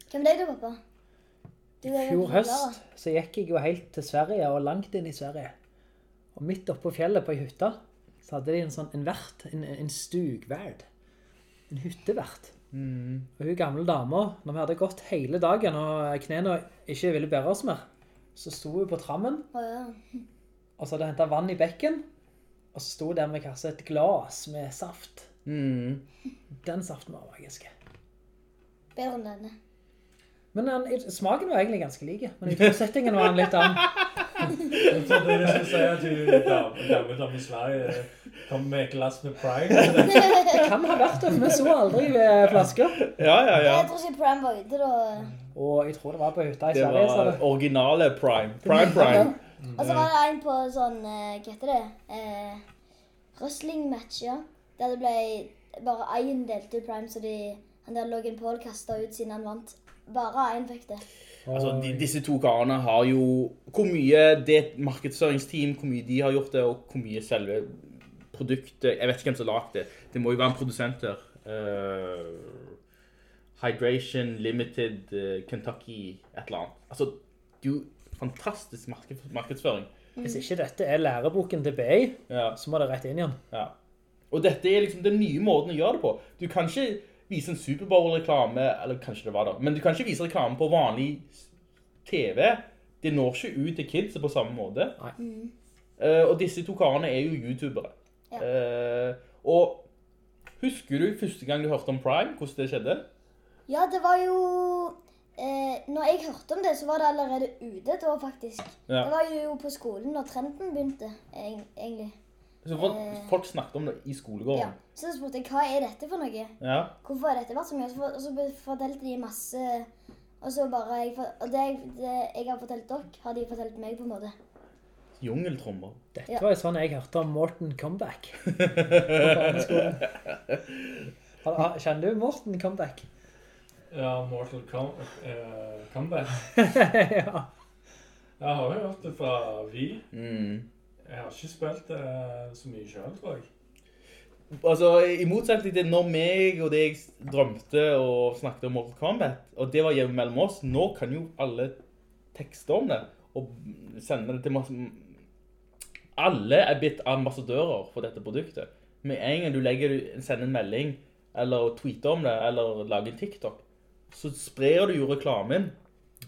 [SPEAKER 9] Hvem er deg da, pappa? Er
[SPEAKER 7] Fjor høst så gikk jeg jo helt til Sverige, og langt inn i Sverige. Og midt oppe på fjellet på ei hytte, så hadde de en sånn, en vert, en, en stugverd. En hyttevert. Og hun gamle dama, når vi hadde gått hele dagen, og knene ikke ville bære oss mer, så sto hun på trammen,
[SPEAKER 9] oh, ja.
[SPEAKER 7] og så hadde hun hentet vann i bekken, og så sto hun der med kanskje et glas med saft.
[SPEAKER 6] Mm.
[SPEAKER 7] Den saften var magisk.
[SPEAKER 9] Bedre enn denne.
[SPEAKER 7] Men den, smaken var egentlig ganske like, men settingen var en litt annen.
[SPEAKER 8] Jeg trodde jeg skulle si at du dame dame dame i Sverige kom med et glass med Prime.
[SPEAKER 7] Det kan ha vært det, vi så aldri ved flasker.
[SPEAKER 6] Ja, ja, ja.
[SPEAKER 9] Jeg tror ikke Prime var ute da.
[SPEAKER 7] Og jeg tror det var på hytta i
[SPEAKER 6] Det
[SPEAKER 7] Sverige, Det
[SPEAKER 6] var
[SPEAKER 7] det.
[SPEAKER 6] originale Prime. Prime Prime.
[SPEAKER 9] Og så var det en på sånn, eh, hva heter det, eh, wrestling-match, ja. Der det ble bare en delte til Prime, så de, han der Logan Paul kastet ut siden han vant. Bare en fikk det.
[SPEAKER 6] Altså, de, disse to karene har jo Hvor mye det markedsføringsteam, hvor mye de har gjort det, og hvor mye selve produktet Jeg vet ikke hvem som har lagd det. Det må jo være en produsent her. Uh, Hydration Limited uh, Kentucky et eller annet. Altså, du fantastisk marked, markedsføring.
[SPEAKER 7] Hvis ikke dette er læreboken til BI,
[SPEAKER 6] Ja.
[SPEAKER 7] så må det rett inn igjen.
[SPEAKER 6] Ja. Og dette er liksom den nye måten å gjøre det på. Du kan ikke vise en Superbowl-reklame, eller kanskje det var det, men du kan ikke vise reklame på vanlig TV. Det når ikke ut til kids på samme måte.
[SPEAKER 7] Mm.
[SPEAKER 6] Uh, og disse to karene er jo YouTubere. Eh, og husker du første gang du hørte om Prime, hvordan det skjedde?
[SPEAKER 9] Ja, det var jo eh, Når jeg hørte om det, så var det allerede ute da, faktisk.
[SPEAKER 6] Ja.
[SPEAKER 9] Det var jo på skolen når trenden begynte, egentlig.
[SPEAKER 6] Så folk,
[SPEAKER 9] Eh.
[SPEAKER 6] folk snakket om det i skolegården.
[SPEAKER 9] Ja. Så spurte jeg hva er dette for noe?
[SPEAKER 6] Ja.
[SPEAKER 9] Hvorfor har dette vært så mye? Og så fortalte de masse Og så bare jeg, Og det, jeg- det jeg har fortalt dere, har de fortalt meg, på en måte.
[SPEAKER 6] Jungeltrommer.
[SPEAKER 7] Dette
[SPEAKER 9] Ja.
[SPEAKER 7] var jo sånn jeg hørte om Morten Comeback. Kjenner du Morten Comeback?
[SPEAKER 8] Ja, Mortal Com uh, Comeback.
[SPEAKER 7] ja.
[SPEAKER 8] Jeg har jo hørt det fra Vi.
[SPEAKER 6] Mm.
[SPEAKER 8] Jeg har ikke spilt det så mye selv, tror jeg.
[SPEAKER 6] Altså, i motsetning til når meg og deg drømte og snakket om Mortal Kombat, og det var hjemme mellom oss, nå kan jo alle tekste om det, og sende det til masse... Alle er blitt ambassadører for dette produktet. Med en gang du legger, sender en melding, eller tweeter om det, eller lager en TikTok, så sprer du jo reklamen.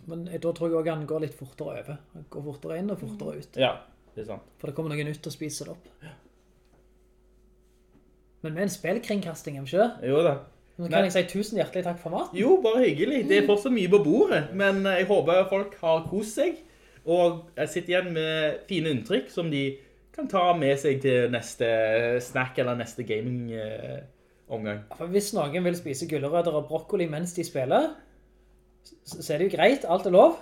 [SPEAKER 7] Men da tror jeg også han går litt fortere over. Han går fortere inn og fortere ut.
[SPEAKER 6] Ja, det er sant.
[SPEAKER 7] For det kommer noen nytt og spiser det opp. Men med en spillkringkasting, er vi ikke?
[SPEAKER 6] Jo da.
[SPEAKER 7] Nå
[SPEAKER 6] Nei.
[SPEAKER 7] kan jeg si tusen hjertelig takk for maten.
[SPEAKER 6] Jo, bare hyggelig. Det er fortsatt mye på bordet, men jeg håper folk har kost seg, og jeg sitter igjen med fine inntrykk som de kan ta med seg til neste snack eller neste gaming-omgang.
[SPEAKER 7] Hvis noen vil spise gullerøder og brokkoli mens de spiller, så er det jo greit, alt er lov.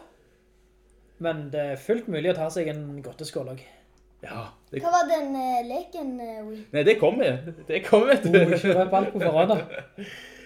[SPEAKER 7] Men det er fullt mulig å ta seg en godteskål også.
[SPEAKER 6] Ja, det,
[SPEAKER 9] Hva var den eh, leken, eh, Wii?
[SPEAKER 6] nei, det kommer. Det kommer, vet
[SPEAKER 7] Oh,
[SPEAKER 6] du.
[SPEAKER 7] ikke røp alt på forhånd da.